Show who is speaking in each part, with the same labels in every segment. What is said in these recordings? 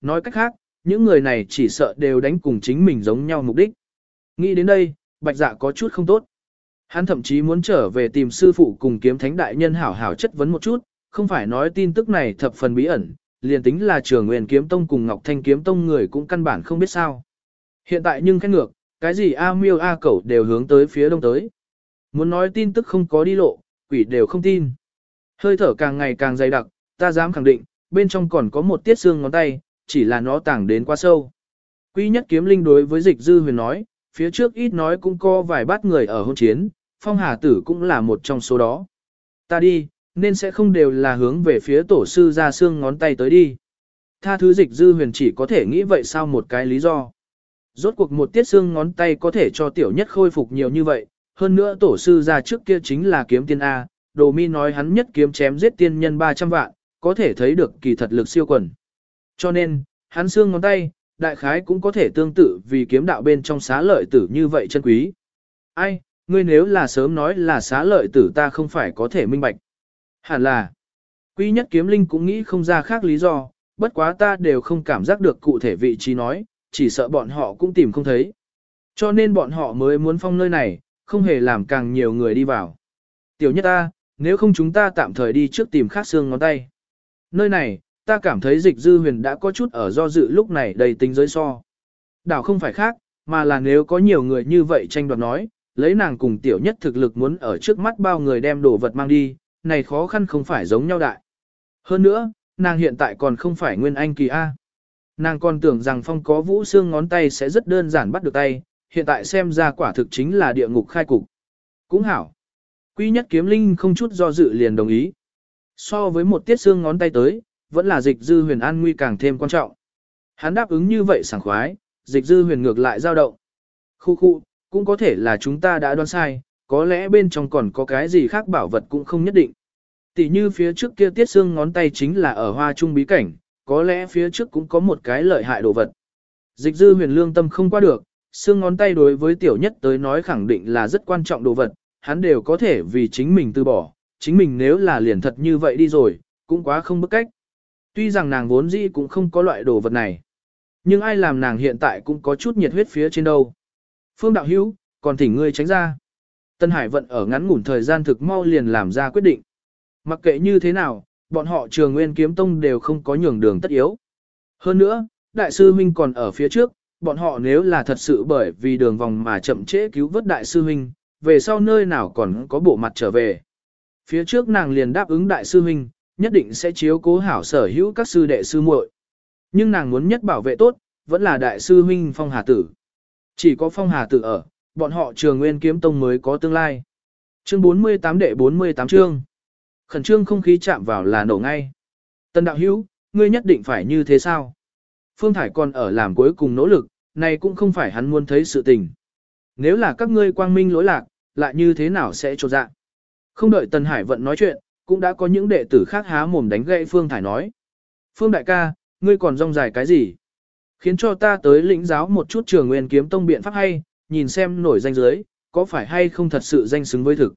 Speaker 1: nói cách khác, những người này chỉ sợ đều đánh cùng chính mình giống nhau mục đích. Nghĩ đến đây, bạch dạ có chút không tốt. Hắn thậm chí muốn trở về tìm sư phụ cùng kiếm thánh đại nhân hảo hảo chất vấn một chút, không phải nói tin tức này thập phần bí ẩn, liền tính là trường nguyên kiếm tông cùng Ngọc Thanh kiếm tông người cũng căn bản không biết sao. Hiện tại nhưng khét ngược, cái gì A miêu A cẩu đều hướng tới phía đông tới. Muốn nói tin tức không có đi lộ, quỷ đều không tin. Hơi thở càng ngày càng dày đặc, ta dám khẳng định, bên trong còn có một tiết xương ngón tay, chỉ là nó tàng đến quá sâu. Quý nhất kiếm linh đối với dịch dư huyền nói, phía trước ít nói cũng có vài bát người ở hôn chiến, phong hà tử cũng là một trong số đó. Ta đi, nên sẽ không đều là hướng về phía tổ sư ra xương ngón tay tới đi. Tha thứ dịch dư huyền chỉ có thể nghĩ vậy sao một cái lý do. Rốt cuộc một tiết xương ngón tay có thể cho tiểu nhất khôi phục nhiều như vậy, hơn nữa tổ sư ra trước kia chính là kiếm tiên A, đồ mi nói hắn nhất kiếm chém giết tiên nhân 300 vạn, có thể thấy được kỳ thật lực siêu quần. Cho nên, hắn xương ngón tay, đại khái cũng có thể tương tự vì kiếm đạo bên trong xá lợi tử như vậy chân quý. Ai, ngươi nếu là sớm nói là xá lợi tử ta không phải có thể minh bạch. Hẳn là, quý nhất kiếm linh cũng nghĩ không ra khác lý do, bất quá ta đều không cảm giác được cụ thể vị trí nói, chỉ sợ bọn họ cũng tìm không thấy. Cho nên bọn họ mới muốn phong nơi này, không hề làm càng nhiều người đi vào. Tiểu nhất ta, nếu không chúng ta tạm thời đi trước tìm khác xương ngón tay. Nơi này, ta cảm thấy dịch dư huyền đã có chút ở do dự lúc này đầy tính giới so. Đảo không phải khác, mà là nếu có nhiều người như vậy tranh đoạt nói, lấy nàng cùng tiểu nhất thực lực muốn ở trước mắt bao người đem đồ vật mang đi, này khó khăn không phải giống nhau đại. Hơn nữa, nàng hiện tại còn không phải nguyên anh kỳ A. Nàng còn tưởng rằng phong có vũ xương ngón tay sẽ rất đơn giản bắt được tay, hiện tại xem ra quả thực chính là địa ngục khai cục. Cũng hảo. Quy nhất kiếm linh không chút do dự liền đồng ý. So với một tiết xương ngón tay tới, vẫn là dịch dư huyền an nguy càng thêm quan trọng. Hắn đáp ứng như vậy sảng khoái, dịch dư huyền ngược lại dao động. Khu khu, cũng có thể là chúng ta đã đoán sai, có lẽ bên trong còn có cái gì khác bảo vật cũng không nhất định. Tỷ như phía trước kia tiết xương ngón tay chính là ở hoa trung bí cảnh, có lẽ phía trước cũng có một cái lợi hại đồ vật. Dịch dư huyền lương tâm không qua được, xương ngón tay đối với tiểu nhất tới nói khẳng định là rất quan trọng đồ vật, hắn đều có thể vì chính mình từ bỏ, chính mình nếu là liền thật như vậy đi rồi, cũng quá không bức cách. Tuy rằng nàng vốn dĩ cũng không có loại đồ vật này, nhưng ai làm nàng hiện tại cũng có chút nhiệt huyết phía trên đâu. Phương đạo hữu, còn thỉnh ngươi tránh ra. Tân Hải vận ở ngắn ngủn thời gian thực mau liền làm ra quyết định. Mặc kệ như thế nào, bọn họ trường nguyên kiếm tông đều không có nhường đường tất yếu. Hơn nữa, đại sư huynh còn ở phía trước, bọn họ nếu là thật sự bởi vì đường vòng mà chậm trễ cứu vớt đại sư huynh, về sau nơi nào còn có bộ mặt trở về. Phía trước nàng liền đáp ứng đại sư huynh, nhất định sẽ chiếu cố hảo sở hữu các sư đệ sư muội. Nhưng nàng muốn nhất bảo vệ tốt, vẫn là đại sư huynh Phong Hà Tử. Chỉ có Phong Hà Tử ở, bọn họ trường nguyên kiếm tông mới có tương lai. Chương 48 đệ 48 chương. Khẩn trương không khí chạm vào là nổ ngay. Tân đạo hữu, ngươi nhất định phải như thế sao? Phương Thải còn ở làm cuối cùng nỗ lực, này cũng không phải hắn muốn thấy sự tình. Nếu là các ngươi quang minh lỗi lạc, lại như thế nào sẽ trột dạ? Không đợi Tần Hải vận nói chuyện, cũng đã có những đệ tử khác há mồm đánh gậy Phương Thải nói. Phương đại ca, ngươi còn rong dài cái gì? Khiến cho ta tới lĩnh giáo một chút trường nguyên kiếm tông biện pháp hay, nhìn xem nổi danh giới, có phải hay không thật sự danh xứng với thực.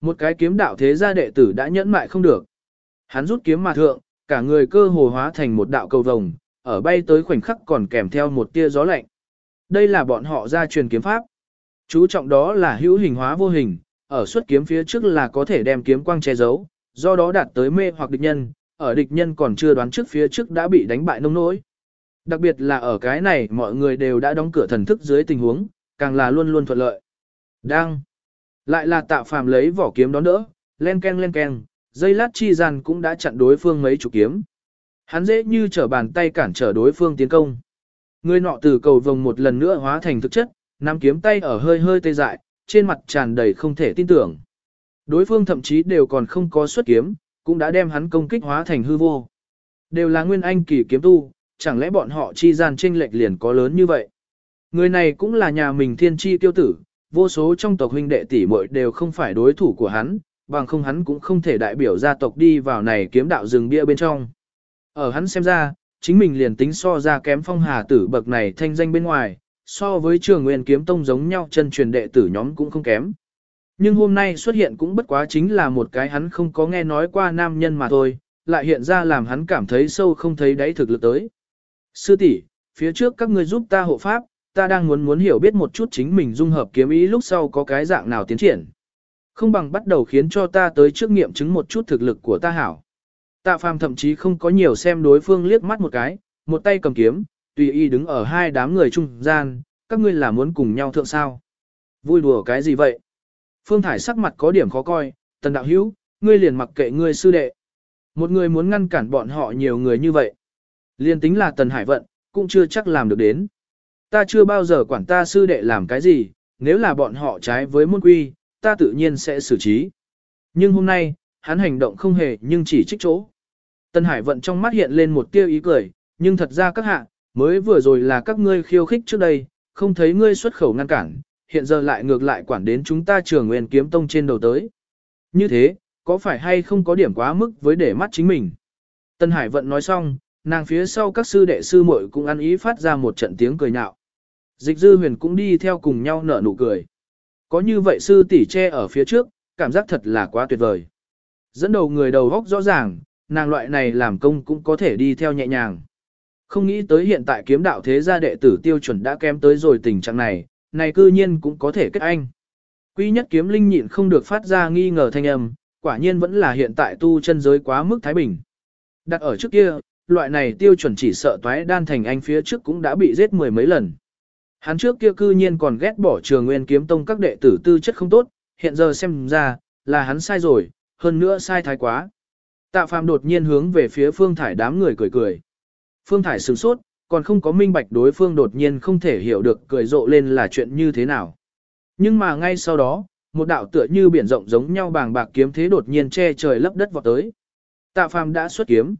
Speaker 1: Một cái kiếm đạo thế gia đệ tử đã nhẫn mại không được. Hắn rút kiếm mà thượng, cả người cơ hồ hóa thành một đạo cầu vồng, ở bay tới khoảnh khắc còn kèm theo một tia gió lạnh. Đây là bọn họ gia truyền kiếm pháp. Chú trọng đó là hữu hình hóa vô hình, ở xuất kiếm phía trước là có thể đem kiếm quang che giấu, do đó đạt tới mê hoặc địch nhân, ở địch nhân còn chưa đoán trước phía trước đã bị đánh bại nông nỗi. Đặc biệt là ở cái này mọi người đều đã đóng cửa thần thức dưới tình huống, càng là luôn luôn thuận lợi. Đang. Lại là tạ phàm lấy vỏ kiếm đón đỡ, len ken len ken, dây lát chi gian cũng đã chặn đối phương mấy chục kiếm. Hắn dễ như trở bàn tay cản trở đối phương tiến công. Người nọ từ cầu vồng một lần nữa hóa thành thực chất, nắm kiếm tay ở hơi hơi tê dại, trên mặt tràn đầy không thể tin tưởng. Đối phương thậm chí đều còn không có xuất kiếm, cũng đã đem hắn công kích hóa thành hư vô. Đều là nguyên anh kỳ kiếm tu, chẳng lẽ bọn họ chi gian tranh lệch liền có lớn như vậy. Người này cũng là nhà mình thiên chi tiêu tử, vô số trong tộc huynh đệ tỷ muội đều không phải đối thủ của hắn, bằng không hắn cũng không thể đại biểu gia tộc đi vào này kiếm đạo rừng bia bên trong. Ở hắn xem ra, chính mình liền tính so ra kém phong hà tử bậc này thanh danh bên ngoài, so với trường nguyên kiếm tông giống nhau chân truyền đệ tử nhóm cũng không kém. Nhưng hôm nay xuất hiện cũng bất quá chính là một cái hắn không có nghe nói qua nam nhân mà thôi, lại hiện ra làm hắn cảm thấy sâu không thấy đáy thực lực tới. Sư tỷ, phía trước các ngươi giúp ta hộ pháp, ta đang muốn muốn hiểu biết một chút chính mình dung hợp kiếm ý lúc sau có cái dạng nào tiến triển. Không bằng bắt đầu khiến cho ta tới trước nghiệm chứng một chút thực lực của ta hảo. Tạ phàm thậm chí không có nhiều xem đối phương liếc mắt một cái, một tay cầm kiếm, tùy y đứng ở hai đám người trung gian, các ngươi là muốn cùng nhau thượng sao. Vui đùa cái gì vậy? Phương Thải sắc mặt có điểm khó coi, tần đạo hữu, ngươi liền mặc kệ ngươi sư đệ. Một người muốn ngăn cản bọn họ nhiều người như vậy. Liên tính là tần hải vận, cũng chưa chắc làm được đến. Ta chưa bao giờ quản ta sư đệ làm cái gì, nếu là bọn họ trái với môn quy, ta tự nhiên sẽ xử trí. Nhưng hôm nay, hắn hành động không hề nhưng chỉ trích chỗ. Tân Hải vận trong mắt hiện lên một tia ý cười, nhưng thật ra các hạ, mới vừa rồi là các ngươi khiêu khích trước đây, không thấy ngươi xuất khẩu ngăn cản, hiện giờ lại ngược lại quản đến chúng ta trường nguyên kiếm tông trên đầu tới. Như thế, có phải hay không có điểm quá mức với để mắt chính mình? Tân Hải vận nói xong, nàng phía sau các sư đệ sư muội cũng ăn ý phát ra một trận tiếng cười nhạo. Dịch dư huyền cũng đi theo cùng nhau nở nụ cười. Có như vậy sư tỷ che ở phía trước, cảm giác thật là quá tuyệt vời. Dẫn đầu người đầu góc rõ ràng, nàng loại này làm công cũng có thể đi theo nhẹ nhàng. Không nghĩ tới hiện tại kiếm đạo thế gia đệ tử tiêu chuẩn đã kém tới rồi tình trạng này, này cư nhiên cũng có thể kết anh. Quy nhất kiếm linh nhịn không được phát ra nghi ngờ thanh âm, quả nhiên vẫn là hiện tại tu chân giới quá mức thái bình. Đặt ở trước kia, loại này tiêu chuẩn chỉ sợ toái đan thành anh phía trước cũng đã bị giết mười mấy lần. Hắn trước kia cư nhiên còn ghét bỏ trường nguyên kiếm tông các đệ tử tư chất không tốt, hiện giờ xem ra, là hắn sai rồi, hơn nữa sai thái quá. Tạ phàm đột nhiên hướng về phía phương thải đám người cười cười. Phương thải sửng sốt, còn không có minh bạch đối phương đột nhiên không thể hiểu được cười rộ lên là chuyện như thế nào. Nhưng mà ngay sau đó, một đạo tựa như biển rộng giống nhau bàng bạc kiếm thế đột nhiên che trời lấp đất vọt tới. Tạ phàm đã xuất kiếm.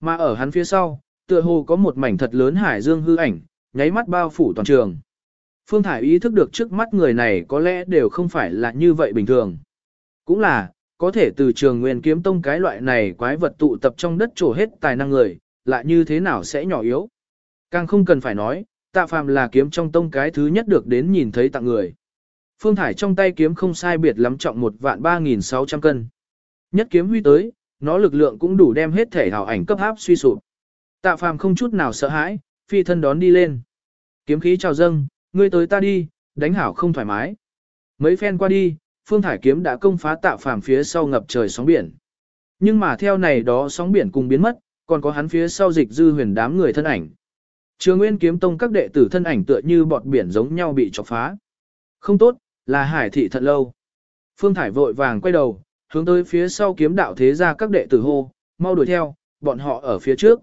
Speaker 1: Mà ở hắn phía sau, tựa hồ có một mảnh thật lớn hải dương hư ảnh, nháy mắt bao phủ toàn trường. Phương Thải ý thức được trước mắt người này có lẽ đều không phải là như vậy bình thường. Cũng là, có thể từ trường nguyên kiếm tông cái loại này quái vật tụ tập trong đất trổ hết tài năng người, lại như thế nào sẽ nhỏ yếu. Càng không cần phải nói, tạ phàm là kiếm trong tông cái thứ nhất được đến nhìn thấy tặng người. Phương Thải trong tay kiếm không sai biệt lắm trọng một vạn 3.600 cân. Nhất kiếm huy tới, nó lực lượng cũng đủ đem hết thể hào ảnh cấp áp suy sụp. Tạ phàm không chút nào sợ hãi, phi thân đón đi lên. Kiếm khí chào dâng, ngươi tới ta đi, đánh hảo không thoải mái. Mấy phen qua đi, phương thải kiếm đã công phá tạ phàm phía sau ngập trời sóng biển. Nhưng mà theo này đó sóng biển cùng biến mất, còn có hắn phía sau dịch dư huyền đám người thân ảnh. Trường Nguyên kiếm tông các đệ tử thân ảnh tựa như bọt biển giống nhau bị chọc phá. Không tốt, là hải thị thật lâu. Phương Thải vội vàng quay đầu, hướng tới phía sau kiếm đạo thế gia các đệ tử hô, mau đuổi theo, bọn họ ở phía trước.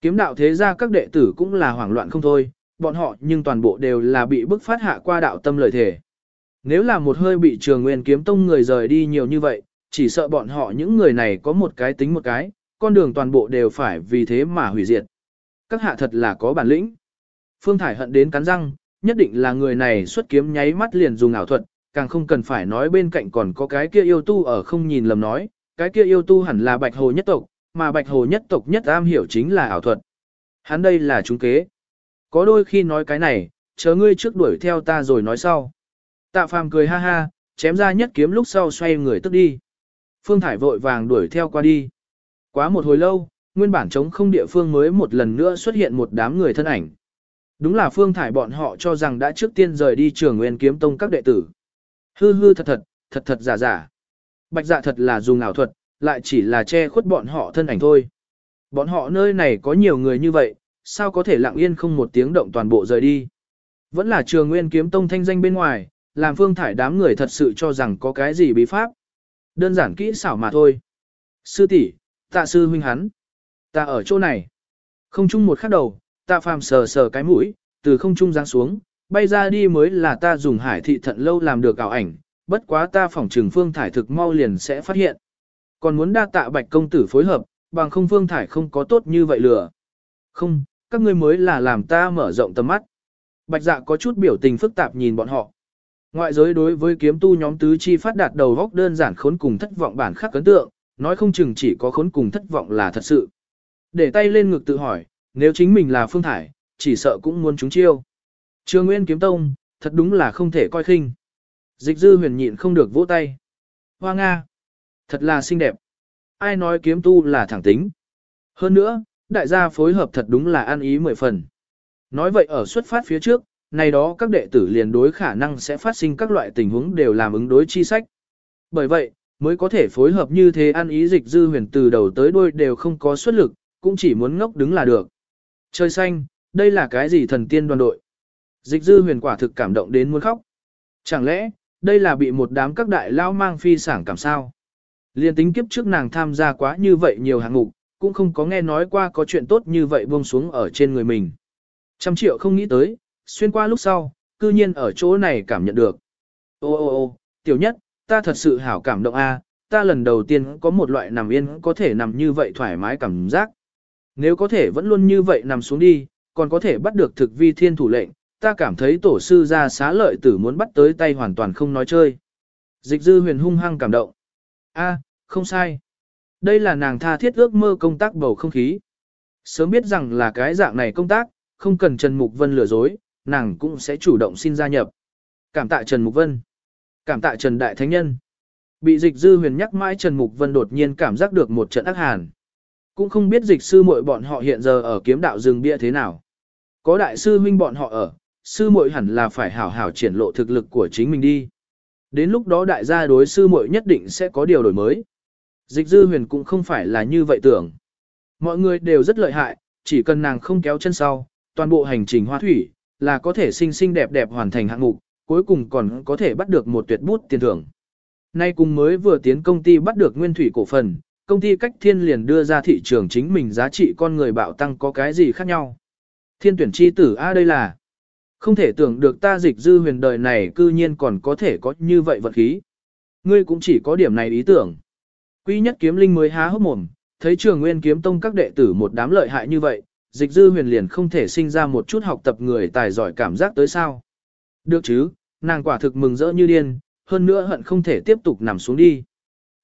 Speaker 1: Kiếm đạo thế gia các đệ tử cũng là hoảng loạn không thôi, bọn họ nhưng toàn bộ đều là bị bức phát hạ qua đạo tâm lời thể. Nếu là một hơi bị trường nguyên kiếm tông người rời đi nhiều như vậy, chỉ sợ bọn họ những người này có một cái tính một cái, con đường toàn bộ đều phải vì thế mà hủy diệt. Các hạ thật là có bản lĩnh. Phương Thải hận đến cắn răng, nhất định là người này xuất kiếm nháy mắt liền dùng ảo thuật, càng không cần phải nói bên cạnh còn có cái kia yêu tu ở không nhìn lầm nói, cái kia yêu tu hẳn là bạch hồ nhất tộc, mà bạch hồ nhất tộc nhất am hiểu chính là ảo thuật. Hắn đây là chúng kế. Có đôi khi nói cái này, chờ ngươi trước đuổi theo ta rồi nói sau. Tạ phàm cười ha ha, chém ra nhất kiếm lúc sau xoay người tức đi. Phương Thải vội vàng đuổi theo qua đi. Quá một hồi lâu, nguyên bản trống không địa phương mới một lần nữa xuất hiện một đám người thân ảnh. Đúng là Phương Thải bọn họ cho rằng đã trước tiên rời đi trường nguyên kiếm tông các đệ tử. Hư hư thật thật, thật thật giả giả. Bạch dạ thật là dùng ảo thuật, lại chỉ là che khuất bọn họ thân ảnh thôi. Bọn họ nơi này có nhiều người như vậy, sao có thể lặng yên không một tiếng động toàn bộ rời đi. Vẫn là trường nguyên kiếm tông thanh danh bên ngoài, làm phương thải đám người thật sự cho rằng có cái gì bí pháp. Đơn giản kỹ xảo mà thôi. Sư tỷ, tạ sư huynh hắn. Ta ở chỗ này. Không chung một khắc đầu, tạ phàm sờ sờ cái mũi, từ không trung giáng xuống, bay ra đi mới là ta dùng hải thị thận lâu làm được ảo ảnh, bất quá ta phỏng trừng phương thải thực mau liền sẽ phát hiện. Còn muốn đa tạ bạch công tử phối hợp, bằng không phương thải không có tốt như vậy lừa. Không, các ngươi mới là làm ta mở rộng tầm mắt. Bạch dạ có chút biểu tình phức tạp nhìn bọn họ. Ngoại giới đối với kiếm tu nhóm tứ chi phát đạt đầu góc đơn giản khốn cùng thất vọng bản khắc ấn tượng, nói không chừng chỉ có khốn cùng thất vọng là thật sự. Để tay lên ngực tự hỏi, nếu chính mình là phương thải, chỉ sợ cũng muốn chúng chiêu. Trường Nguyên kiếm tông, thật đúng là không thể coi khinh. Dịch dư huyền nhịn không được vỗ tay. Hoa Nga, thật là xinh đẹp. Ai nói kiếm tu là thẳng tính. Hơn nữa, đại gia phối hợp thật đúng là ăn ý mười phần. Nói vậy ở xuất phát phía trước, này đó các đệ tử liền đối khả năng sẽ phát sinh các loại tình huống đều làm ứng đối chi sách. Bởi vậy, mới có thể phối hợp như thế ăn ý dịch dư huyền từ đầu tới đuôi đều không có xuất lực, cũng chỉ muốn ngốc đứng là được. Trời xanh, đây là cái gì thần tiên đoàn đội? Dịch dư huyền quả thực cảm động đến muốn khóc. Chẳng lẽ, đây là bị một đám các đại lao mang phi sảng cảm sao? Liên tính kiếp trước nàng tham gia quá như vậy nhiều hạng mục, cũng không có nghe nói qua có chuyện tốt như vậy buông xuống ở trên người mình. Trăm triệu không nghĩ tới, xuyên qua lúc sau, cư nhiên ở chỗ này cảm nhận được. Ô ô ô, tiểu nhất, ta thật sự hảo cảm động a, ta lần đầu tiên có một loại nằm yên có thể nằm như vậy thoải mái cảm giác. Nếu có thể vẫn luôn như vậy nằm xuống đi, còn có thể bắt được thực vi thiên thủ lệnh, ta cảm thấy tổ sư ra xá lợi tử muốn bắt tới tay hoàn toàn không nói chơi. Dịch dư huyền hung hăng cảm động. a không sai. Đây là nàng tha thiết ước mơ công tác bầu không khí. Sớm biết rằng là cái dạng này công tác, không cần Trần Mục Vân lừa dối, nàng cũng sẽ chủ động xin gia nhập. Cảm tạ Trần Mục Vân. Cảm tạ Trần Đại Thánh Nhân. Bị dịch dư huyền nhắc mãi Trần Mục Vân đột nhiên cảm giác được một trận ác hàn. Cũng không biết dịch sư muội bọn họ hiện giờ ở kiếm đạo rừng bia thế nào. Có đại sư huynh bọn họ ở, sư muội hẳn là phải hảo hảo triển lộ thực lực của chính mình đi. Đến lúc đó đại gia đối sư muội nhất định sẽ có điều đổi mới. Dịch dư huyền cũng không phải là như vậy tưởng. Mọi người đều rất lợi hại, chỉ cần nàng không kéo chân sau, toàn bộ hành trình hoa thủy, là có thể xinh xinh đẹp đẹp hoàn thành hạng mục, cuối cùng còn có thể bắt được một tuyệt bút tiền thưởng. Nay cùng mới vừa tiến công ty bắt được nguyên thủy cổ phần, công ty cách thiên liền đưa ra thị trường chính mình giá trị con người bạo tăng có cái gì khác nhau. Thiên tuyển chi tử A đây là không thể tưởng được ta dịch dư huyền đời này cư nhiên còn có thể có như vậy vật khí. Ngươi cũng chỉ có điểm này ý tưởng. Quý nhất kiếm linh mới há hốc mồm, thấy trường nguyên kiếm tông các đệ tử một đám lợi hại như vậy, dịch dư huyền liền không thể sinh ra một chút học tập người tài giỏi cảm giác tới sao. Được chứ, nàng quả thực mừng rỡ như điên, hơn nữa hận không thể tiếp tục nằm xuống đi.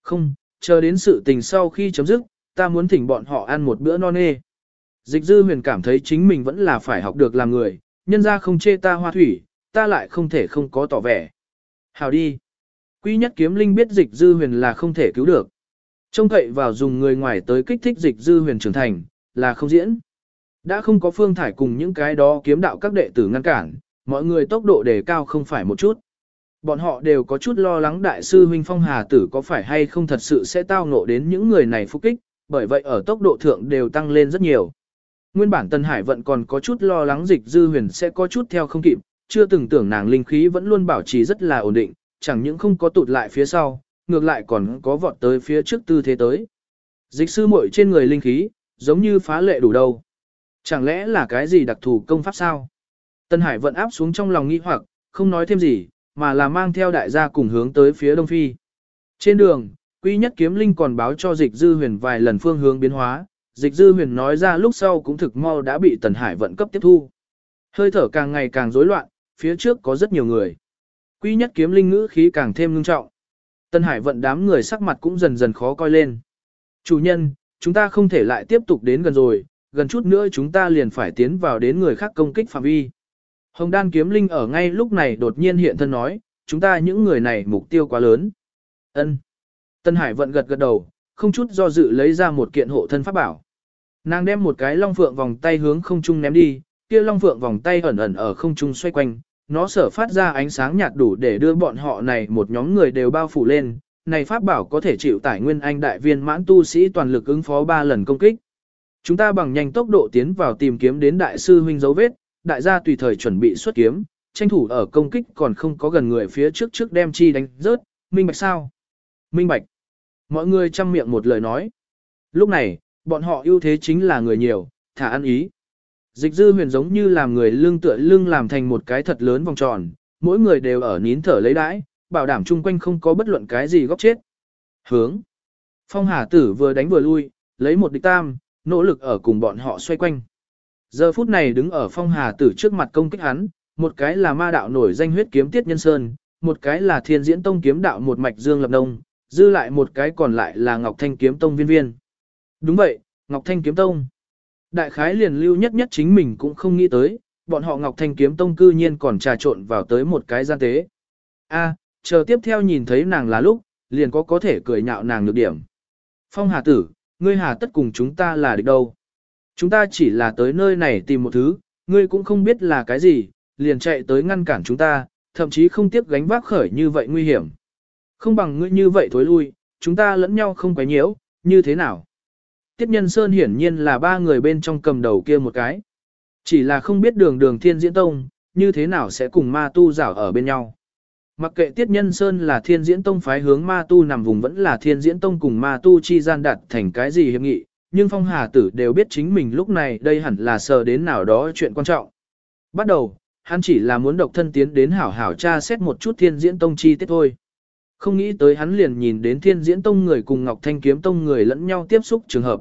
Speaker 1: Không, chờ đến sự tình sau khi chấm dứt, ta muốn thỉnh bọn họ ăn một bữa no nê. Dịch dư huyền cảm thấy chính mình vẫn là phải học được làm người, nhân ra không chê ta hoa thủy, ta lại không thể không có tỏ vẻ. Hào đi. Quý nhất kiếm linh biết dịch dư huyền là không thể cứu được. Trông cậy vào dùng người ngoài tới kích thích dịch dư huyền trưởng thành, là không diễn. Đã không có phương thải cùng những cái đó kiếm đạo các đệ tử ngăn cản, mọi người tốc độ đề cao không phải một chút. Bọn họ đều có chút lo lắng đại sư huynh phong hà tử có phải hay không thật sự sẽ tao ngộ đến những người này phục kích, bởi vậy ở tốc độ thượng đều tăng lên rất nhiều. Nguyên bản Tân Hải vẫn còn có chút lo lắng dịch dư huyền sẽ có chút theo không kịp, chưa từng tưởng nàng linh khí vẫn luôn bảo trì rất là ổn định, chẳng những không có tụt lại phía sau, ngược lại còn có vọt tới phía trước tư thế tới. Dịch sư muội trên người linh khí, giống như phá lệ đủ đâu. Chẳng lẽ là cái gì đặc thù công pháp sao? Tân Hải vận áp xuống trong lòng nghi hoặc, không nói thêm gì, mà là mang theo đại gia cùng hướng tới phía Đông Phi. Trên đường, Quy Nhất Kiếm Linh còn báo cho Dịch Dư Huyền vài lần phương hướng biến hóa, Dịch Dư Huyền nói ra lúc sau cũng thực mau đã bị Tần Hải vận cấp tiếp thu. Hơi thở càng ngày càng rối loạn, phía trước có rất nhiều người. Quy Nhất Kiếm Linh ngữ khí càng thêm ngưng trọng. Tần Hải vận đám người sắc mặt cũng dần dần khó coi lên. Chủ nhân, chúng ta không thể lại tiếp tục đến gần rồi, gần chút nữa chúng ta liền phải tiến vào đến người khác công kích phạm vi. Hồng đan kiếm linh ở ngay lúc này đột nhiên hiện thân nói, chúng ta những người này mục tiêu quá lớn. Ân. Tân Hải vận gật gật đầu, không chút do dự lấy ra một kiện hộ thân pháp bảo. Nàng đem một cái long phượng vòng tay hướng không trung ném đi, kia long phượng vòng tay ẩn ẩn ở không trung xoay quanh, nó sở phát ra ánh sáng nhạt đủ để đưa bọn họ này một nhóm người đều bao phủ lên. Này pháp bảo có thể chịu tải nguyên anh đại viên mãn tu sĩ toàn lực ứng phó 3 lần công kích. Chúng ta bằng nhanh tốc độ tiến vào tìm kiếm đến đại sư huynh dấu vết, đại gia tùy thời chuẩn bị xuất kiếm, tranh thủ ở công kích còn không có gần người phía trước trước đem chi đánh rớt, minh bạch sao? Minh bạch. Mọi người chăm miệng một lời nói. Lúc này, bọn họ ưu thế chính là người nhiều, thả ăn ý. Dịch dư huyền giống như làm người lưng tựa lưng làm thành một cái thật lớn vòng tròn, mỗi người đều ở nín thở lấy đãi, bảo đảm chung quanh không có bất luận cái gì góc chết. Hướng. Phong Hà Tử vừa đánh vừa lui, lấy một địch tam, nỗ lực ở cùng bọn họ xoay quanh. Giờ phút này đứng ở phong hà tử trước mặt công kích hắn, một cái là ma đạo nổi danh huyết kiếm tiết nhân sơn, một cái là thiên diễn tông kiếm đạo một mạch dương lập đông, dư lại một cái còn lại là ngọc thanh kiếm tông viên viên. Đúng vậy, ngọc thanh kiếm tông. Đại khái liền lưu nhất nhất chính mình cũng không nghĩ tới, bọn họ ngọc thanh kiếm tông cư nhiên còn trà trộn vào tới một cái gian tế. A, chờ tiếp theo nhìn thấy nàng là lúc, liền có có thể cười nhạo nàng được điểm. Phong hà tử, ngươi hà tất cùng chúng ta là địch đâu. Chúng ta chỉ là tới nơi này tìm một thứ, ngươi cũng không biết là cái gì, liền chạy tới ngăn cản chúng ta, thậm chí không tiếc gánh vác khởi như vậy nguy hiểm. Không bằng ngươi như vậy thối lui, chúng ta lẫn nhau không quấy nhiễu, như thế nào? Tiết Nhân Sơn hiển nhiên là ba người bên trong cầm đầu kia một cái. Chỉ là không biết đường đường thiên diễn tông, như thế nào sẽ cùng ma tu rảo ở bên nhau. Mặc kệ Tiết Nhân Sơn là thiên diễn tông phái hướng ma tu nằm vùng vẫn là thiên diễn tông cùng ma tu chi gian đạt thành cái gì hiệp nghị, nhưng phong hà tử đều biết chính mình lúc này đây hẳn là sờ đến nào đó chuyện quan trọng. Bắt đầu, hắn chỉ là muốn độc thân tiến đến hảo hảo tra xét một chút thiên diễn tông chi tiết thôi. Không nghĩ tới hắn liền nhìn đến thiên diễn tông người cùng Ngọc Thanh kiếm tông người lẫn nhau tiếp xúc trường hợp.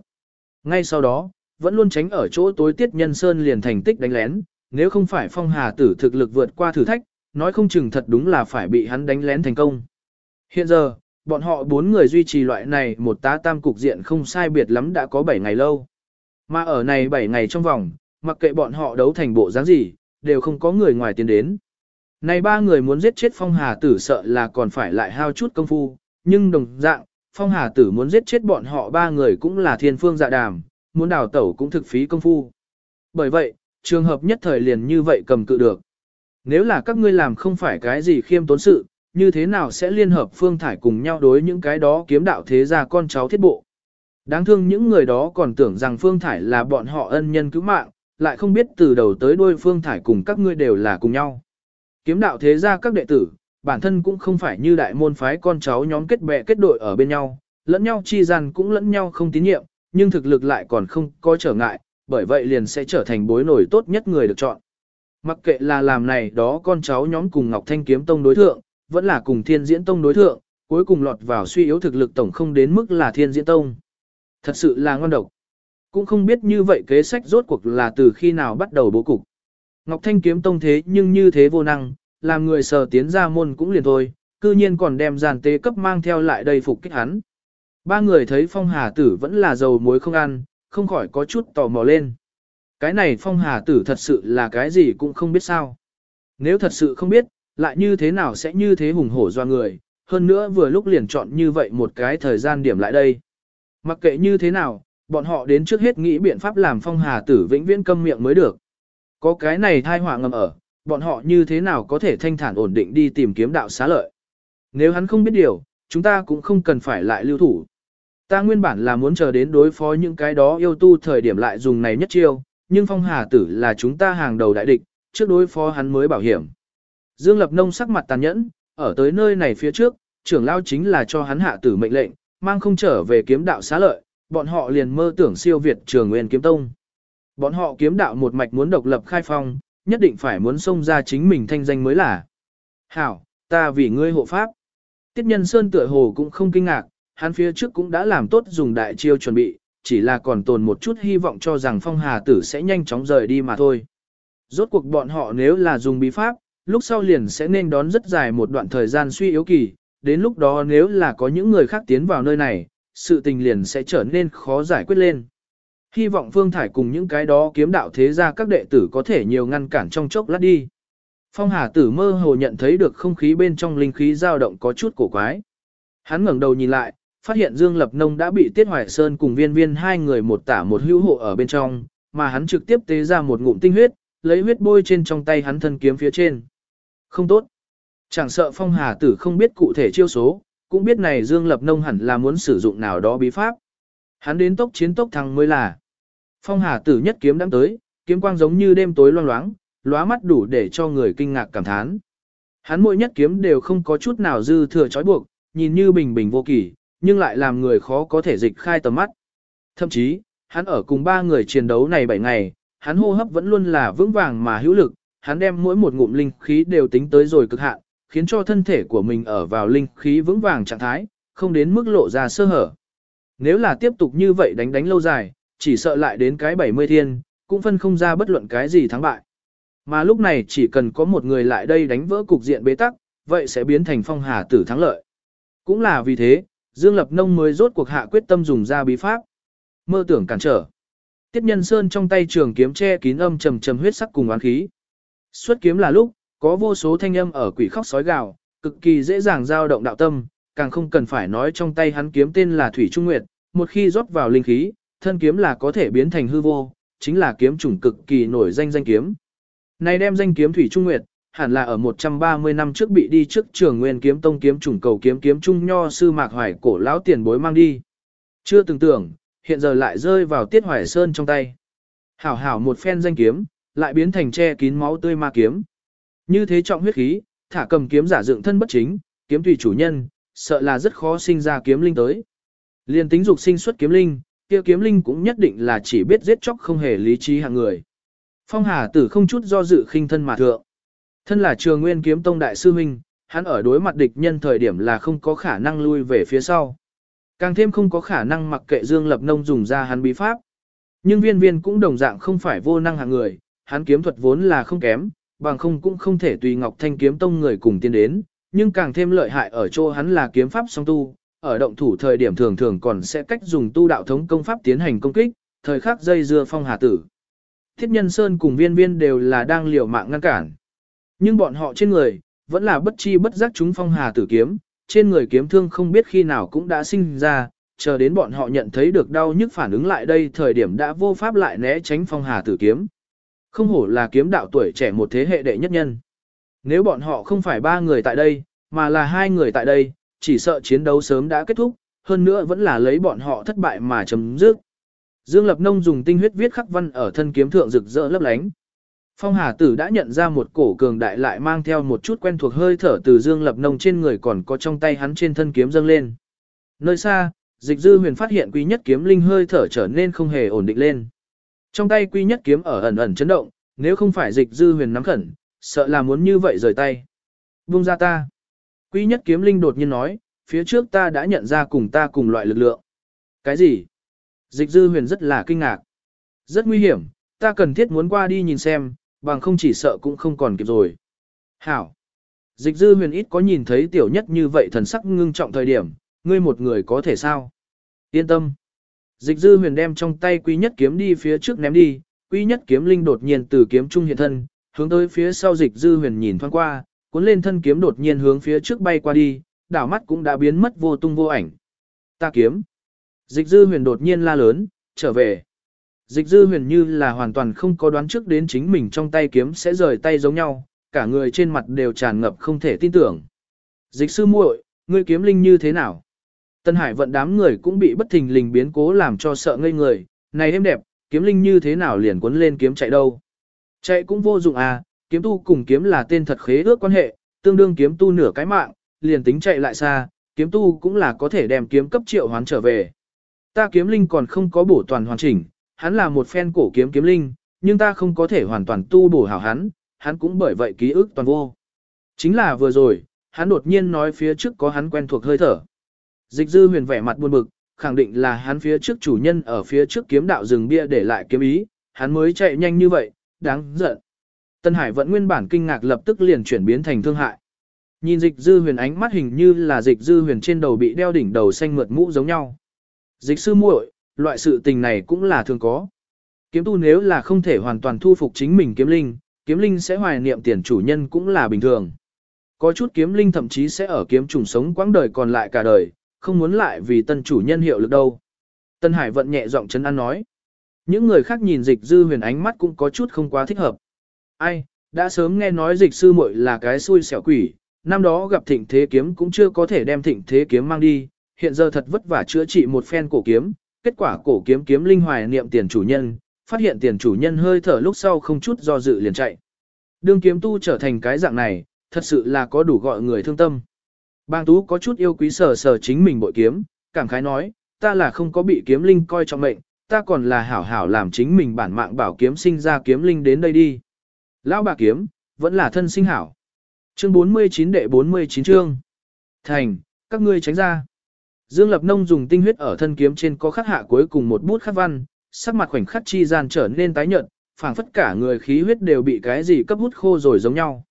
Speaker 1: Ngay sau đó, vẫn luôn tránh ở chỗ tối tiết nhân sơn liền thành tích đánh lén, nếu không phải phong hà tử thực lực vượt qua thử thách, nói không chừng thật đúng là phải bị hắn đánh lén thành công. Hiện giờ, bọn họ bốn người duy trì loại này một tá tam cục diện không sai biệt lắm đã có 7 ngày lâu. Mà ở này 7 ngày trong vòng, mặc kệ bọn họ đấu thành bộ dáng gì, đều không có người ngoài tiến đến. Này ba người muốn giết chết phong hà tử sợ là còn phải lại hao chút công phu, nhưng đồng dạng, phong hà tử muốn giết chết bọn họ ba người cũng là thiên phương dạ đàm, muốn đào tẩu cũng thực phí công phu. Bởi vậy, trường hợp nhất thời liền như vậy cầm cự được. Nếu là các ngươi làm không phải cái gì khiêm tốn sự, như thế nào sẽ liên hợp phương thải cùng nhau đối những cái đó kiếm đạo thế gia con cháu thiết bộ. Đáng thương những người đó còn tưởng rằng phương thải là bọn họ ân nhân cứu mạng, lại không biết từ đầu tới đuôi phương thải cùng các ngươi đều là cùng nhau. Kiếm đạo thế gia các đệ tử, bản thân cũng không phải như đại môn phái con cháu nhóm kết bè kết đội ở bên nhau, lẫn nhau chi gian cũng lẫn nhau không tín nhiệm, nhưng thực lực lại còn không có trở ngại, bởi vậy liền sẽ trở thành bối nổi tốt nhất người được chọn. Mặc kệ là làm này đó con cháu nhóm cùng Ngọc Thanh Kiếm Tông đối thượng, vẫn là cùng Thiên Diễn Tông đối thượng, cuối cùng lọt vào suy yếu thực lực tổng không đến mức là Thiên Diễn Tông. Thật sự là ngon độc. Cũng không biết như vậy kế sách rốt cuộc là từ khi nào bắt đầu bố cục. Ngọc Thanh Kiếm Tông thế nhưng như thế vô năng, làm người sờ tiến ra môn cũng liền thôi, cư nhiên còn đem giàn tế cấp mang theo lại đây phục kích hắn. Ba người thấy phong hà tử vẫn là dầu muối không ăn, không khỏi có chút tò mò lên. Cái này phong hà tử thật sự là cái gì cũng không biết sao. Nếu thật sự không biết, lại như thế nào sẽ như thế hùng hổ do người, hơn nữa vừa lúc liền chọn như vậy một cái thời gian điểm lại đây. Mặc kệ như thế nào, bọn họ đến trước hết nghĩ biện pháp làm phong hà tử vĩnh viễn câm miệng mới được. Có cái này thai họa ngầm ở, bọn họ như thế nào có thể thanh thản ổn định đi tìm kiếm đạo xá lợi. Nếu hắn không biết điều, chúng ta cũng không cần phải lại lưu thủ. Ta nguyên bản là muốn chờ đến đối phó những cái đó yêu tu thời điểm lại dùng này nhất chiêu, nhưng phong hà tử là chúng ta hàng đầu đại địch, trước đối phó hắn mới bảo hiểm. Dương Lập Nông sắc mặt tàn nhẫn, ở tới nơi này phía trước, trưởng lao chính là cho hắn hạ tử mệnh lệnh, mang không trở về kiếm đạo xá lợi, bọn họ liền mơ tưởng siêu việt trường nguyên kiếm tông. Bọn họ kiếm đạo một mạch muốn độc lập khai phong, nhất định phải muốn xông ra chính mình thanh danh mới là. Hảo, ta vì ngươi hộ pháp. Tiết nhân Sơn tựa hồ cũng không kinh ngạc, hắn phía trước cũng đã làm tốt dùng đại chiêu chuẩn bị, chỉ là còn tồn một chút hy vọng cho rằng phong hà tử sẽ nhanh chóng rời đi mà thôi. Rốt cuộc bọn họ nếu là dùng bí pháp, lúc sau liền sẽ nên đón rất dài một đoạn thời gian suy yếu kỳ, đến lúc đó nếu là có những người khác tiến vào nơi này, sự tình liền sẽ trở nên khó giải quyết lên. Hy vọng Phương Thải cùng những cái đó kiếm đạo thế ra các đệ tử có thể nhiều ngăn cản trong chốc lát đi. Phong Hà tử mơ hồ nhận thấy được không khí bên trong linh khí dao động có chút cổ quái. Hắn ngẩng đầu nhìn lại, phát hiện Dương Lập Nông đã bị Tiết Hoài Sơn cùng viên viên hai người một tả một hữu hộ ở bên trong, mà hắn trực tiếp tế ra một ngụm tinh huyết, lấy huyết bôi trên trong tay hắn thân kiếm phía trên. Không tốt. Chẳng sợ Phong Hà tử không biết cụ thể chiêu số, cũng biết này Dương Lập Nông hẳn là muốn sử dụng nào đó bí pháp. Hắn đến tốc chiến tốc thắng mới là. Phong Hà tử nhất kiếm đang tới, kiếm quang giống như đêm tối loang loáng, lóa mắt đủ để cho người kinh ngạc cảm thán. Hắn mỗi nhất kiếm đều không có chút nào dư thừa trói buộc, nhìn như bình bình vô kỳ, nhưng lại làm người khó có thể dịch khai tầm mắt. Thậm chí, hắn ở cùng ba người chiến đấu này 7 ngày, hắn hô hấp vẫn luôn là vững vàng mà hữu lực, hắn đem mỗi một ngụm linh khí đều tính tới rồi cực hạn, khiến cho thân thể của mình ở vào linh khí vững vàng trạng thái, không đến mức lộ ra sơ hở. Nếu là tiếp tục như vậy đánh đánh lâu dài, chỉ sợ lại đến cái 70 thiên, cũng phân không ra bất luận cái gì thắng bại. Mà lúc này chỉ cần có một người lại đây đánh vỡ cục diện bế tắc, vậy sẽ biến thành phong hà tử thắng lợi. Cũng là vì thế, Dương Lập Nông mới rốt cuộc hạ quyết tâm dùng ra bí pháp. Mơ tưởng cản trở. Tiết Nhân Sơn trong tay trường kiếm che kín âm trầm trầm huyết sắc cùng oán khí. Xuất kiếm là lúc, có vô số thanh âm ở quỷ khóc sói gào, cực kỳ dễ dàng dao động đạo tâm, càng không cần phải nói trong tay hắn kiếm tên là Thủy Trung Nguyệt, một khi rót vào linh khí, thân kiếm là có thể biến thành hư vô, chính là kiếm chủng cực kỳ nổi danh danh kiếm. Này đem danh kiếm Thủy Trung Nguyệt, hẳn là ở 130 năm trước bị đi trước trường nguyên kiếm tông kiếm chủng cầu kiếm kiếm trung nho sư mạc hoài cổ lão tiền bối mang đi. Chưa từng tưởng, hiện giờ lại rơi vào tiết hoài sơn trong tay. Hảo hảo một phen danh kiếm, lại biến thành che kín máu tươi ma kiếm. Như thế trọng huyết khí, thả cầm kiếm giả dựng thân bất chính, kiếm tùy chủ nhân, sợ là rất khó sinh ra kiếm linh tới. Liên tính dục sinh xuất kiếm linh, kia kiếm linh cũng nhất định là chỉ biết giết chóc không hề lý trí hạng người. Phong Hà tử không chút do dự khinh thân mà thượng. Thân là trường nguyên kiếm tông đại sư huynh, hắn ở đối mặt địch nhân thời điểm là không có khả năng lui về phía sau. Càng thêm không có khả năng mặc kệ Dương Lập Nông dùng ra hắn bí pháp. Nhưng viên viên cũng đồng dạng không phải vô năng hạng người, hắn kiếm thuật vốn là không kém, bằng không cũng không thể tùy Ngọc Thanh kiếm tông người cùng tiến đến, nhưng càng thêm lợi hại ở chỗ hắn là kiếm pháp song tu, ở động thủ thời điểm thường thường còn sẽ cách dùng tu đạo thống công pháp tiến hành công kích, thời khắc dây dưa phong hà tử. Thiết nhân sơn cùng viên viên đều là đang liều mạng ngăn cản. Nhưng bọn họ trên người, vẫn là bất chi bất giác chúng phong hà tử kiếm, trên người kiếm thương không biết khi nào cũng đã sinh ra, chờ đến bọn họ nhận thấy được đau nhức phản ứng lại đây thời điểm đã vô pháp lại né tránh phong hà tử kiếm. Không hổ là kiếm đạo tuổi trẻ một thế hệ đệ nhất nhân. Nếu bọn họ không phải ba người tại đây, mà là hai người tại đây, chỉ sợ chiến đấu sớm đã kết thúc, hơn nữa vẫn là lấy bọn họ thất bại mà chấm dứt. Dương Lập Nông dùng tinh huyết viết khắc văn ở thân kiếm thượng rực rỡ lấp lánh. Phong Hà Tử đã nhận ra một cổ cường đại lại mang theo một chút quen thuộc hơi thở từ Dương Lập Nông trên người còn có trong tay hắn trên thân kiếm dâng lên. Nơi xa, Dịch Dư Huyền phát hiện quý nhất kiếm linh hơi thở trở nên không hề ổn định lên. Trong tay quy nhất kiếm ở ẩn ẩn chấn động, nếu không phải Dịch Dư Huyền nắm khẩn, sợ là muốn như vậy rời tay. Buông ra ta. quy nhất kiếm linh đột nhiên nói, phía trước ta đã nhận ra cùng ta cùng loại lực lượng. Cái gì? Dịch Dư Huyền rất là kinh ngạc. Rất nguy hiểm, ta cần thiết muốn qua đi nhìn xem, bằng không chỉ sợ cũng không còn kịp rồi. Hảo. Dịch dư huyền ít có nhìn thấy tiểu nhất như vậy thần sắc ngưng trọng thời điểm, ngươi một người có thể sao? Yên tâm. Dịch dư huyền đem trong tay quý nhất kiếm đi phía trước ném đi, quý nhất kiếm linh đột nhiên từ kiếm trung hiện thân, hướng tới phía sau dịch dư huyền nhìn thoáng qua, cuốn lên thân kiếm đột nhiên hướng phía trước bay qua đi, đảo mắt cũng đã biến mất vô tung vô ảnh. Ta kiếm. Dịch dư huyền đột nhiên la lớn, trở về. Dịch dư huyền như là hoàn toàn không có đoán trước đến chính mình trong tay kiếm sẽ rời tay giống nhau, cả người trên mặt đều tràn ngập không thể tin tưởng. Dịch sư muội, ngươi kiếm linh như thế nào? Tân Hải vận đám người cũng bị bất thình lình biến cố làm cho sợ ngây người, này em đẹp, kiếm linh như thế nào liền cuốn lên kiếm chạy đâu? Chạy cũng vô dụng à, kiếm tu cùng kiếm là tên thật khế ước quan hệ, tương đương kiếm tu nửa cái mạng, liền tính chạy lại xa, kiếm tu cũng là có thể đem kiếm cấp triệu hoán trở về. Ta kiếm linh còn không có bổ toàn hoàn chỉnh, hắn là một phen cổ kiếm kiếm linh, nhưng ta không có thể hoàn toàn tu bổ hảo hắn, hắn cũng bởi vậy ký ức toàn vô. Chính là vừa rồi, hắn đột nhiên nói phía trước có hắn quen thuộc hơi thở. Dịch dư huyền vẻ mặt buồn bực, khẳng định là hắn phía trước chủ nhân ở phía trước kiếm đạo rừng bia để lại kiếm ý, hắn mới chạy nhanh như vậy, đáng giận. Tân Hải vẫn nguyên bản kinh ngạc lập tức liền chuyển biến thành thương hại. Nhìn dịch dư huyền ánh mắt hình như là dịch dư huyền trên đầu bị đeo đỉnh đầu xanh mượt mũ giống nhau. Dịch sư muội, loại sự tình này cũng là thường có. Kiếm tu nếu là không thể hoàn toàn thu phục chính mình kiếm linh, kiếm linh sẽ hoài niệm tiền chủ nhân cũng là bình thường. Có chút kiếm linh thậm chí sẽ ở kiếm trùng sống quãng đời còn lại cả đời, không muốn lại vì tân chủ nhân hiệu lực đâu. Tân Hải vận nhẹ giọng chấn an nói. Những người khác nhìn dịch dư huyền ánh mắt cũng có chút không quá thích hợp. Ai, đã sớm nghe nói dịch sư muội là cái xui xẻo quỷ, năm đó gặp thịnh thế kiếm cũng chưa có thể đem thịnh thế kiếm mang đi, hiện giờ thật vất vả chữa trị một phen cổ kiếm, kết quả cổ kiếm kiếm linh hoài niệm tiền chủ nhân, phát hiện tiền chủ nhân hơi thở lúc sau không chút do dự liền chạy. Đương kiếm tu trở thành cái dạng này, thật sự là có đủ gọi người thương tâm. Bang tú có chút yêu quý sở sở chính mình bội kiếm, cảm khái nói, ta là không có bị kiếm linh coi trọng mệnh, ta còn là hảo hảo làm chính mình bản mạng bảo kiếm sinh ra kiếm linh đến đây đi. Lão bà kiếm, vẫn là thân sinh hảo. Chương 49 đệ 49 chương. Thành, các ngươi tránh ra. Dương Lập Nông dùng tinh huyết ở thân kiếm trên có khắc hạ cuối cùng một bút khắc văn, sắc mặt khoảnh khắc chi gian trở nên tái nhợt, phảng phất cả người khí huyết đều bị cái gì cấp hút khô rồi giống nhau.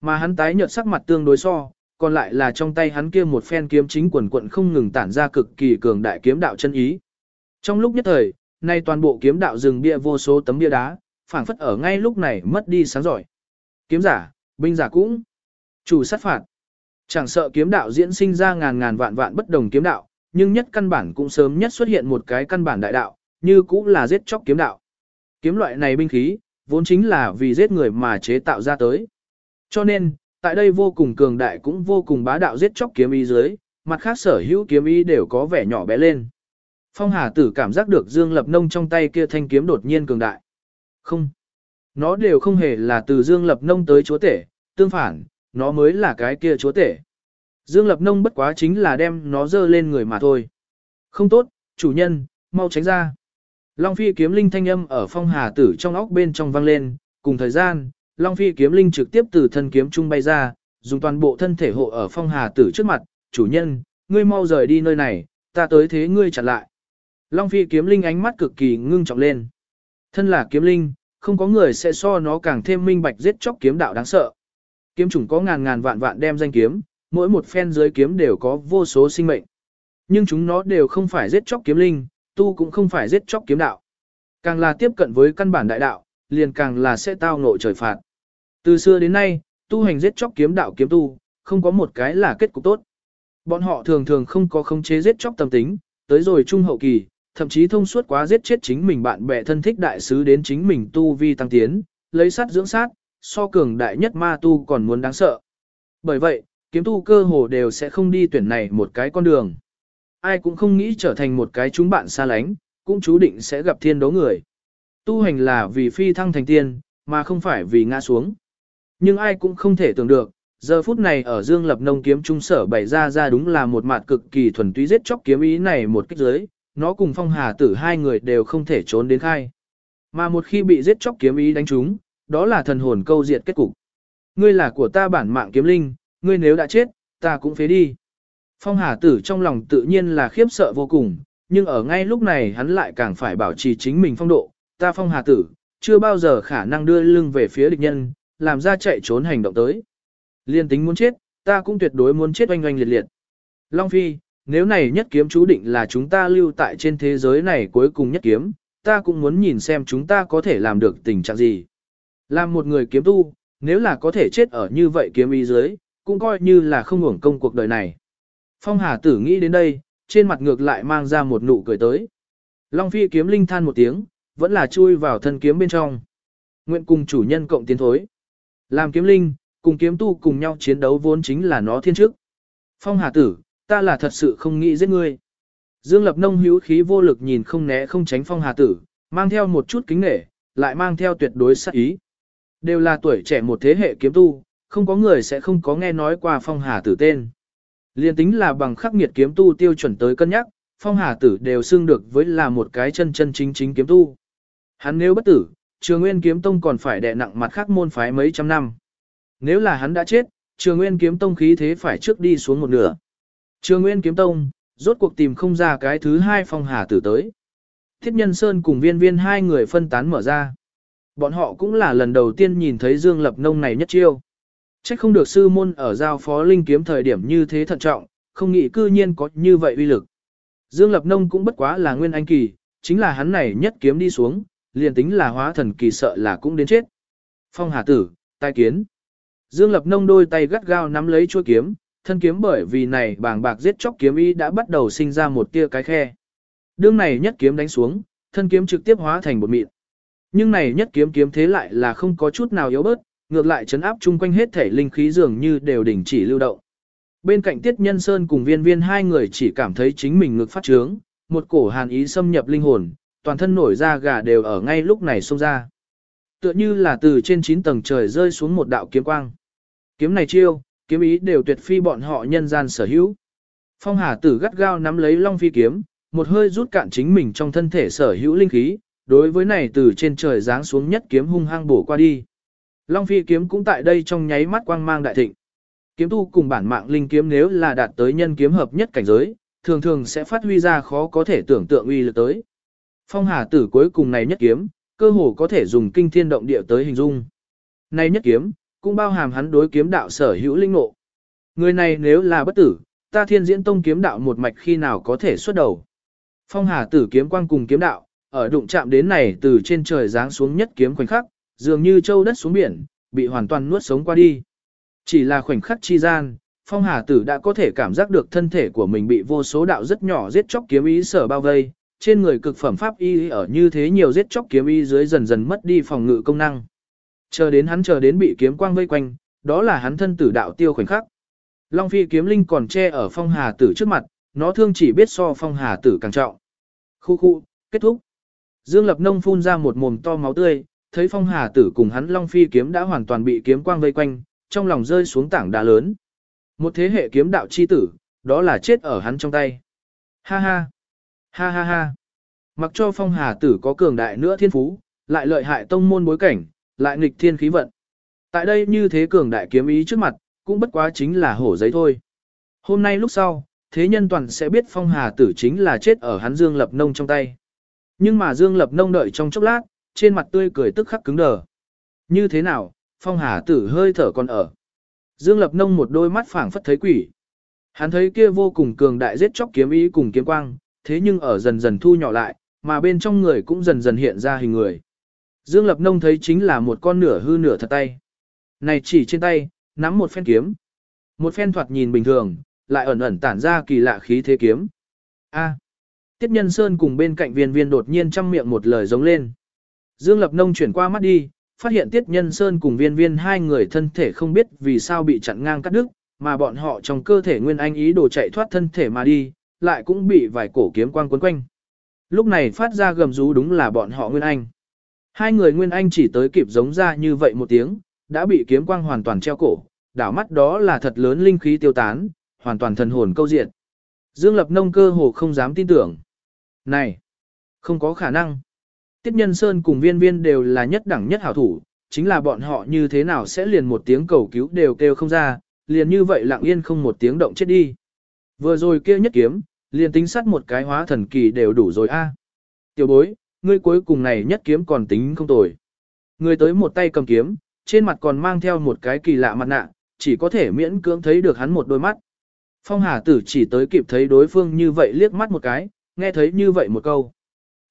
Speaker 1: Mà hắn tái nhợt sắc mặt tương đối so, còn lại là trong tay hắn kia một phen kiếm chính quần quận không ngừng tản ra cực kỳ cường đại kiếm đạo chân ý. Trong lúc nhất thời, nay toàn bộ kiếm đạo rừng bia vô số tấm bia đá, phảng phất ở ngay lúc này mất đi sáng giỏi. Kiếm giả, binh giả cũng, chủ sát phạt. Chẳng sợ kiếm đạo diễn sinh ra ngàn ngàn vạn vạn bất đồng kiếm đạo, nhưng nhất căn bản cũng sớm nhất xuất hiện một cái căn bản đại đạo, như cũng là giết chóc kiếm đạo. Kiếm loại này binh khí, vốn chính là vì giết người mà chế tạo ra tới. Cho nên, tại đây vô cùng cường đại cũng vô cùng bá đạo giết chóc kiếm ý dưới, mặt khác sở hữu kiếm ý đều có vẻ nhỏ bé lên. Phong Hà Tử cảm giác được Dương Lập Nông trong tay kia thanh kiếm đột nhiên cường đại. Không. Nó đều không hề là từ Dương Lập Nông tới chúa tể, tương phản, nó mới là cái kia chúa tể. Dương Lập Nông bất quá chính là đem nó dơ lên người mà thôi. Không tốt, chủ nhân, mau tránh ra. Long Phi kiếm linh thanh âm ở phong hà tử trong óc bên trong vang lên, cùng thời gian, Long Phi kiếm linh trực tiếp từ thân kiếm trung bay ra, dùng toàn bộ thân thể hộ ở phong hà tử trước mặt, chủ nhân, ngươi mau rời đi nơi này, ta tới thế ngươi chặn lại. Long Phi kiếm linh ánh mắt cực kỳ ngưng trọng lên. Thân là kiếm linh, không có người sẽ so nó càng thêm minh bạch giết chóc kiếm đạo đáng sợ. Kiếm chủng có ngàn ngàn vạn vạn đem danh kiếm, mỗi một phen dưới kiếm đều có vô số sinh mệnh. Nhưng chúng nó đều không phải giết chóc kiếm linh, tu cũng không phải giết chóc kiếm đạo. Càng là tiếp cận với căn bản đại đạo, liền càng là sẽ tao ngộ trời phạt. Từ xưa đến nay, tu hành giết chóc kiếm đạo kiếm tu, không có một cái là kết cục tốt. Bọn họ thường thường không có khống chế giết chóc tâm tính, tới rồi trung hậu kỳ, thậm chí thông suốt quá giết chết chính mình bạn bè thân thích đại sứ đến chính mình tu vi tăng tiến, lấy sát dưỡng sát, so cường đại nhất ma tu còn muốn đáng sợ. Bởi vậy, kiếm tu cơ hồ đều sẽ không đi tuyển này một cái con đường. Ai cũng không nghĩ trở thành một cái chúng bạn xa lánh, cũng chú định sẽ gặp thiên đấu người. Tu hành là vì phi thăng thành tiên, mà không phải vì ngã xuống. Nhưng ai cũng không thể tưởng được, giờ phút này ở Dương Lập Nông kiếm trung sở bày ra ra đúng là một mặt cực kỳ thuần túy giết chóc kiếm ý này một cách giới, nó cùng phong hà tử hai người đều không thể trốn đến khai. Mà một khi bị giết chóc kiếm ý đánh trúng, đó là thần hồn câu diệt kết cục. Ngươi là của ta bản mạng kiếm linh, ngươi nếu đã chết, ta cũng phế đi. Phong hà tử trong lòng tự nhiên là khiếp sợ vô cùng, nhưng ở ngay lúc này hắn lại càng phải bảo trì chính mình phong độ, ta phong hà tử, chưa bao giờ khả năng đưa lưng về phía địch nhân, làm ra chạy trốn hành động tới. Liên tính muốn chết, ta cũng tuyệt đối muốn chết oanh oanh liệt liệt. Long Phi, nếu này nhất kiếm chú định là chúng ta lưu tại trên thế giới này cuối cùng nhất kiếm, ta cũng muốn nhìn xem chúng ta có thể làm được tình trạng gì. Làm một người kiếm tu, nếu là có thể chết ở như vậy kiếm ý dưới, cũng coi như là không hưởng công cuộc đời này. Phong Hà tử nghĩ đến đây, trên mặt ngược lại mang ra một nụ cười tới. Long Phi kiếm linh than một tiếng, vẫn là chui vào thân kiếm bên trong. Nguyện cùng chủ nhân cộng tiến thối. Làm kiếm linh, cùng kiếm tu cùng nhau chiến đấu vốn chính là nó thiên chức. Phong Hà tử, ta là thật sự không nghĩ giết ngươi. Dương Lập Nông hữu khí vô lực nhìn không né không tránh Phong Hà tử, mang theo một chút kính nể, lại mang theo tuyệt đối sát ý. Đều là tuổi trẻ một thế hệ kiếm tu, không có người sẽ không có nghe nói qua Phong Hà tử tên. Liên tính là bằng khắc nghiệt kiếm tu tiêu chuẩn tới cân nhắc, Phong Hà tử đều xưng được với là một cái chân chân chính chính kiếm tu. Hắn nếu bất tử, Trường Nguyên kiếm tông còn phải đè nặng mặt khác môn phái mấy trăm năm. Nếu là hắn đã chết, Trường Nguyên kiếm tông khí thế phải trước đi xuống một nửa. Trường Nguyên kiếm tông, rốt cuộc tìm không ra cái thứ hai Phong Hà tử tới. Thiết Nhân Sơn cùng viên viên hai người phân tán mở ra. Bọn họ cũng là lần đầu tiên nhìn thấy Dương Lập Nông này nhất chiêu. Chắc không được sư môn ở giao phó linh kiếm thời điểm như thế thận trọng, không nghĩ cư nhiên có như vậy uy lực. Dương Lập Nông cũng bất quá là nguyên anh kỳ, chính là hắn này nhất kiếm đi xuống, liền tính là hóa thần kỳ sợ là cũng đến chết. Phong Hà Tử, tai kiến. Dương Lập Nông đôi tay gắt gao nắm lấy chuôi kiếm, thân kiếm bởi vì này bàng bạc giết chóc kiếm ý đã bắt đầu sinh ra một tia cái khe. Đương này nhất kiếm đánh xuống, thân kiếm trực tiếp hóa thành một mịn. Nhưng này nhất kiếm kiếm thế lại là không có chút nào yếu bớt, ngược lại chấn áp chung quanh hết thể linh khí dường như đều đình chỉ lưu động. Bên cạnh Tiết Nhân Sơn cùng viên viên hai người chỉ cảm thấy chính mình ngực phát trướng, một cổ hàn ý xâm nhập linh hồn, toàn thân nổi da gà đều ở ngay lúc này xông ra. Tựa như là từ trên 9 tầng trời rơi xuống một đạo kiếm quang. Kiếm này chiêu, kiếm ý đều tuyệt phi bọn họ nhân gian sở hữu. Phong Hà Tử gắt gao nắm lấy Long Phi kiếm, một hơi rút cạn chính mình trong thân thể sở hữu linh khí, đối với này từ trên trời giáng xuống nhất kiếm hung hăng bổ qua đi. Long Phi kiếm cũng tại đây trong nháy mắt quang mang đại thịnh. Kiếm tu cùng bản mạng linh kiếm nếu là đạt tới nhân kiếm hợp nhất cảnh giới, thường thường sẽ phát huy ra khó có thể tưởng tượng uy lực tới. Phong Hà Tử cuối cùng này nhất kiếm, cơ hồ có thể dùng kinh thiên động địa tới hình dung. Này nhất kiếm, cũng bao hàm hắn đối kiếm đạo sở hữu linh ngộ. Người này nếu là bất tử, ta thiên diễn tông kiếm đạo một mạch khi nào có thể xuất đầu. Phong Hà Tử kiếm quang cùng kiếm đạo, ở đụng chạm đến này từ trên trời giáng xuống nhất kiếm khoảnh khắc, dường như châu đất xuống biển, bị hoàn toàn nuốt sống qua đi. Chỉ là khoảnh khắc chi gian, Phong Hà Tử đã có thể cảm giác được thân thể của mình bị vô số đạo rất nhỏ giết chóc kiếm ý sở bao vây, trên người cực phẩm pháp y ở như thế nhiều giết chóc kiếm y dưới dần dần mất đi phòng ngự công năng. Chờ đến hắn chờ đến bị kiếm quang vây quanh, đó là hắn thân tử đạo tiêu khoảnh khắc. Long phi kiếm linh còn che ở phong hà tử trước mặt, nó thương chỉ biết so phong hà tử càng trọng. Khu khu, kết thúc. Dương Lập Nông phun ra một mồm to máu tươi, thấy phong hà tử cùng hắn Long phi kiếm đã hoàn toàn bị kiếm quang vây quanh, trong lòng rơi xuống tảng đá lớn. Một thế hệ kiếm đạo chi tử, đó là chết ở hắn trong tay. Ha ha, ha ha ha. Mặc cho phong hà tử có cường đại nữa thiên phú, lại lợi hại tông môn bối cảnh, lại nghịch thiên khí vận. Tại đây như thế cường đại kiếm ý trước mặt, cũng bất quá chính là hổ giấy thôi. Hôm nay lúc sau, thế nhân toàn sẽ biết phong hà tử chính là chết ở hắn Dương Lập Nông trong tay. Nhưng mà Dương Lập Nông đợi trong chốc lát, trên mặt tươi cười tức khắc cứng đờ. Như thế nào, phong hà tử hơi thở còn ở. Dương Lập Nông một đôi mắt phảng phất thấy quỷ. Hắn thấy kia vô cùng cường đại giết chóc kiếm ý cùng kiếm quang, thế nhưng ở dần dần thu nhỏ lại, mà bên trong người cũng dần dần hiện ra hình người. Dương Lập Nông thấy chính là một con nửa hư nửa thật tay. Này chỉ trên tay, nắm một phen kiếm. Một phen thoạt nhìn bình thường, lại ẩn ẩn tản ra kỳ lạ khí thế kiếm. A. Tiết Nhân Sơn cùng bên cạnh viên viên đột nhiên chăm miệng một lời giống lên. Dương Lập Nông chuyển qua mắt đi, phát hiện Tiết Nhân Sơn cùng viên viên hai người thân thể không biết vì sao bị chặn ngang cắt đứt, mà bọn họ trong cơ thể nguyên anh ý đồ chạy thoát thân thể mà đi, lại cũng bị vài cổ kiếm quang quấn quanh. Lúc này phát ra gầm rú đúng là bọn họ nguyên anh. Hai người nguyên anh chỉ tới kịp giống ra như vậy một tiếng, đã bị kiếm quang hoàn toàn treo cổ, đảo mắt đó là thật lớn linh khí tiêu tán, hoàn toàn thần hồn câu diện. Dương Lập Nông cơ hồ không dám tin tưởng. Này, không có khả năng. Tiết Nhân Sơn cùng viên viên đều là nhất đẳng nhất hảo thủ, chính là bọn họ như thế nào sẽ liền một tiếng cầu cứu đều kêu không ra, liền như vậy lặng yên không một tiếng động chết đi. Vừa rồi kia nhất kiếm, liền tính sắt một cái hóa thần kỳ đều đủ rồi a. À. Tiểu bối, ngươi cuối cùng này nhất kiếm còn tính không tồi. Người tới một tay cầm kiếm, trên mặt còn mang theo một cái kỳ lạ mặt nạ, chỉ có thể miễn cưỡng thấy được hắn một đôi mắt. Phong Hà Tử chỉ tới kịp thấy đối phương như vậy liếc mắt một cái, nghe thấy như vậy một câu.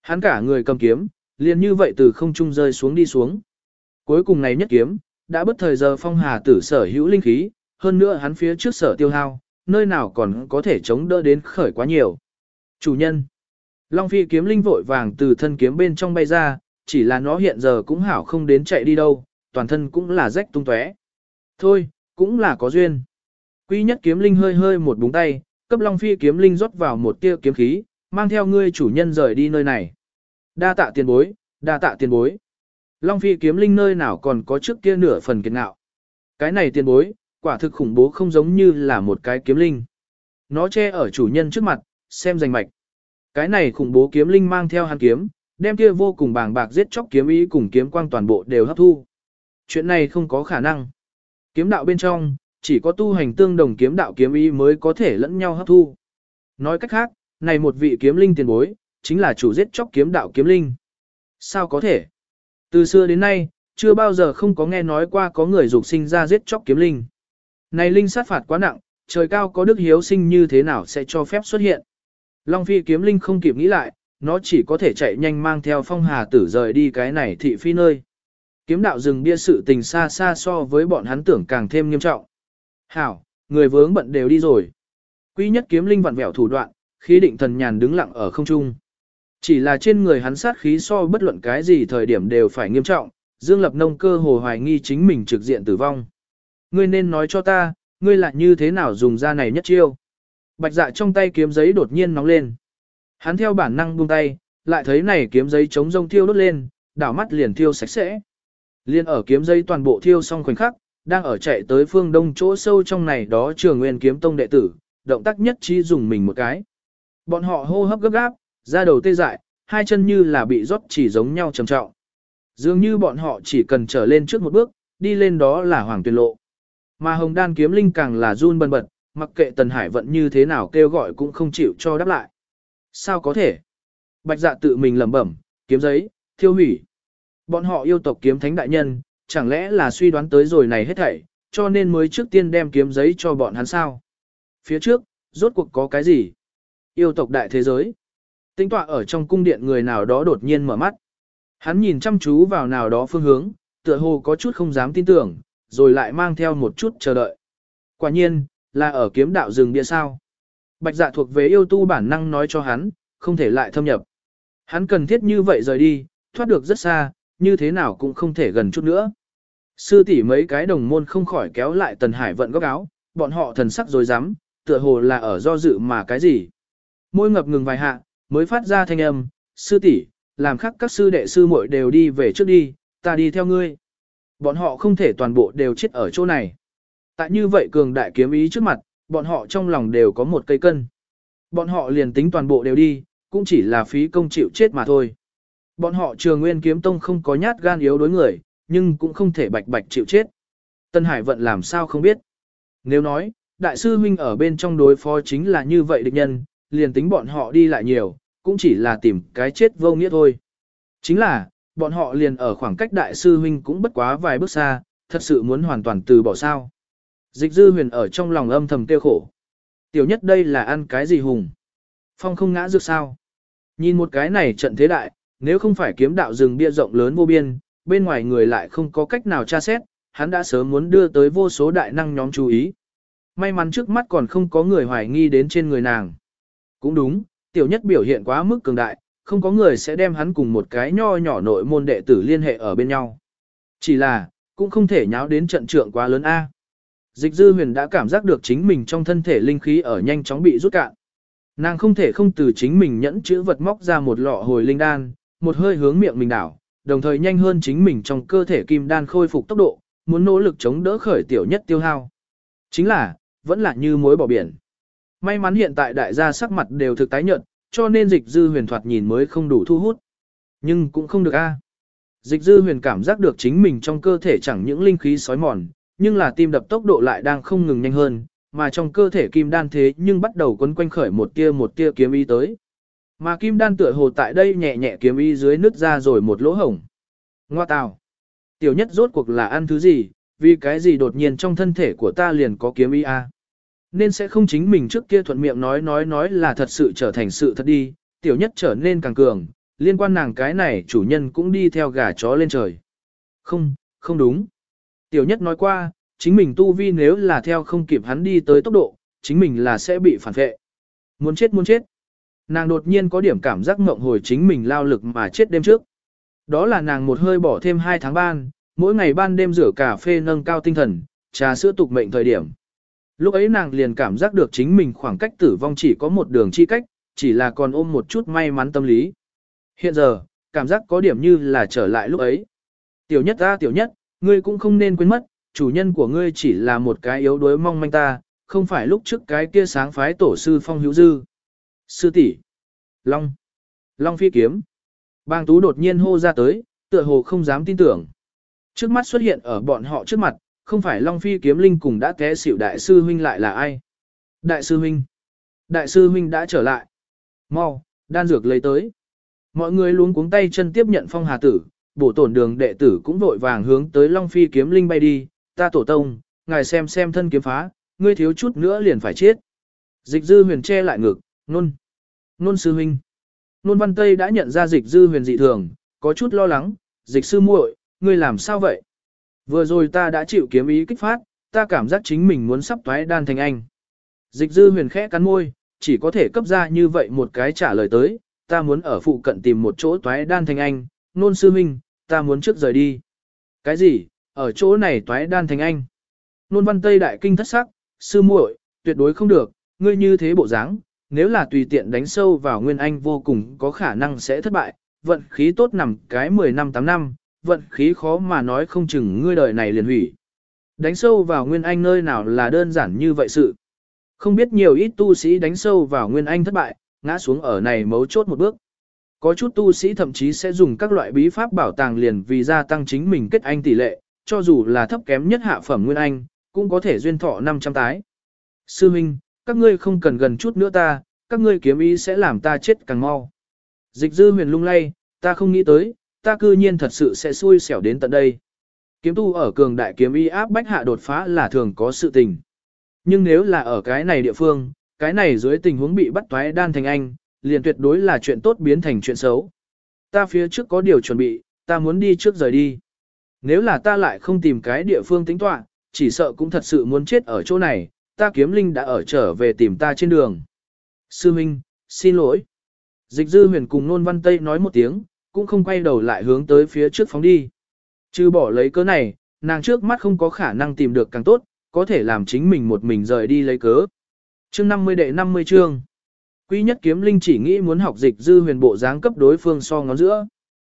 Speaker 1: Hắn cả người cầm kiếm, liền như vậy từ không trung rơi xuống đi xuống. Cuối cùng này nhất kiếm, đã bất thời giờ Phong Hà Tử sở hữu linh khí, hơn nữa hắn phía trước sở tiêu hao, nơi nào còn có thể chống đỡ đến khởi quá nhiều. Chủ nhân. Long Phi kiếm linh vội vàng từ thân kiếm bên trong bay ra, chỉ là nó hiện giờ cũng hảo không đến chạy đi đâu, toàn thân cũng là rách tung tóe. Thôi, cũng là có duyên. Quy nhất kiếm linh hơi hơi một búng tay, cấp Long Phi kiếm linh rót vào một tia kiếm khí, mang theo ngươi chủ nhân rời đi nơi này. Đa tạ tiền bối, đa tạ tiền bối. Long Phi kiếm linh nơi nào còn có trước kia nửa phần kiệt ngạo. Cái này tiền bối, quả thực khủng bố không giống như là một cái kiếm linh. Nó che ở chủ nhân trước mặt, xem danh mạch. Cái này khủng bố kiếm linh mang theo hắn kiếm, đem kia vô cùng bàng bạc giết chóc kiếm ý cùng kiếm quang toàn bộ đều hấp thu. Chuyện này không có khả năng. Kiếm đạo bên trong, chỉ có tu hành tương đồng kiếm đạo kiếm ý mới có thể lẫn nhau hấp thu. Nói cách khác, này một vị kiếm linh tiền bối, chính là chủ giết chóc kiếm đạo kiếm linh. Sao có thể? Từ xưa đến nay, chưa bao giờ không có nghe nói qua có người dục sinh ra giết chóc kiếm linh. Này linh sát phạt quá nặng, trời cao có đức hiếu sinh như thế nào sẽ cho phép xuất hiện. Long phi kiếm linh không kịp nghĩ lại, nó chỉ có thể chạy nhanh mang theo phong hà tử rời đi cái này thị phi nơi. Kiếm đạo rừng bia sự tình xa xa so với bọn hắn tưởng càng thêm nghiêm trọng. Hảo, người vướng bận đều đi rồi. Quý nhất kiếm linh vặn vẹo thủ đoạn, khí định thần nhàn đứng lặng ở không trung. Chỉ là trên người hắn sát khí so bất luận cái gì thời điểm đều phải nghiêm trọng, Dương Lập Nông cơ hồ hoài nghi chính mình trực diện tử vong. Ngươi nên nói cho ta, ngươi lại như thế nào dùng ra này nhất chiêu. Bạch dạ trong tay kiếm giấy đột nhiên nóng lên. Hắn theo bản năng buông tay, lại thấy này kiếm giấy chống rông thiêu đốt lên, đảo mắt liền thiêu sạch sẽ. Liên ở kiếm giấy toàn bộ thiêu xong khoảnh khắc, đang ở chạy tới phương đông chỗ sâu trong này đó trường nguyên kiếm tông đệ tử, động tác nhất trí dùng mình một cái. Bọn họ hô hấp gấp gáp, ra đầu tê dại, hai chân như là bị rót chỉ giống nhau trầm trọng. Dường như bọn họ chỉ cần trở lên trước một bước, đi lên đó là hoàng tuyệt lộ. Mà hồng đan kiếm linh càng là run bần bật, mặc kệ Tần Hải vận như thế nào kêu gọi cũng không chịu cho đáp lại. Sao có thể? Bạch dạ tự mình lẩm bẩm, kiếm giấy, thiêu hủy. Bọn họ yêu tộc kiếm thánh đại nhân, chẳng lẽ là suy đoán tới rồi này hết thảy, cho nên mới trước tiên đem kiếm giấy cho bọn hắn sao? Phía trước, rốt cuộc có cái gì? Yêu tộc đại thế giới. Tính tọa ở trong cung điện người nào đó đột nhiên mở mắt. Hắn nhìn chăm chú vào nào đó phương hướng, tựa hồ có chút không dám tin tưởng, rồi lại mang theo một chút chờ đợi. Quả nhiên, là ở kiếm đạo rừng địa sao. Bạch dạ thuộc về yêu tu bản năng nói cho hắn, không thể lại thâm nhập. Hắn cần thiết như vậy rời đi, thoát được rất xa, như thế nào cũng không thể gần chút nữa. Sư tỷ mấy cái đồng môn không khỏi kéo lại Tần Hải vận góc áo, bọn họ thần sắc rồi dám, tựa hồ là ở do dự mà cái gì. Môi ngập ngừng vài hạ, mới phát ra thanh âm, sư tỷ, làm khắc các sư đệ sư muội đều đi về trước đi, ta đi theo ngươi. Bọn họ không thể toàn bộ đều chết ở chỗ này. Tại như vậy cường đại kiếm ý trước mặt, bọn họ trong lòng đều có một cây cân. Bọn họ liền tính toàn bộ đều đi, cũng chỉ là phí công chịu chết mà thôi. Bọn họ trường nguyên kiếm tông không có nhát gan yếu đối người, nhưng cũng không thể bạch bạch chịu chết. Tân Hải vận làm sao không biết. Nếu nói, đại sư huynh ở bên trong đối phó chính là như vậy địch nhân, liền tính bọn họ đi lại nhiều, cũng chỉ là tìm cái chết vô nghĩa thôi. Chính là, bọn họ liền ở khoảng cách đại sư huynh cũng bất quá vài bước xa, thật sự muốn hoàn toàn từ bỏ sao. Dịch dư huyền ở trong lòng âm thầm tiêu khổ. Tiểu nhất đây là ăn cái gì hùng? Phong không ngã dược sao? Nhìn một cái này trận thế đại, nếu không phải kiếm đạo rừng bia rộng lớn vô biên, bên ngoài người lại không có cách nào tra xét, hắn đã sớm muốn đưa tới vô số đại năng nhóm chú ý. May mắn trước mắt còn không có người hoài nghi đến trên người nàng. Cũng đúng, tiểu nhất biểu hiện quá mức cường đại, không có người sẽ đem hắn cùng một cái nho nhỏ nội môn đệ tử liên hệ ở bên nhau. Chỉ là, cũng không thể nháo đến trận trượng quá lớn A. Dịch dư huyền đã cảm giác được chính mình trong thân thể linh khí ở nhanh chóng bị rút cạn. Nàng không thể không từ chính mình nhẫn chữ vật móc ra một lọ hồi linh đan, một hơi hướng miệng mình đảo, đồng thời nhanh hơn chính mình trong cơ thể kim đan khôi phục tốc độ, muốn nỗ lực chống đỡ khởi tiểu nhất tiêu hao. Chính là, vẫn là như mối bỏ biển. May mắn hiện tại đại gia sắc mặt đều thực tái nhợt, cho nên dịch dư huyền thoạt nhìn mới không đủ thu hút. Nhưng cũng không được a. Dịch dư huyền cảm giác được chính mình trong cơ thể chẳng những linh khí sói mòn, nhưng là tim đập tốc độ lại đang không ngừng nhanh hơn, mà trong cơ thể kim đan thế nhưng bắt đầu quấn quanh khởi một tia một tia kiếm ý tới. Mà kim đan tựa hồ tại đây nhẹ nhẹ kiếm ý dưới nứt ra rồi một lỗ hổng. Ngoa tào. Tiểu nhất rốt cuộc là ăn thứ gì, vì cái gì đột nhiên trong thân thể của ta liền có kiếm ý a? Nên sẽ không chính mình trước kia thuận miệng nói nói nói là thật sự trở thành sự thật đi, tiểu nhất trở nên càng cường, liên quan nàng cái này chủ nhân cũng đi theo gà chó lên trời. Không, không đúng. Tiểu nhất nói qua, chính mình tu vi nếu là theo không kịp hắn đi tới tốc độ, chính mình là sẽ bị phản vệ. Muốn chết muốn chết. Nàng đột nhiên có điểm cảm giác mộng hồi chính mình lao lực mà chết đêm trước. Đó là nàng một hơi bỏ thêm 2 tháng ban, mỗi ngày ban đêm rửa cà phê nâng cao tinh thần, trà sữa tục mệnh thời điểm. Lúc ấy nàng liền cảm giác được chính mình khoảng cách tử vong chỉ có một đường chi cách, chỉ là còn ôm một chút may mắn tâm lý. Hiện giờ, cảm giác có điểm như là trở lại lúc ấy. Tiểu nhất ta tiểu nhất, ngươi cũng không nên quên mất, chủ nhân của ngươi chỉ là một cái yếu đuối mong manh ta, không phải lúc trước cái kia sáng phái tổ sư phong hữu dư. Sư tỷ, Long, Long phi kiếm. Bang tú đột nhiên hô ra tới, tựa hồ không dám tin tưởng. Trước mắt xuất hiện ở bọn họ trước mặt, không phải Long phi kiếm linh cùng đã té xỉu đại sư huynh lại là ai. Đại sư huynh, đại sư huynh đã trở lại. Mau, đan dược lấy tới. Mọi người luống cuống tay chân tiếp nhận phong hà tử, bổ tổn đường đệ tử cũng vội vàng hướng tới Long Phi kiếm linh bay đi, ta tổ tông, ngài xem xem thân kiếm phá, ngươi thiếu chút nữa liền phải chết. Dịch dư huyền che lại ngực, nôn, nôn sư huynh. Nôn văn Tây đã nhận ra dịch dư huyền dị thường, có chút lo lắng, dịch sư muội, ngươi làm sao vậy? Vừa rồi ta đã chịu kiếm ý kích phát, ta cảm giác chính mình muốn sắp toái đan thành anh. Dịch dư huyền khẽ cắn môi, chỉ có thể cấp ra như vậy một cái trả lời tới, ta muốn ở phụ cận tìm một chỗ toái đan thành anh, nôn sư minh, ta muốn trước rời đi. Cái gì, ở chỗ này toái đan thành anh. Nôn văn Tây đại kinh thất sắc, sư muội, tuyệt đối không được, ngươi như thế bộ dáng, nếu là tùy tiện đánh sâu vào nguyên anh vô cùng có khả năng sẽ thất bại, vận khí tốt nằm cái 10 năm 8 năm, vận khí khó mà nói không chừng ngươi đời này liền hủy. Đánh sâu vào nguyên anh nơi nào là đơn giản như vậy sự. Không biết nhiều ít tu sĩ đánh sâu vào nguyên anh thất bại, ngã xuống ở này mấu chốt một bước. Có chút tu sĩ thậm chí sẽ dùng các loại bí pháp bảo tàng liền vì gia tăng chính mình kết anh tỷ lệ, cho dù là thấp kém nhất hạ phẩm nguyên anh, cũng có thể duyên thọ 500 tái. Sư Minh, các ngươi không cần gần chút nữa ta, các ngươi kiếm ý sẽ làm ta chết càng mau. Dịch dư huyền lung lay, ta không nghĩ tới, ta cư nhiên thật sự sẽ xui xẻo đến tận đây. Kiếm tu ở cường đại kiếm y áp bách hạ đột phá là thường có sự tình. Nhưng nếu là ở cái này địa phương, cái này dưới tình huống bị bắt toái đan thành anh, liền tuyệt đối là chuyện tốt biến thành chuyện xấu. Ta phía trước có điều chuẩn bị, ta muốn đi trước rời đi. Nếu là ta lại không tìm cái địa phương tính toán, chỉ sợ cũng thật sự muốn chết ở chỗ này, ta kiếm linh đã ở trở về tìm ta trên đường. Sư Minh, xin lỗi. Dịch dư huyền cùng nôn văn tây nói một tiếng, cũng không quay đầu lại hướng tới phía trước phóng đi. Chứ bỏ lấy cớ này, nàng trước mắt không có khả năng tìm được càng tốt, có thể làm chính mình một mình rời đi lấy cớ. Chương 50 đệ 50 chương. Quý nhất kiếm linh chỉ nghĩ muốn học dịch dư huyền bộ dáng cấp đối phương so ngón giữa.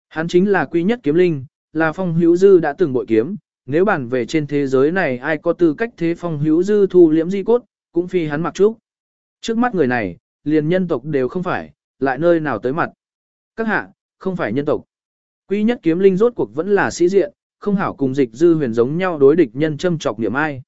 Speaker 1: Hắn chính là quý nhất kiếm linh, là phong hữu dư đã từng bội kiếm, nếu bàn về trên thế giới này ai có tư cách thế phong hữu dư thu liễm di cốt, cũng phi hắn mặc trúc. Trước mắt người này, liền nhân tộc đều không phải, lại nơi nào tới mặt. Các hạ, không phải nhân tộc. Quý nhất kiếm linh rốt cuộc vẫn là sĩ diện, không hảo cùng dịch dư huyền giống nhau đối địch nhân châm chọc niệm ai.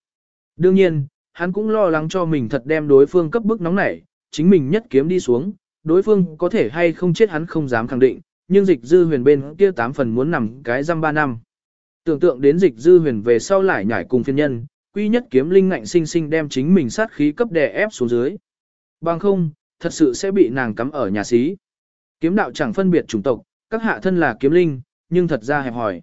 Speaker 1: Đương nhiên, hắn cũng lo lắng cho mình thật đem đối phương cấp bức nóng nảy, chính mình nhất kiếm đi xuống, đối phương có thể hay không chết hắn không dám khẳng định, nhưng dịch dư huyền bên kia tám phần muốn nằm cái răm ba năm. Tưởng tượng đến dịch dư huyền về sau lại nhảy cùng phiên nhân, quy nhất kiếm linh ngạnh sinh sinh đem chính mình sát khí cấp đè ép xuống dưới. Bằng không, thật sự sẽ bị nàng cắm ở nhà xí. Kiếm đạo chẳng phân biệt chủng tộc, các hạ thân là kiếm linh, nhưng thật ra hẹp hỏi.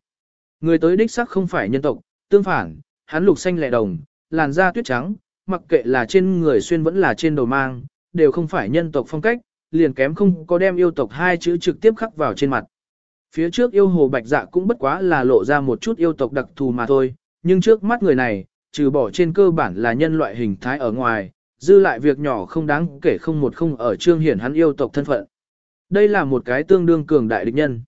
Speaker 1: Người tới đích xác không phải nhân tộc, tương phản, hắn lục xanh lẻ đồng, làn da tuyết trắng, mặc kệ là trên người xuyên vẫn là trên đầu mang, đều không phải nhân tộc phong cách, liền kém không có đem yêu tộc hai chữ trực tiếp khắc vào trên mặt. Phía trước yêu hồ bạch dạ cũng bất quá là lộ ra một chút yêu tộc đặc thù mà thôi, nhưng trước mắt người này, trừ bỏ trên cơ bản là nhân loại hình thái ở ngoài, dư lại việc nhỏ không đáng kể không một không ở trương hiển hắn yêu tộc thân phận. Đây là một cái tương đương cường đại địch nhân.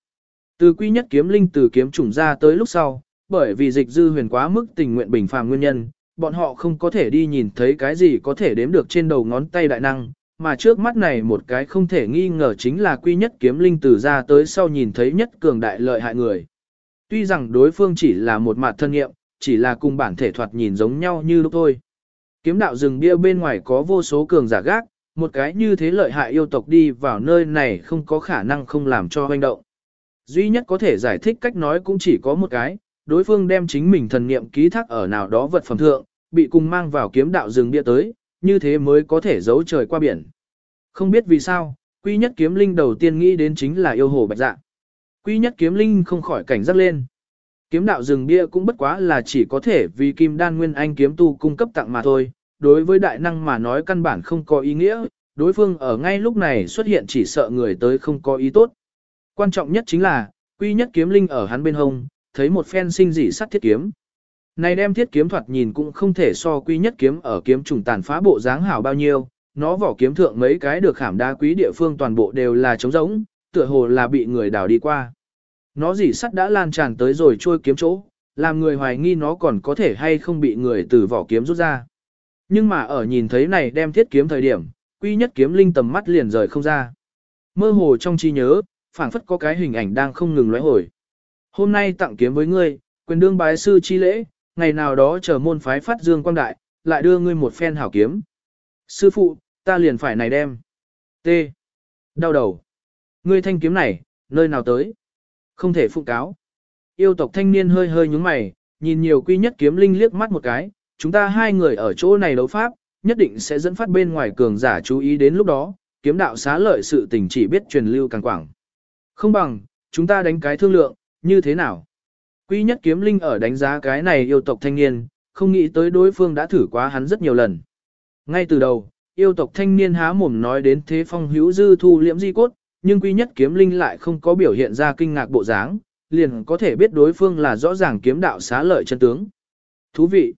Speaker 1: Từ quy nhất kiếm linh từ kiếm trùng ra tới lúc sau, bởi vì dịch dư huyền quá mức tình nguyện bình phàm nguyên nhân, bọn họ không có thể đi nhìn thấy cái gì có thể đếm được trên đầu ngón tay đại năng, mà trước mắt này một cái không thể nghi ngờ chính là quy nhất kiếm linh từ ra tới sau nhìn thấy nhất cường đại lợi hại người. Tuy rằng đối phương chỉ là một mặt thân nghiệm, chỉ là cùng bản thể thoạt nhìn giống nhau như lúc thôi. Kiếm đạo rừng bia bên ngoài có vô số cường giả gác, một cái như thế lợi hại yêu tộc đi vào nơi này không có khả năng không làm cho hoành động. Duy nhất có thể giải thích cách nói cũng chỉ có một cái, đối phương đem chính mình thần niệm ký thác ở nào đó vật phẩm thượng, bị cùng mang vào kiếm đạo rừng bia tới, như thế mới có thể giấu trời qua biển. Không biết vì sao, quy nhất kiếm linh đầu tiên nghĩ đến chính là yêu hồ bạch dạ. Quy nhất kiếm linh không khỏi cảnh giác lên. Kiếm đạo rừng bia cũng bất quá là chỉ có thể vì kim đan nguyên anh kiếm tu cung cấp tặng mà thôi, đối với đại năng mà nói căn bản không có ý nghĩa, đối phương ở ngay lúc này xuất hiện chỉ sợ người tới không có ý tốt. Quan trọng nhất chính là, quy nhất kiếm linh ở hắn bên hông, thấy một phen sinh dị sắt thiết kiếm. Này đem thiết kiếm thoạt nhìn cũng không thể so quy nhất kiếm ở kiếm trùng tàn phá bộ dáng hảo bao nhiêu, nó vỏ kiếm thượng mấy cái được khảm đá quý địa phương toàn bộ đều là trống rỗng, tựa hồ là bị người đào đi qua. Nó dị sắt đã lan tràn tới rồi trôi kiếm chỗ, làm người hoài nghi nó còn có thể hay không bị người từ vỏ kiếm rút ra. Nhưng mà ở nhìn thấy này đem thiết kiếm thời điểm, quy nhất kiếm linh tầm mắt liền rời không ra. Mơ hồ trong trí nhớ, phảng phất có cái hình ảnh đang không ngừng lóe hồi. Hôm nay tặng kiếm với ngươi, quyền đương bái sư chi lễ, ngày nào đó chờ môn phái phát dương quang đại, lại đưa ngươi một phen hảo kiếm. Sư phụ, ta liền phải này đem. T. Đau đầu. Ngươi thanh kiếm này, nơi nào tới? Không thể phụ cáo. Yêu tộc thanh niên hơi hơi nhúng mày, nhìn nhiều quy nhất kiếm linh liếc mắt một cái, chúng ta hai người ở chỗ này đấu pháp, nhất định sẽ dẫn phát bên ngoài cường giả chú ý đến lúc đó, kiếm đạo xá lợi sự tình chỉ biết truyền lưu càng quảng. Không bằng, chúng ta đánh cái thương lượng, như thế nào? Quy nhất kiếm linh ở đánh giá cái này yêu tộc thanh niên, không nghĩ tới đối phương đã thử quá hắn rất nhiều lần. Ngay từ đầu, yêu tộc thanh niên há mồm nói đến thế phong hữu dư thu liễm di cốt, nhưng quy nhất kiếm linh lại không có biểu hiện ra kinh ngạc bộ dáng, liền có thể biết đối phương là rõ ràng kiếm đạo xá lợi chân tướng. Thú vị!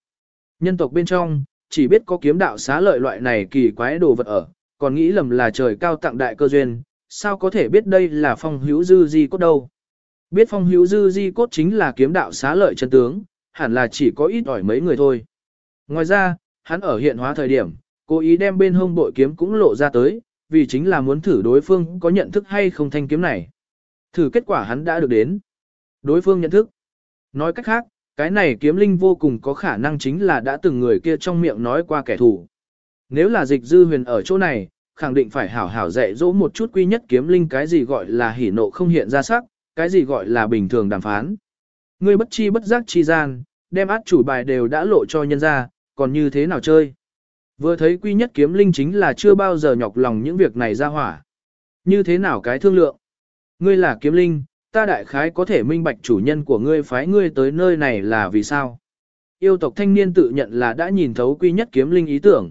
Speaker 1: Nhân tộc bên trong, chỉ biết có kiếm đạo xá lợi loại này kỳ quái đồ vật ở, còn nghĩ lầm là trời cao tặng đại cơ duyên, sao có thể biết đây là phong hữu dư di cốt đâu. Biết phong hữu dư di cốt chính là kiếm đạo xá lợi chân tướng, hẳn là chỉ có ít ỏi mấy người thôi. Ngoài ra, hắn ở hiện hóa thời điểm, cố ý đem bên hông bội kiếm cũng lộ ra tới, vì chính là muốn thử đối phương có nhận thức hay không thanh kiếm này. Thử kết quả hắn đã được đến. Đối phương nhận thức. Nói cách khác, cái này kiếm linh vô cùng có khả năng chính là đã từng người kia trong miệng nói qua kẻ thù. Nếu là dịch dư huyền ở chỗ này, khẳng định phải hảo hảo dạy dỗ một chút quy nhất kiếm linh cái gì gọi là hỉ nộ không hiện ra sắc, cái gì gọi là bình thường đàm phán. Ngươi bất chi bất giác chi gian, đem át chủ bài đều đã lộ cho nhân ra, còn như thế nào chơi. Vừa thấy quy nhất kiếm linh chính là chưa bao giờ nhọc lòng những việc này ra hỏa. Như thế nào cái thương lượng? Ngươi là kiếm linh, ta đại khái có thể minh bạch chủ nhân của ngươi phái ngươi tới nơi này là vì sao? Yêu tộc thanh niên tự nhận là đã nhìn thấu quy nhất kiếm linh ý tưởng.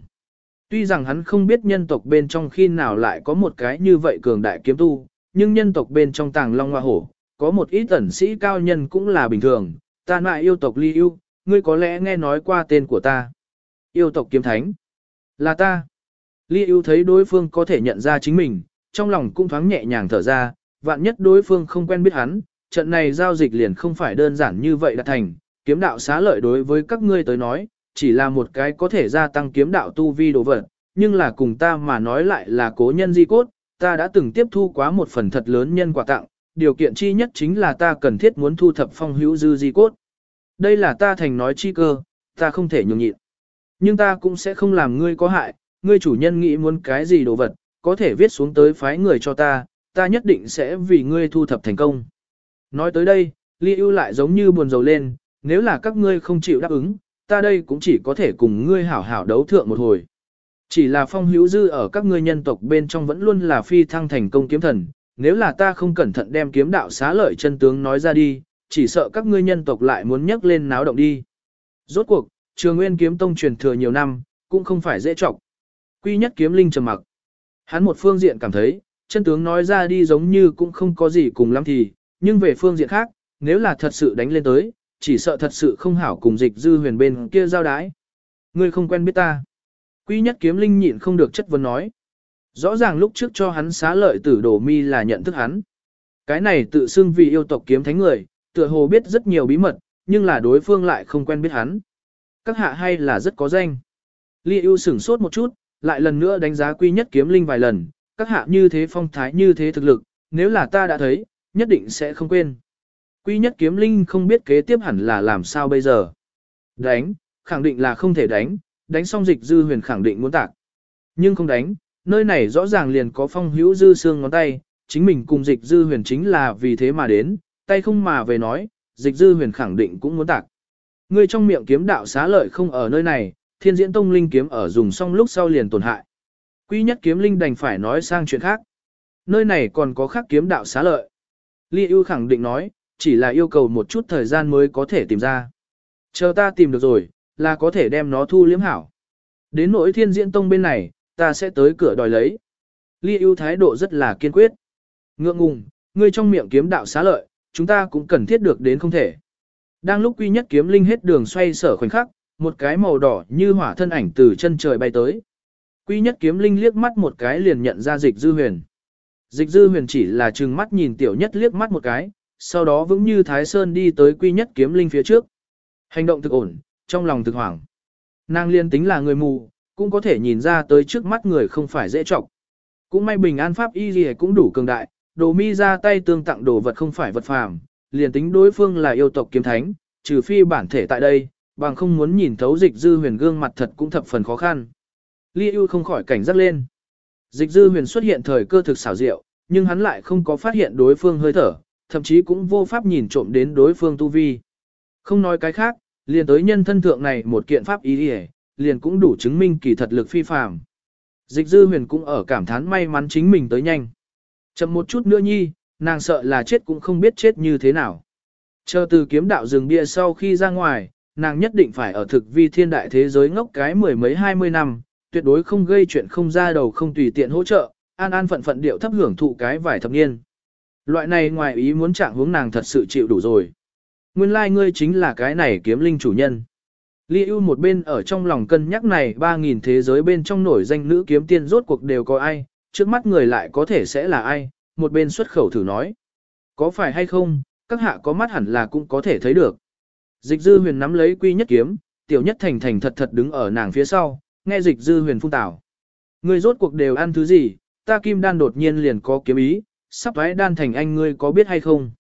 Speaker 1: Tuy rằng hắn không biết nhân tộc bên trong khi nào lại có một cái như vậy cường đại kiếm tu, nhưng nhân tộc bên trong tàng long hoa hổ, có một ít tẩn sĩ cao nhân cũng là bình thường, ta nại yêu tộc ly yêu, ngươi có lẽ nghe nói qua tên của ta. Yêu tộc kiếm thánh. Là ta. Ly yêu thấy đối phương có thể nhận ra chính mình, trong lòng cũng thoáng nhẹ nhàng thở ra, vạn nhất đối phương không quen biết hắn, trận này giao dịch liền không phải đơn giản như vậy đã thành, kiếm đạo xá lợi đối với các ngươi tới nói, chỉ là một cái có thể gia tăng kiếm đạo tu vi đồ vật, nhưng là cùng ta mà nói lại là cố nhân di cốt, ta đã từng tiếp thu quá một phần thật lớn nhân quả tặng, điều kiện chi nhất chính là ta cần thiết muốn thu thập phong hữu dư di cốt. Đây là ta thành nói chi cơ, ta không thể nhường nhịn. Nhưng ta cũng sẽ không làm ngươi có hại, ngươi chủ nhân nghĩ muốn cái gì đồ vật, có thể viết xuống tới phái người cho ta, ta nhất định sẽ vì ngươi thu thập thành công. Nói tới đây, Ly ưu lại giống như buồn rầu lên, nếu là các ngươi không chịu đáp ứng, ta đây cũng chỉ có thể cùng ngươi hảo hảo đấu thượng một hồi. Chỉ là phong hữu dư ở các ngươi nhân tộc bên trong vẫn luôn là phi thăng thành công kiếm thần, nếu là ta không cẩn thận đem kiếm đạo xá lợi chân tướng nói ra đi, chỉ sợ các ngươi nhân tộc lại muốn nhấc lên náo động đi. Rốt cuộc, trường nguyên kiếm tông truyền thừa nhiều năm, cũng không phải dễ trọng. Quy nhất kiếm linh trầm mặc. Hắn một phương diện cảm thấy, chân tướng nói ra đi giống như cũng không có gì cùng lắm thì, nhưng về phương diện khác, nếu là thật sự đánh lên tới, chỉ sợ thật sự không hảo cùng dịch dư huyền bên kia giao đái. Ngươi không quen biết ta. Quy nhất kiếm linh nhịn không được chất vấn nói. Rõ ràng lúc trước cho hắn xá lợi tử đổ mi là nhận thức hắn. Cái này tự xưng vì yêu tộc kiếm thánh người, tựa hồ biết rất nhiều bí mật, nhưng là đối phương lại không quen biết hắn. Các hạ hay là rất có danh. Liêu ưu sửng sốt một chút, lại lần nữa đánh giá quy nhất kiếm linh vài lần, các hạ như thế phong thái như thế thực lực, nếu là ta đã thấy, nhất định sẽ không quên. Quy nhất kiếm linh không biết kế tiếp hẳn là làm sao bây giờ. Đánh, khẳng định là không thể đánh, đánh xong dịch dư huyền khẳng định muốn tạc. Nhưng không đánh, nơi này rõ ràng liền có phong hữu dư xương ngón tay, chính mình cùng dịch dư huyền chính là vì thế mà đến, tay không mà về nói, dịch dư huyền khẳng định cũng muốn tạc. Người trong miệng kiếm đạo xá lợi không ở nơi này, thiên diễn tông linh kiếm ở dùng xong lúc sau liền tổn hại. Quy nhất kiếm linh đành phải nói sang chuyện khác. Nơi này còn có khác kiếm đạo xá lợi. Ly ưu khẳng định nói, chỉ là yêu cầu một chút thời gian mới có thể tìm ra. Chờ ta tìm được rồi, là có thể đem nó thu liếm hảo. Đến nỗi thiên diễn tông bên này, ta sẽ tới cửa đòi lấy. Ly ưu thái độ rất là kiên quyết. Ngượng ngùng, ngươi trong miệng kiếm đạo xá lợi, chúng ta cũng cần thiết được đến không thể. Đang lúc quy nhất kiếm linh hết đường xoay sở khoảnh khắc, một cái màu đỏ như hỏa thân ảnh từ chân trời bay tới. Quy nhất kiếm linh liếc mắt một cái liền nhận ra dịch dư huyền. Dịch dư huyền chỉ là trừng mắt nhìn tiểu nhất liếc mắt một cái, sau đó vững như thái sơn đi tới quy nhất kiếm linh phía trước. Hành động thực ổn, trong lòng thực hoảng. Nàng liên tính là người mù, cũng có thể nhìn ra tới trước mắt người không phải dễ trọng. Cũng may bình an pháp y gì cũng đủ cường đại, đồ mi ra tay tương tặng đồ vật không phải vật phàm, liền tính đối phương là yêu tộc kiếm thánh, trừ phi bản thể tại đây, bằng không muốn nhìn thấu dịch dư huyền gương mặt thật cũng thập phần khó khăn. Ly ưu không khỏi cảnh giác lên. Dịch dư huyền xuất hiện thời cơ thực xảo diệu, nhưng hắn lại không có phát hiện đối phương hơi thở, thậm chí cũng vô pháp nhìn trộm đến đối phương tu vi. Không nói cái khác, liền tới nhân thân thượng này một kiện pháp ý đi liền cũng đủ chứng minh kỳ thật lực phi phàm. Dịch dư huyền cũng ở cảm thán may mắn chính mình tới nhanh. Chậm một chút nữa nhi, nàng sợ là chết cũng không biết chết như thế nào. Chờ từ kiếm đạo rừng bia sau khi ra ngoài, nàng nhất định phải ở thực vi thiên đại thế giới ngốc cái mười mấy hai mươi năm, tuyệt đối không gây chuyện không ra đầu không tùy tiện hỗ trợ, an an phận phận điệu thấp hưởng thụ cái vài thập niên. Loại này ngoài ý muốn trạng hướng nàng thật sự chịu đủ rồi. Nguyên lai like ngươi chính là cái này kiếm linh chủ nhân. Ly ưu một bên ở trong lòng cân nhắc này 3.000 thế giới bên trong nổi danh nữ kiếm tiên rốt cuộc đều có ai, trước mắt người lại có thể sẽ là ai, một bên xuất khẩu thử nói. Có phải hay không, các hạ có mắt hẳn là cũng có thể thấy được. Dịch dư huyền nắm lấy quy nhất kiếm, tiểu nhất thành thành thật thật đứng ở nàng phía sau, nghe dịch dư huyền phun tảo. Ngươi rốt cuộc đều ăn thứ gì, ta kim đan đột nhiên liền có kiếm ý, sắp thoái đan thành anh ngươi có biết hay không?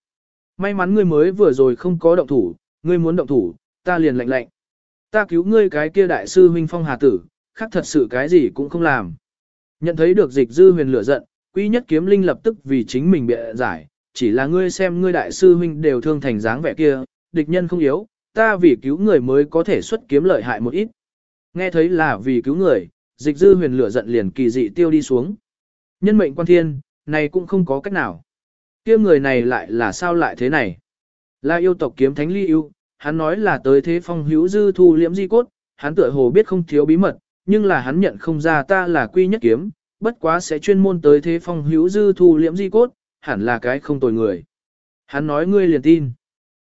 Speaker 1: May mắn ngươi mới vừa rồi không có động thủ, ngươi muốn động thủ, ta liền lạnh lạnh. Ta cứu ngươi cái kia đại sư huynh phong hà tử, khác thật sự cái gì cũng không làm. Nhận thấy được dịch dư huyền lửa giận, quý nhất kiếm linh lập tức vì chính mình bị giải, chỉ là ngươi xem ngươi đại sư huynh đều thương thành dáng vẻ kia, địch nhân không yếu, ta vì cứu người mới có thể xuất kiếm lợi hại một ít. Nghe thấy là vì cứu người, dịch dư huyền lửa giận liền kỳ dị tiêu đi xuống. Nhân mệnh quan thiên, này cũng không có cách nào. kia người này lại là sao lại thế này? Là yêu tộc kiếm thánh ly yêu, hắn nói là tới thế phong hữu dư thu liễm di cốt, hắn tựa hồ biết không thiếu bí mật, nhưng là hắn nhận không ra ta là quy nhất kiếm, bất quá sẽ chuyên môn tới thế phong hữu dư thu liễm di cốt, hẳn là cái không tồi người. Hắn nói ngươi liền tin.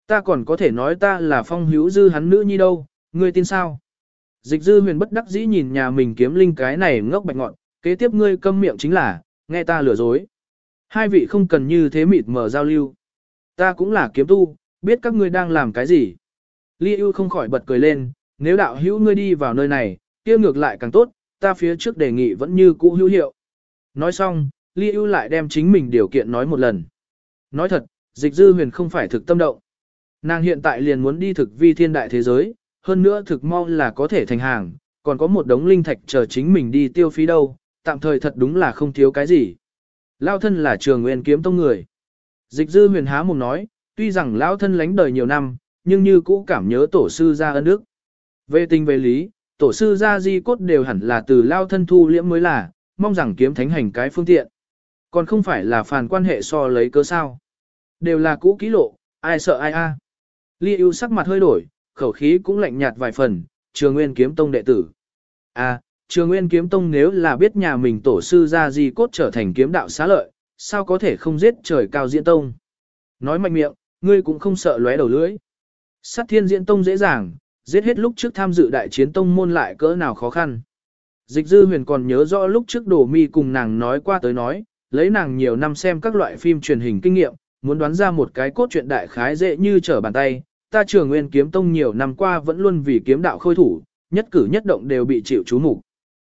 Speaker 1: Ta còn có thể nói ta là phong hữu dư hắn nữ nhi đâu, ngươi tin sao? Dịch dư huyền bất đắc dĩ nhìn nhà mình kiếm linh cái này ngốc bạch ngọn, kế tiếp ngươi câm miệng chính là, nghe ta lừa dối. Hai vị không cần như thế mịt mờ giao lưu. Ta cũng là kiếm tu, biết các ngươi đang làm cái gì. Ly ưu không khỏi bật cười lên, nếu đạo hữu ngươi đi vào nơi này, kia ngược lại càng tốt, ta phía trước đề nghị vẫn như cũ hữu hiệu. Nói xong, Ly ưu lại đem chính mình điều kiện nói một lần. Nói thật, dịch dư huyền không phải thực tâm động. Nàng hiện tại liền muốn đi thực vi thiên đại thế giới, hơn nữa thực mau là có thể thành hàng, còn có một đống linh thạch chờ chính mình đi tiêu phí đâu, tạm thời thật đúng là không thiếu cái gì. Lao thân là trường nguyên kiếm tông người. Dịch dư huyền há mồm nói, tuy rằng lão thân lánh đời nhiều năm, nhưng như cũ cảm nhớ tổ sư gia ân đức. Về tình về lý, tổ sư gia di cốt đều hẳn là từ lao thân thu liễm mới là, mong rằng kiếm thánh hành cái phương tiện. Còn không phải là phản quan hệ so lấy cớ sao. Đều là cũ kỹ lộ, ai sợ ai a. À. Ly ưu sắc mặt hơi đổi, khẩu khí cũng lạnh nhạt vài phần, trường nguyên kiếm tông đệ tử. À, trường nguyên kiếm tông nếu là biết nhà mình tổ sư ra gì cốt trở thành kiếm đạo xá lợi, sao có thể không giết trời cao diễn tông. Nói mạnh miệng, ngươi cũng không sợ lóe đầu lưỡi. Sát thiên diễn tông dễ dàng, giết hết lúc trước tham dự đại chiến tông môn lại cỡ nào khó khăn. Dịch dư huyền còn nhớ rõ lúc trước đổ mi cùng nàng nói qua tới nói, lấy nàng nhiều năm xem các loại phim truyền hình kinh nghiệm, muốn đoán ra một cái cốt truyện đại khái dễ như trở bàn tay. Ta trường nguyên kiếm tông nhiều năm qua vẫn luôn vì kiếm đạo khôi thủ, nhất cử nhất động đều bị chịu chú mục.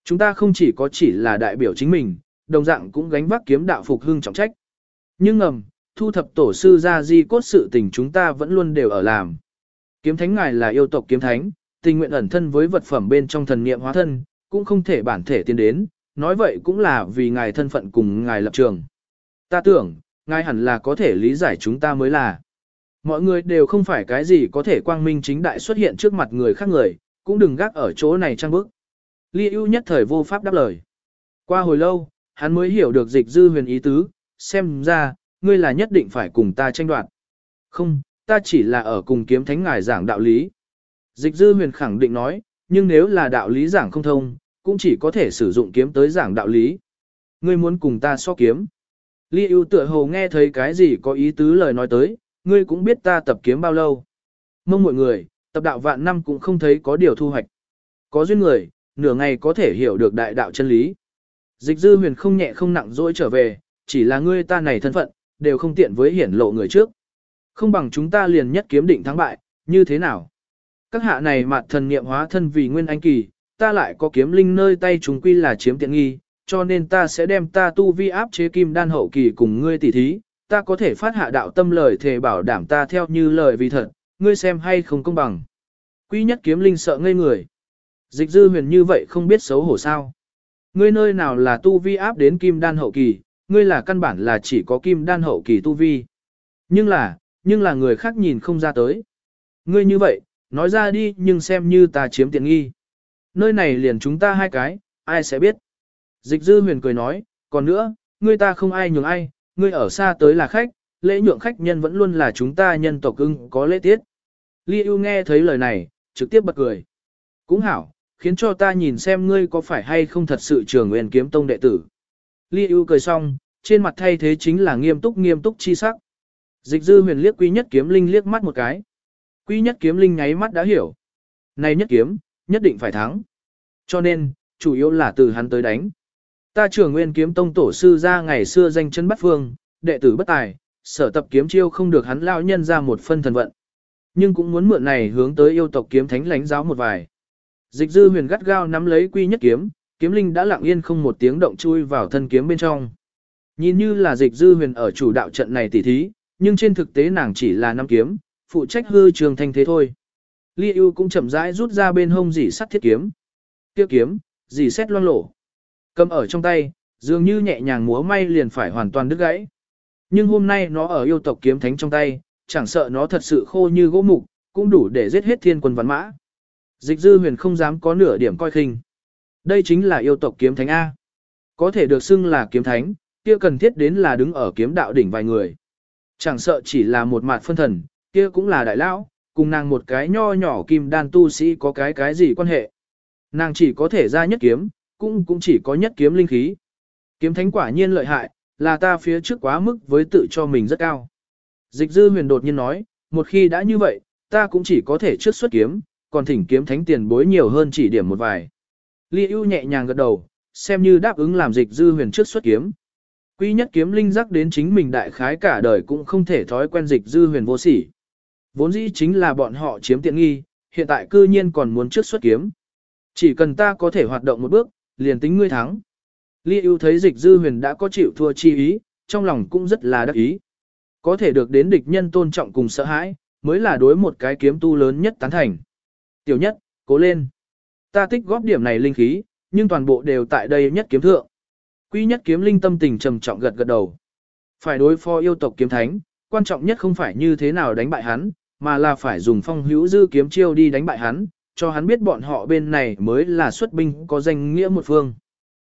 Speaker 1: Chúng ta không chỉ có chỉ là đại biểu chính mình, đồng dạng cũng gánh vác kiếm đạo phục hưng trọng trách. Nhưng ngầm, thu thập tổ sư ra di cốt sự tình chúng ta vẫn luôn đều ở làm. Kiếm thánh ngài là yêu tộc kiếm thánh, tình nguyện ẩn thân với vật phẩm bên trong thần niệm hóa thân, cũng không thể bản thể tiến đến, nói vậy cũng là vì ngài thân phận cùng ngài lập trường. Ta tưởng, ngài hẳn là có thể lý giải chúng ta mới là. Mọi người đều không phải cái gì có thể quang minh chính đại xuất hiện trước mặt người khác người, cũng đừng gác ở chỗ này trang bức. Ly ưu nhất thời vô pháp đáp lời. Qua hồi lâu, hắn mới hiểu được dịch dư huyền ý tứ, xem ra, ngươi là nhất định phải cùng ta tranh đoạt. Không, ta chỉ là ở cùng kiếm thánh ngài giảng đạo lý. Dịch dư huyền khẳng định nói, nhưng nếu là đạo lý giảng không thông, cũng chỉ có thể sử dụng kiếm tới giảng đạo lý. Ngươi muốn cùng ta so kiếm. Ly ưu tựa hồ nghe thấy cái gì có ý tứ lời nói tới, ngươi cũng biết ta tập kiếm bao lâu. Mong mọi người, tập đạo vạn năm cũng không thấy có điều thu hoạch. Có duyên người, nửa ngày có thể hiểu được đại đạo chân lý. Dịch dư huyền không nhẹ không nặng dỗi trở về, chỉ là ngươi ta này thân phận, đều không tiện với hiển lộ người trước. Không bằng chúng ta liền nhất kiếm định thắng bại, như thế nào? Các hạ này mặt thần niệm hóa thân vì nguyên anh kỳ, ta lại có kiếm linh nơi tay chúng quy là chiếm tiện nghi, cho nên ta sẽ đem ta tu vi áp chế kim đan hậu kỳ cùng ngươi tỉ thí, ta có thể phát hạ đạo tâm lời thề bảo đảm ta theo như lời vì thật, ngươi xem hay không công bằng. Quy nhất kiếm linh sợ ngây người. Dịch dư huyền như vậy không biết xấu hổ sao. Ngươi nơi nào là tu vi áp đến kim đan hậu kỳ, ngươi là căn bản là chỉ có kim đan hậu kỳ tu vi. Nhưng là, nhưng là người khác nhìn không ra tới. Ngươi như vậy, nói ra đi nhưng xem như ta chiếm tiện nghi. Nơi này liền chúng ta hai cái, ai sẽ biết. Dịch dư huyền cười nói, còn nữa, ngươi ta không ai nhường ai, ngươi ở xa tới là khách, lễ nhượng khách nhân vẫn luôn là chúng ta nhân tộc ưng có lễ tiết. Li ưu nghe thấy lời này, trực tiếp bật cười. Cũng hảo, khiến cho ta nhìn xem ngươi có phải hay không thật sự trường nguyên kiếm tông đệ tử. Li ưu cười xong, trên mặt thay thế chính là nghiêm túc nghiêm túc chi sắc. Dịch dư huyền liếc quý nhất kiếm linh liếc mắt một cái. Quý nhất kiếm linh nháy mắt đã hiểu. Này nhất kiếm, nhất định phải thắng. Cho nên, chủ yếu là từ hắn tới đánh. Ta trưởng nguyên kiếm tông tổ sư ra ngày xưa danh chân bắt phương, đệ tử bất tài, sở tập kiếm chiêu không được hắn lao nhân ra một phân thần vận. Nhưng cũng muốn mượn này hướng tới yêu tộc kiếm thánh lãnh giáo một vài. Dịch dư huyền gắt gao nắm lấy quy nhất kiếm, kiếm linh đã lặng yên không một tiếng động chui vào thân kiếm bên trong. Nhìn như là dịch dư huyền ở chủ đạo trận này tỉ thí, nhưng trên thực tế nàng chỉ là năm kiếm, phụ trách hư trường thanh thế thôi. Liêu ưu cũng chậm rãi rút ra bên hông dỉ sắt thiết kiếm. Tiêu kiếm, dỉ xét loang lổ. Cầm ở trong tay, dường như nhẹ nhàng múa may liền phải hoàn toàn đứt gãy. Nhưng hôm nay nó ở yêu tộc kiếm thánh trong tay, chẳng sợ nó thật sự khô như gỗ mục, cũng đủ để giết hết thiên quân văn mã. Dịch dư huyền không dám có nửa điểm coi khinh. Đây chính là yêu tộc kiếm thánh A. Có thể được xưng là kiếm thánh, kia cần thiết đến là đứng ở kiếm đạo đỉnh vài người. Chẳng sợ chỉ là một mạt phân thần, kia cũng là đại lão, cùng nàng một cái nho nhỏ kim đan tu sĩ có cái cái gì quan hệ. Nàng chỉ có thể ra nhất kiếm, cũng cũng chỉ có nhất kiếm linh khí. Kiếm thánh quả nhiên lợi hại, là ta phía trước quá mức với tự cho mình rất cao. Dịch dư huyền đột nhiên nói, một khi đã như vậy, ta cũng chỉ có thể trước xuất kiếm, còn thỉnh kiếm thánh tiền bối nhiều hơn chỉ điểm một vài. Lý ưu nhẹ nhàng gật đầu, xem như đáp ứng làm dịch dư huyền trước xuất kiếm. Quy nhất kiếm linh giác đến chính mình đại khái cả đời cũng không thể thói quen dịch dư huyền vô sỉ. Vốn dĩ chính là bọn họ chiếm tiện nghi, hiện tại cư nhiên còn muốn trước xuất kiếm. Chỉ cần ta có thể hoạt động một bước, liền tính ngươi thắng. Ly ưu thấy dịch dư huyền đã có chịu thua chi ý, trong lòng cũng rất là đắc ý. Có thể được đến địch nhân tôn trọng cùng sợ hãi, mới là đối một cái kiếm tu lớn nhất tán thành. Tiểu nhất, cố lên. Ta tích góp điểm này linh khí, nhưng toàn bộ đều tại đây nhất kiếm thượng. Quy nhất kiếm linh tâm tình trầm trọng gật gật đầu. Phải đối phó yêu tộc kiếm thánh, quan trọng nhất không phải như thế nào đánh bại hắn, mà là phải dùng phong hữu dư kiếm chiêu đi đánh bại hắn, cho hắn biết bọn họ bên này mới là xuất binh có danh nghĩa một phương.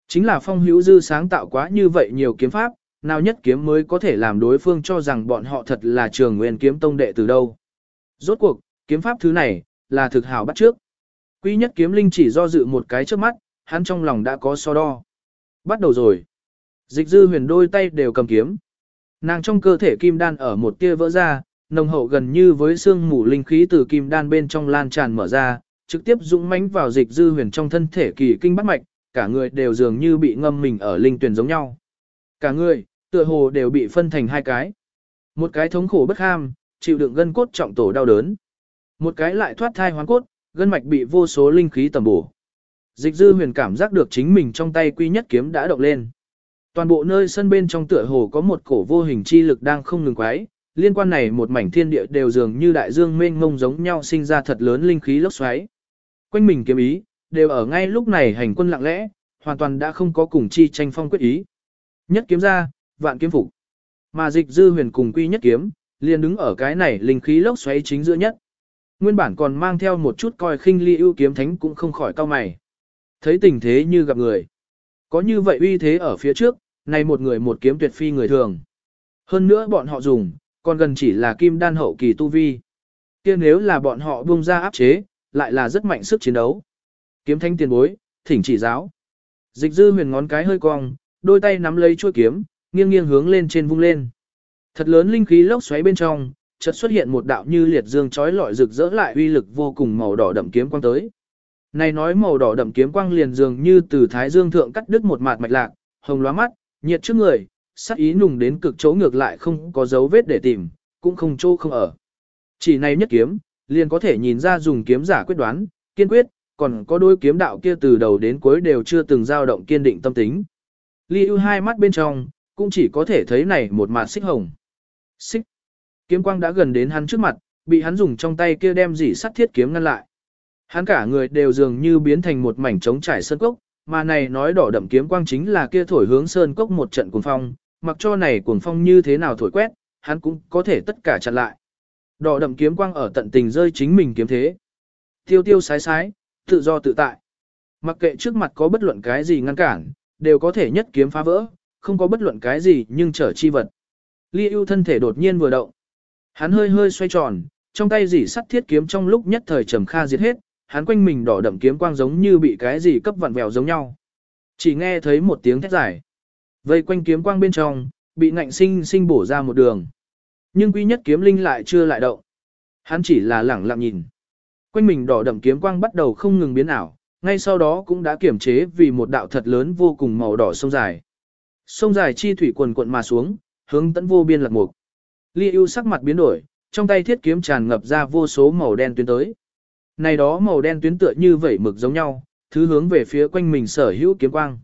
Speaker 1: Chính là phong hữu dư sáng tạo quá như vậy nhiều kiếm pháp, nào nhất kiếm mới có thể làm đối phương cho rằng bọn họ thật là trường nguyên kiếm tông đệ từ đâu. Rốt cuộc, kiếm pháp thứ này, là thực hảo bắt trước. Quy nhất kiếm linh chỉ do dự một cái trước mắt, hắn trong lòng đã có so đo. Bắt đầu rồi. Dịch dư huyền đôi tay đều cầm kiếm. Nàng trong cơ thể kim đan ở một tia vỡ ra, nồng hậu gần như với xương mù linh khí từ kim đan bên trong lan tràn mở ra, trực tiếp dũng mãnh vào dịch dư huyền trong thân thể kỳ kinh bắt mạch, cả người đều dường như bị ngâm mình ở linh tuyển giống nhau. Cả người, tựa hồ đều bị phân thành hai cái. Một cái thống khổ bất ham, chịu đựng gân cốt trọng tổ đau đớn. Một cái lại thoát thai hoán cốt, gân mạch bị vô số linh khí tầm bổ. Dịch dư huyền cảm giác được chính mình trong tay quy nhất kiếm đã động lên. Toàn bộ nơi sân bên trong tựa hồ có một cổ vô hình chi lực đang không ngừng quái, liên quan này một mảnh thiên địa đều dường như đại dương mênh mông giống nhau sinh ra thật lớn linh khí lốc xoáy. Quanh mình kiếm ý, đều ở ngay lúc này hành quân lặng lẽ, hoàn toàn đã không có cùng chi tranh phong quyết ý. Nhất kiếm ra, vạn kiếm phục. Mà dịch dư huyền cùng quy nhất kiếm, liền đứng ở cái này linh khí lốc xoáy chính giữa nhất. Nguyên bản còn mang theo một chút coi khinh ly ưu kiếm thánh cũng không khỏi cao mày. Thấy tình thế như gặp người. Có như vậy uy thế ở phía trước, này một người một kiếm tuyệt phi người thường. Hơn nữa bọn họ dùng, còn gần chỉ là kim đan hậu kỳ tu vi. kia nếu là bọn họ buông ra áp chế, lại là rất mạnh sức chiến đấu. Kiếm thanh tiền bối, thỉnh chỉ giáo. Dịch dư huyền ngón cái hơi cong, đôi tay nắm lấy chuôi kiếm, nghiêng nghiêng hướng lên trên vung lên. Thật lớn linh khí lốc xoáy bên trong, chợt xuất hiện một đạo như liệt dương chói lọi rực rỡ lại uy lực vô cùng màu đỏ đậm kiếm quang tới. Này nói màu đỏ đậm kiếm quang liền dường như từ thái dương thượng cắt đứt một mạt mạch lạc, hồng lóa mắt, nhiệt trước người, sắc ý nùng đến cực chỗ ngược lại không có dấu vết để tìm, cũng không chỗ không ở. Chỉ này nhất kiếm, liền có thể nhìn ra dùng kiếm giả quyết đoán, kiên quyết, còn có đôi kiếm đạo kia từ đầu đến cuối đều chưa từng dao động kiên định tâm tính. Ly ưu hai mắt bên trong, cũng chỉ có thể thấy này một mạt xích hồng. Xích. Kiếm quang đã gần đến hắn trước mặt, bị hắn dùng trong tay kia đem dỉ sắt thiết kiếm ngăn lại. Hắn cả người đều dường như biến thành một mảnh trống trải sơn cốc, mà này nói đỏ đậm kiếm quang chính là kia thổi hướng sơn cốc một trận cuồng phong, mặc cho này cuồng phong như thế nào thổi quét, hắn cũng có thể tất cả chặn lại. Đỏ đậm kiếm quang ở tận tình rơi chính mình kiếm thế. Tiêu tiêu sái sái, tự do tự tại. Mặc kệ trước mặt có bất luận cái gì ngăn cản, đều có thể nhất kiếm phá vỡ, không có bất luận cái gì nhưng trở chi vật. Ly ưu thân thể đột nhiên vừa động. Hắn hơi hơi xoay tròn, trong tay dỉ sắt thiết kiếm trong lúc nhất thời trầm kha diệt hết, hắn quanh mình đỏ đậm kiếm quang giống như bị cái gì cấp vặn vẹo giống nhau. Chỉ nghe thấy một tiếng thét dài. Vây quanh kiếm quang bên trong, bị ngạnh sinh sinh bổ ra một đường. Nhưng quy nhất kiếm linh lại chưa lại động. Hắn chỉ là lẳng lặng nhìn. Quanh mình đỏ đậm kiếm quang bắt đầu không ngừng biến ảo, ngay sau đó cũng đã kiểm chế vì một đạo thật lớn vô cùng màu đỏ sông dài. Sông dài chi thủy quần cuộn mà xuống, hướng tận vô biên lạc mục. Li ưu sắc mặt biến đổi, trong tay thiết kiếm tràn ngập ra vô số màu đen tuyến tới. Này đó màu đen tuyến tựa như vẩy mực giống nhau, thứ hướng về phía quanh mình sở hữu kiếm quang.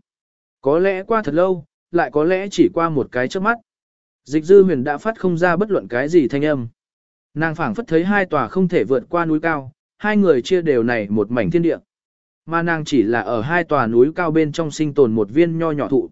Speaker 1: Có lẽ qua thật lâu, lại có lẽ chỉ qua một cái trước mắt. Dịch dư huyền đã phát không ra bất luận cái gì thanh âm. Nàng phảng phất thấy hai tòa không thể vượt qua núi cao, hai người chia đều này một mảnh thiên địa. Mà nàng chỉ là ở hai tòa núi cao bên trong sinh tồn một viên nho nhỏ thụ.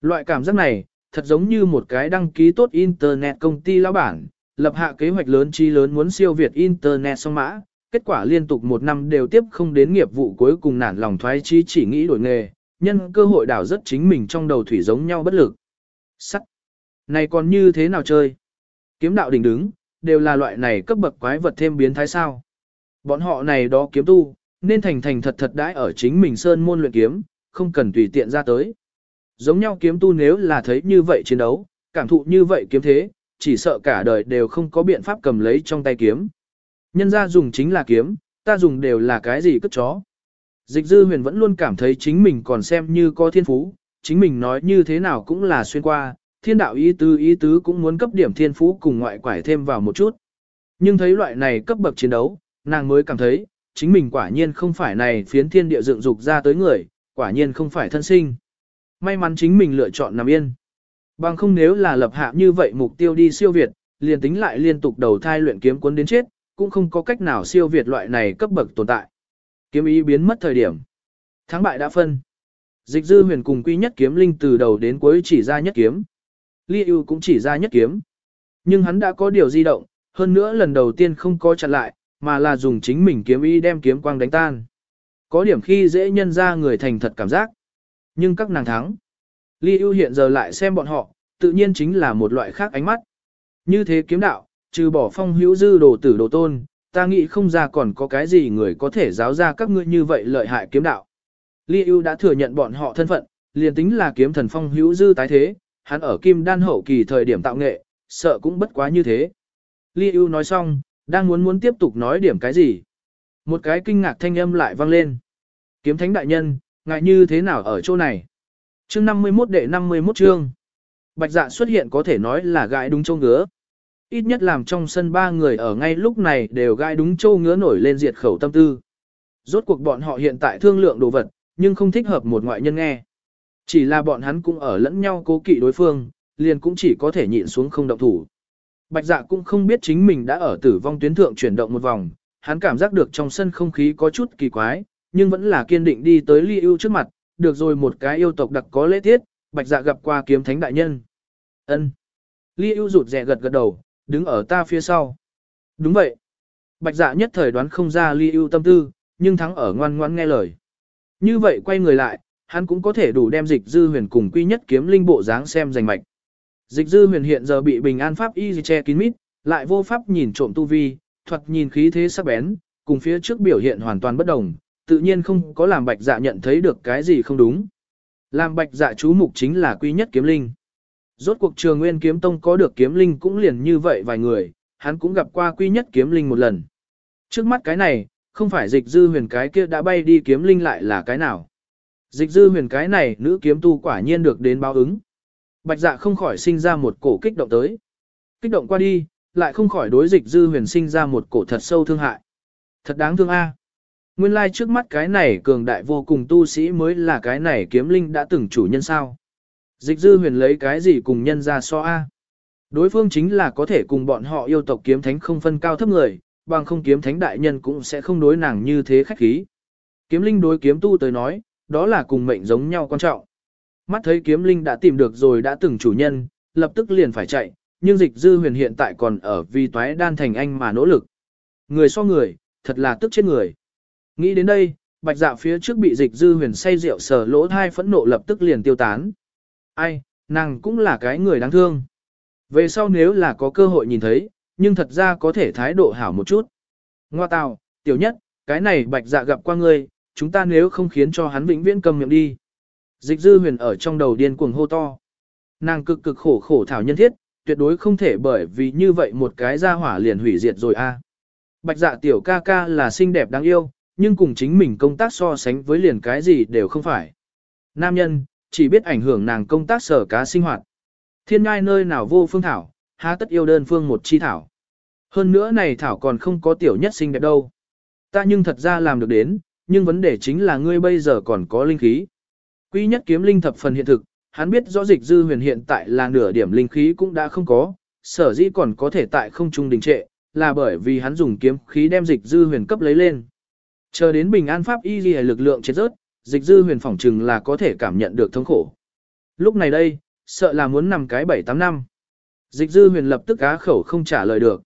Speaker 1: Loại cảm giác này, thật giống như một cái đăng ký tốt Internet công ty lão bản, lập hạ kế hoạch lớn chi lớn muốn siêu việt Internet song mã, kết quả liên tục một năm đều tiếp không đến nghiệp vụ cuối cùng nản lòng thoái chí chỉ nghĩ đổi nghề, nhân cơ hội đảo rất chính mình trong đầu thủy giống nhau bất lực. Sắc! Này còn như thế nào chơi? Kiếm đạo đỉnh đứng, đều là loại này cấp bậc quái vật thêm biến thái sao. Bọn họ này đó kiếm tu, nên thành thành thật thật đãi ở chính mình sơn môn luyện kiếm, không cần tùy tiện ra tới. Giống nhau kiếm tu nếu là thấy như vậy chiến đấu, cảm thụ như vậy kiếm thế, chỉ sợ cả đời đều không có biện pháp cầm lấy trong tay kiếm. Nhân ra dùng chính là kiếm, ta dùng đều là cái gì cất chó. Dịch dư huyền vẫn luôn cảm thấy chính mình còn xem như có thiên phú, chính mình nói như thế nào cũng là xuyên qua, thiên đạo ý tứ ý tứ cũng muốn cấp điểm thiên phú cùng ngoại quải thêm vào một chút. Nhưng thấy loại này cấp bậc chiến đấu, nàng mới cảm thấy, chính mình quả nhiên không phải này phiến thiên địa dựng dục ra tới người, quả nhiên không phải thân sinh. May mắn chính mình lựa chọn nằm yên. Bằng không nếu là lập hạ như vậy mục tiêu đi siêu việt, liền tính lại liên tục đầu thai luyện kiếm cuốn đến chết, cũng không có cách nào siêu việt loại này cấp bậc tồn tại. Kiếm ý biến mất thời điểm. Thắng bại đã phân. Dịch dư huyền cùng quy nhất kiếm linh từ đầu đến cuối chỉ ra nhất kiếm. Ly ưu cũng chỉ ra nhất kiếm. Nhưng hắn đã có điều di động, hơn nữa lần đầu tiên không có chặn lại, mà là dùng chính mình kiếm y đem kiếm quang đánh tan. Có điểm khi dễ nhân ra người thành thật cảm giác. Nhưng các nàng thắng. Ly ưu hiện giờ lại xem bọn họ, tự nhiên chính là một loại khác ánh mắt. Như thế kiếm đạo, trừ bỏ phong hữu dư đồ tử đồ tôn, ta nghĩ không ra còn có cái gì người có thể giáo ra các ngươi như vậy lợi hại kiếm đạo. Ly ưu đã thừa nhận bọn họ thân phận, liền tính là kiếm thần phong hữu dư tái thế, hắn ở kim đan hậu kỳ thời điểm tạo nghệ, sợ cũng bất quá như thế. Li ưu nói xong, đang muốn muốn tiếp tục nói điểm cái gì. Một cái kinh ngạc thanh âm lại vang lên. Kiếm thánh đại nhân, ngại như thế nào ở chỗ này? Chương 51 đệ 51 chương. Bạch dạ xuất hiện có thể nói là gãi đúng châu ngứa. Ít nhất làm trong sân ba người ở ngay lúc này đều gãi đúng châu ngứa nổi lên diệt khẩu tâm tư. Rốt cuộc bọn họ hiện tại thương lượng đồ vật, nhưng không thích hợp một ngoại nhân nghe. Chỉ là bọn hắn cũng ở lẫn nhau cố kỵ đối phương, liền cũng chỉ có thể nhịn xuống không động thủ. Bạch dạ cũng không biết chính mình đã ở tử vong tuyến thượng chuyển động một vòng, hắn cảm giác được trong sân không khí có chút kỳ quái, nhưng vẫn là kiên định đi tới ly ưu trước mặt, được rồi một cái yêu tộc đặc có lễ tiết, bạch dạ gặp qua kiếm thánh đại nhân. ân Ly ưu rụt rè gật gật đầu, đứng ở ta phía sau. Đúng vậy. Bạch dạ nhất thời đoán không ra ly ưu tâm tư, nhưng thắng ở ngoan ngoan nghe lời. Như vậy quay người lại, hắn cũng có thể đủ đem dịch dư huyền cùng quy nhất kiếm linh bộ dáng xem giành mạch. Dịch dư huyền hiện giờ bị bình an pháp y che kín mít, lại vô pháp nhìn trộm tu vi, thuật nhìn khí thế sắc bén, cùng phía trước biểu hiện hoàn toàn bất đồng, tự nhiên không có làm bạch dạ nhận thấy được cái gì không đúng. Làm bạch dạ chú mục chính là quy nhất kiếm linh. Rốt cuộc trường nguyên kiếm tông có được kiếm linh cũng liền như vậy vài người, hắn cũng gặp qua quy nhất kiếm linh một lần. Trước mắt cái này, không phải dịch dư huyền cái kia đã bay đi kiếm linh lại là cái nào. Dịch dư huyền cái này nữ kiếm tu quả nhiên được đến báo ứng. Bạch dạ không khỏi sinh ra một cổ kích động tới. Kích động qua đi, lại không khỏi đối dịch dư huyền sinh ra một cổ thật sâu thương hại. Thật đáng thương a. Nguyên lai like trước mắt cái này cường đại vô cùng tu sĩ mới là cái này kiếm linh đã từng chủ nhân sao. Dịch dư huyền lấy cái gì cùng nhân ra so a? Đối phương chính là có thể cùng bọn họ yêu tộc kiếm thánh không phân cao thấp người, bằng không kiếm thánh đại nhân cũng sẽ không đối nàng như thế khách khí. Kiếm linh đối kiếm tu tới nói, đó là cùng mệnh giống nhau quan trọng. Mắt thấy kiếm linh đã tìm được rồi đã từng chủ nhân, lập tức liền phải chạy, nhưng dịch dư huyền hiện tại còn ở vì toái đan thành anh mà nỗ lực. Người so người, thật là tức chết người. Nghĩ đến đây, bạch dạ phía trước bị dịch dư huyền say rượu sờ lỗ thai phẫn nộ lập tức liền tiêu tán. Ai, nàng cũng là cái người đáng thương. Về sau nếu là có cơ hội nhìn thấy, nhưng thật ra có thể thái độ hảo một chút. Ngoa tào, tiểu nhất, cái này bạch dạ gặp qua ngươi, chúng ta nếu không khiến cho hắn vĩnh viễn cầm miệng đi. Dịch dư huyền ở trong đầu điên cuồng hô to. Nàng cực cực khổ khổ thảo nhân thiết, tuyệt đối không thể bởi vì như vậy một cái ra hỏa liền hủy diệt rồi a. Bạch dạ tiểu ca ca là xinh đẹp đáng yêu, nhưng cùng chính mình công tác so sánh với liền cái gì đều không phải. Nam nhân, chỉ biết ảnh hưởng nàng công tác sở cá sinh hoạt. Thiên ngai nơi nào vô phương thảo, há tất yêu đơn phương một chi thảo. Hơn nữa này thảo còn không có tiểu nhất xinh đẹp đâu. Ta nhưng thật ra làm được đến, nhưng vấn đề chính là ngươi bây giờ còn có linh khí. Quy nhất kiếm linh thập phần hiện thực, hắn biết rõ dịch dư huyền hiện tại là nửa điểm linh khí cũng đã không có, sở dĩ còn có thể tại không trung đình trệ, là bởi vì hắn dùng kiếm khí đem dịch dư huyền cấp lấy lên. Chờ đến bình an pháp y ghi lực lượng chết rớt, dịch dư huyền phỏng chừng là có thể cảm nhận được thống khổ. Lúc này đây, sợ là muốn nằm cái 7-8 năm. Dịch dư huyền lập tức á khẩu không trả lời được.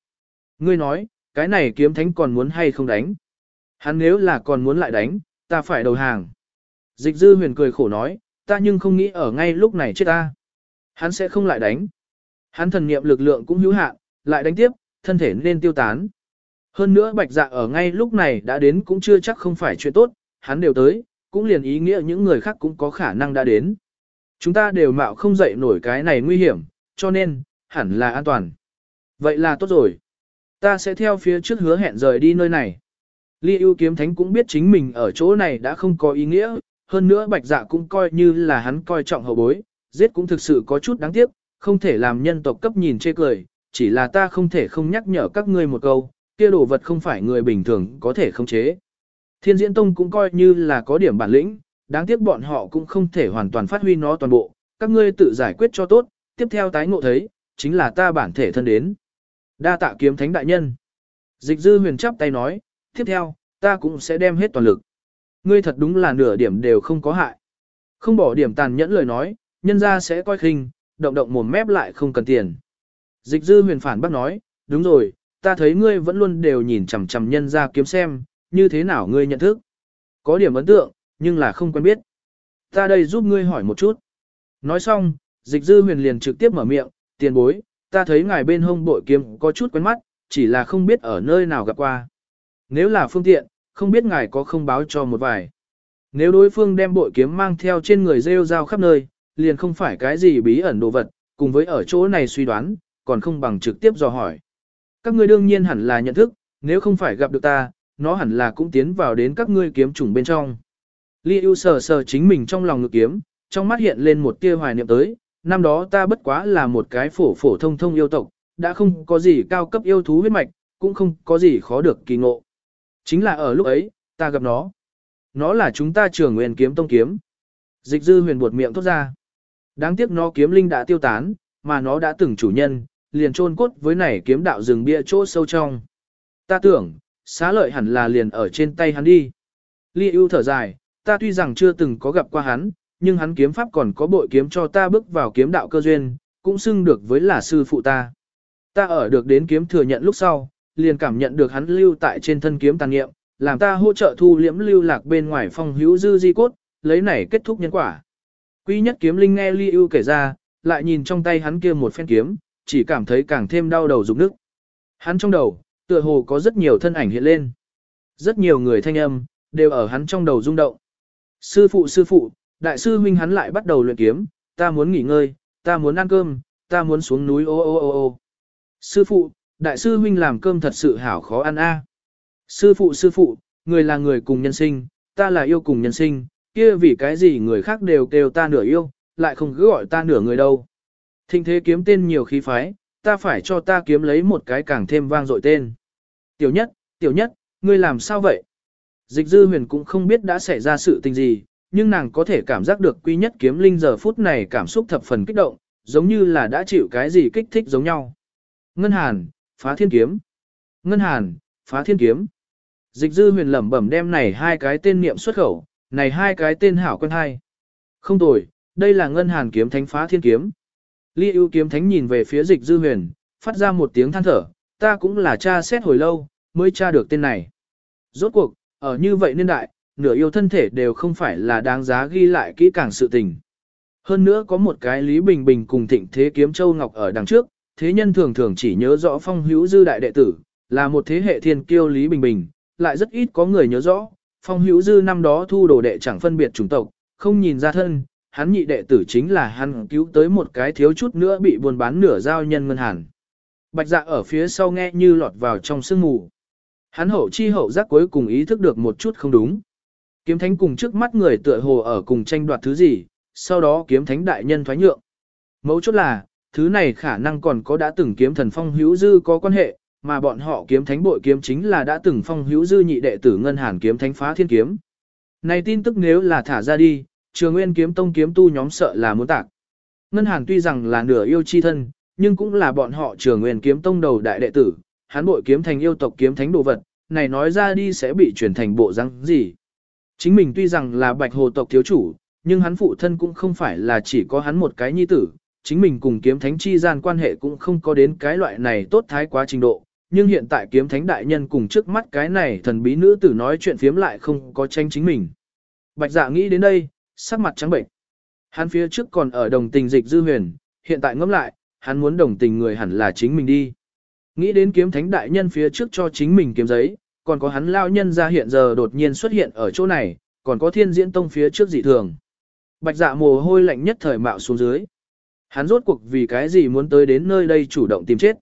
Speaker 1: Ngươi nói, cái này kiếm thánh còn muốn hay không đánh? Hắn nếu là còn muốn lại đánh, ta phải đầu hàng. Dịch dư huyền cười khổ nói, ta nhưng không nghĩ ở ngay lúc này chết ta. Hắn sẽ không lại đánh. Hắn thần niệm lực lượng cũng hữu hạn, lại đánh tiếp, thân thể nên tiêu tán. Hơn nữa bạch dạ ở ngay lúc này đã đến cũng chưa chắc không phải chuyện tốt, hắn đều tới, cũng liền ý nghĩa những người khác cũng có khả năng đã đến. Chúng ta đều mạo không dậy nổi cái này nguy hiểm, cho nên, hẳn là an toàn. Vậy là tốt rồi. Ta sẽ theo phía trước hứa hẹn rời đi nơi này. Ly ưu kiếm thánh cũng biết chính mình ở chỗ này đã không có ý nghĩa, hơn nữa bạch dạ cũng coi như là hắn coi trọng hậu bối, giết cũng thực sự có chút đáng tiếc, không thể làm nhân tộc cấp nhìn chê cười, chỉ là ta không thể không nhắc nhở các ngươi một câu, kia đồ vật không phải người bình thường có thể khống chế. Thiên diễn tông cũng coi như là có điểm bản lĩnh, đáng tiếc bọn họ cũng không thể hoàn toàn phát huy nó toàn bộ, các ngươi tự giải quyết cho tốt, tiếp theo tái ngộ thấy, chính là ta bản thể thân đến. Đa tạ kiếm thánh đại nhân. Dịch dư huyền chắp tay nói, tiếp theo, ta cũng sẽ đem hết toàn lực. Ngươi thật đúng là nửa điểm đều không có hại. Không bỏ điểm tàn nhẫn lời nói, nhân ra sẽ coi khinh, động động mồm mép lại không cần tiền. Dịch dư huyền phản bác nói, đúng rồi, ta thấy ngươi vẫn luôn đều nhìn chằm chằm nhân ra kiếm xem, như thế nào ngươi nhận thức. Có điểm ấn tượng, nhưng là không quen biết. Ta đây giúp ngươi hỏi một chút. Nói xong, dịch dư huyền liền trực tiếp mở miệng, tiền bối, ta thấy ngài bên hông bội kiếm có chút quen mắt, chỉ là không biết ở nơi nào gặp qua. Nếu là phương tiện, không biết ngài có không báo cho một vài. Nếu đối phương đem bội kiếm mang theo trên người rêu rao khắp nơi, liền không phải cái gì bí ẩn đồ vật, cùng với ở chỗ này suy đoán, còn không bằng trực tiếp dò hỏi. Các ngươi đương nhiên hẳn là nhận thức, nếu không phải gặp được ta, nó hẳn là cũng tiến vào đến các ngươi kiếm trùng bên trong. Li ưu sờ sờ chính mình trong lòng ngực kiếm, trong mắt hiện lên một tia hoài niệm tới, năm đó ta bất quá là một cái phổ phổ thông thông yêu tộc, đã không có gì cao cấp yêu thú huyết mạch, cũng không có gì khó được kỳ ngộ. Chính là ở lúc ấy, ta gặp nó. Nó là chúng ta trưởng nguyên kiếm tông kiếm. Dịch dư huyền buột miệng thốt ra. Đáng tiếc nó kiếm linh đã tiêu tán, mà nó đã từng chủ nhân, liền chôn cốt với này kiếm đạo rừng bia chỗ sâu trong. Ta tưởng, xá lợi hẳn là liền ở trên tay hắn đi. Li ưu thở dài, ta tuy rằng chưa từng có gặp qua hắn, nhưng hắn kiếm pháp còn có bội kiếm cho ta bước vào kiếm đạo cơ duyên, cũng xưng được với là sư phụ ta. Ta ở được đến kiếm thừa nhận lúc sau, liền cảm nhận được hắn lưu tại trên thân kiếm tàn nghiệm, làm ta hỗ trợ thu liễm lưu lạc bên ngoài phong hữu dư di cốt, lấy này kết thúc nhân quả. quý nhất kiếm linh nghe Ly ưu kể ra, lại nhìn trong tay hắn kia một phen kiếm, chỉ cảm thấy càng thêm đau đầu rụng nước. Hắn trong đầu, tựa hồ có rất nhiều thân ảnh hiện lên. Rất nhiều người thanh âm, đều ở hắn trong đầu rung động. Sư phụ sư phụ, đại sư huynh hắn lại bắt đầu luyện kiếm, ta muốn nghỉ ngơi, ta muốn ăn cơm, ta muốn xuống núi ô ô ô ô. Sư phụ, đại sư huynh làm cơm thật sự hảo khó ăn a. Sư phụ sư phụ, người là người cùng nhân sinh, ta là yêu cùng nhân sinh, kia vì cái gì người khác đều kêu ta nửa yêu, lại không cứ gọi ta nửa người đâu. Thinh thế kiếm tên nhiều khí phái, ta phải cho ta kiếm lấy một cái càng thêm vang dội tên. Tiểu nhất, tiểu nhất, ngươi làm sao vậy? Dịch dư huyền cũng không biết đã xảy ra sự tình gì, nhưng nàng có thể cảm giác được quy nhất kiếm linh giờ phút này cảm xúc thập phần kích động, giống như là đã chịu cái gì kích thích giống nhau. Ngân Hàn, phá thiên kiếm. Ngân Hàn, phá thiên kiếm. Dịch dư huyền lẩm bẩm đem này hai cái tên niệm xuất khẩu, này hai cái tên hảo quen hai, Không tồi, đây là Ngân Hàn kiếm thánh phá thiên kiếm. Ly ưu kiếm thánh nhìn về phía dịch dư huyền, phát ra một tiếng than thở, ta cũng là cha xét hồi lâu, mới tra được tên này. Rốt cuộc, ở như vậy niên đại, nửa yêu thân thể đều không phải là đáng giá ghi lại kỹ càng sự tình. Hơn nữa có một cái Lý Bình Bình cùng thịnh thế kiếm châu ngọc ở đằng trước, thế nhân thường thường chỉ nhớ rõ phong hữu dư đại đệ tử, là một thế hệ thiên kiêu Lý Bình Bình, lại rất ít có người nhớ rõ, phong hữu dư năm đó thu đồ đệ chẳng phân biệt chủng tộc, không nhìn ra thân, hắn nhị đệ tử chính là hắn cứu tới một cái thiếu chút nữa bị buôn bán nửa giao nhân ngân hàn. Bạch dạ ở phía sau nghe như lọt vào trong sương mù. Hắn hậu chi hậu giác cuối cùng ý thức được một chút không đúng. Kiếm thánh cùng trước mắt người tựa hồ ở cùng tranh đoạt thứ gì, sau đó kiếm thánh đại nhân thoái nhượng. Mấu chốt là, thứ này khả năng còn có đã từng kiếm thần phong hữu dư có quan hệ, mà bọn họ kiếm thánh bội kiếm chính là đã từng phong hữu dư nhị đệ tử ngân hàn kiếm thánh phá thiên kiếm. Này tin tức nếu là thả ra đi, trường nguyên kiếm tông kiếm tu nhóm sợ là muốn tạc. Ngân hàn tuy rằng là nửa yêu chi thân, nhưng cũng là bọn họ trường nguyên kiếm tông đầu đại đệ tử, hắn bội kiếm thành yêu tộc kiếm thánh đồ vật, này nói ra đi sẽ bị chuyển thành bộ răng gì. Chính mình tuy rằng là bạch hồ tộc thiếu chủ, nhưng hắn phụ thân cũng không phải là chỉ có hắn một cái nhi tử, chính mình cùng kiếm thánh chi gian quan hệ cũng không có đến cái loại này tốt thái quá trình độ, nhưng hiện tại kiếm thánh đại nhân cùng trước mắt cái này thần bí nữ tử nói chuyện phiếm lại không có tranh chính mình. Bạch dạ nghĩ đến đây, sắc mặt trắng bệnh. Hắn phía trước còn ở đồng tình dịch dư huyền, hiện tại ngẫm lại, hắn muốn đồng tình người hẳn là chính mình đi. Nghĩ đến kiếm thánh đại nhân phía trước cho chính mình kiếm giấy, còn có hắn lao nhân ra hiện giờ đột nhiên xuất hiện ở chỗ này, còn có thiên diễn tông phía trước dị thường. Bạch dạ mồ hôi lạnh nhất thời mạo xuống dưới. Hắn rốt cuộc vì cái gì muốn tới đến nơi đây chủ động tìm chết.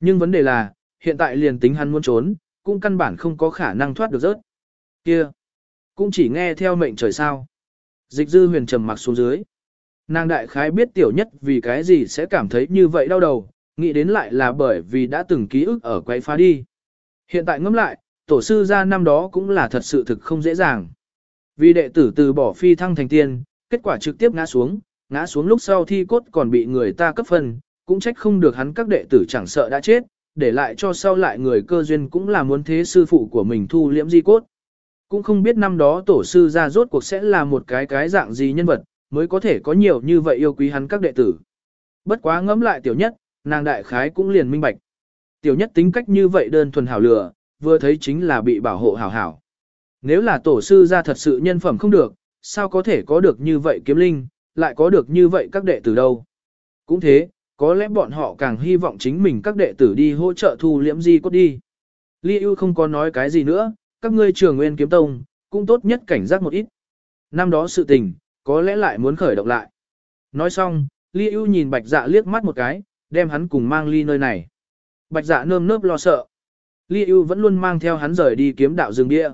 Speaker 1: Nhưng vấn đề là, hiện tại liền tính hắn muốn trốn, cũng căn bản không có khả năng thoát được rớt. Kia, cũng chỉ nghe theo mệnh trời sao. Dịch dư huyền trầm mặc xuống dưới. Nàng đại khái biết tiểu nhất vì cái gì sẽ cảm thấy như vậy đau đầu, nghĩ đến lại là bởi vì đã từng ký ức ở quay phá đi. Hiện tại ngẫm lại, tổ sư ra năm đó cũng là thật sự thực không dễ dàng. Vì đệ tử từ bỏ phi thăng thành tiên, kết quả trực tiếp ngã xuống, ngã xuống lúc sau thi cốt còn bị người ta cấp phân, cũng trách không được hắn các đệ tử chẳng sợ đã chết, để lại cho sau lại người cơ duyên cũng là muốn thế sư phụ của mình thu liễm di cốt. Cũng không biết năm đó tổ sư ra rốt cuộc sẽ là một cái cái dạng gì nhân vật, mới có thể có nhiều như vậy yêu quý hắn các đệ tử. Bất quá ngẫm lại tiểu nhất, nàng đại khái cũng liền minh bạch. Tiểu nhất tính cách như vậy đơn thuần hảo lửa, vừa thấy chính là bị bảo hộ hảo hảo. Nếu là tổ sư ra thật sự nhân phẩm không được, sao có thể có được như vậy kiếm linh, lại có được như vậy các đệ tử đâu. Cũng thế, có lẽ bọn họ càng hy vọng chính mình các đệ tử đi hỗ trợ thu liễm di cốt đi. Li ưu không có nói cái gì nữa, các ngươi trường nguyên kiếm tông, cũng tốt nhất cảnh giác một ít. Năm đó sự tình, có lẽ lại muốn khởi động lại. Nói xong, Li ưu nhìn bạch dạ liếc mắt một cái, đem hắn cùng mang ly nơi này. Bạch dạ nơm nớp lo sợ. Li ưu vẫn luôn mang theo hắn rời đi kiếm đạo rừng bia.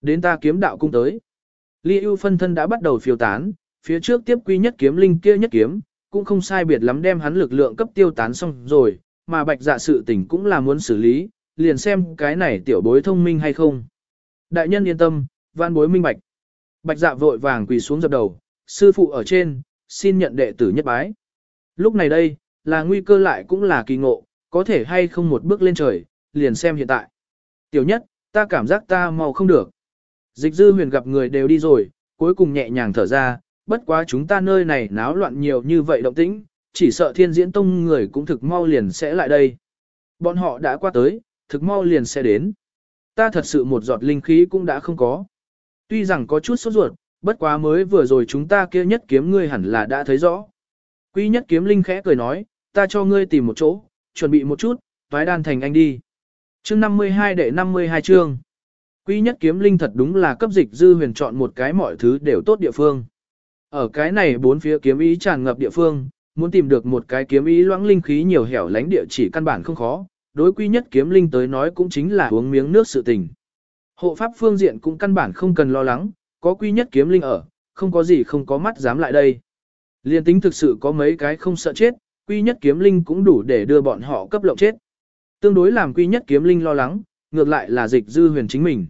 Speaker 1: Đến ta kiếm đạo cung tới. Li ưu phân thân đã bắt đầu phiêu tán, phía trước tiếp quy nhất kiếm linh kia nhất kiếm, cũng không sai biệt lắm đem hắn lực lượng cấp tiêu tán xong rồi, mà bạch dạ sự tình cũng là muốn xử lý, liền xem cái này tiểu bối thông minh hay không. Đại nhân yên tâm, van bối minh bạch. Bạch dạ vội vàng quỳ xuống dập đầu, sư phụ ở trên, xin nhận đệ tử nhất bái. Lúc này đây, là nguy cơ lại cũng là kỳ ngộ, có thể hay không một bước lên trời, liền xem hiện tại. Tiểu nhất, ta cảm giác ta mau không được. Dịch dư huyền gặp người đều đi rồi, cuối cùng nhẹ nhàng thở ra, bất quá chúng ta nơi này náo loạn nhiều như vậy động tĩnh, chỉ sợ thiên diễn tông người cũng thực mau liền sẽ lại đây. Bọn họ đã qua tới, thực mau liền sẽ đến. Ta thật sự một giọt linh khí cũng đã không có. Tuy rằng có chút sốt ruột, bất quá mới vừa rồi chúng ta kia nhất kiếm ngươi hẳn là đã thấy rõ. Quy nhất kiếm linh khẽ cười nói, ta cho ngươi tìm một chỗ, chuẩn bị một chút, toái đan thành anh đi. Chương 52 đệ 52 chương. Quy nhất kiếm linh thật đúng là cấp dịch dư huyền chọn một cái mọi thứ đều tốt địa phương. Ở cái này bốn phía kiếm ý tràn ngập địa phương, muốn tìm được một cái kiếm ý loãng linh khí nhiều hẻo lánh địa chỉ căn bản không khó, đối quy nhất kiếm linh tới nói cũng chính là uống miếng nước sự tình. Hộ pháp phương diện cũng căn bản không cần lo lắng, có quy nhất kiếm linh ở, không có gì không có mắt dám lại đây. Liên tính thực sự có mấy cái không sợ chết, quy nhất kiếm linh cũng đủ để đưa bọn họ cấp lộng chết. Tương đối làm quy nhất kiếm linh lo lắng, ngược lại là dịch dư huyền chính mình.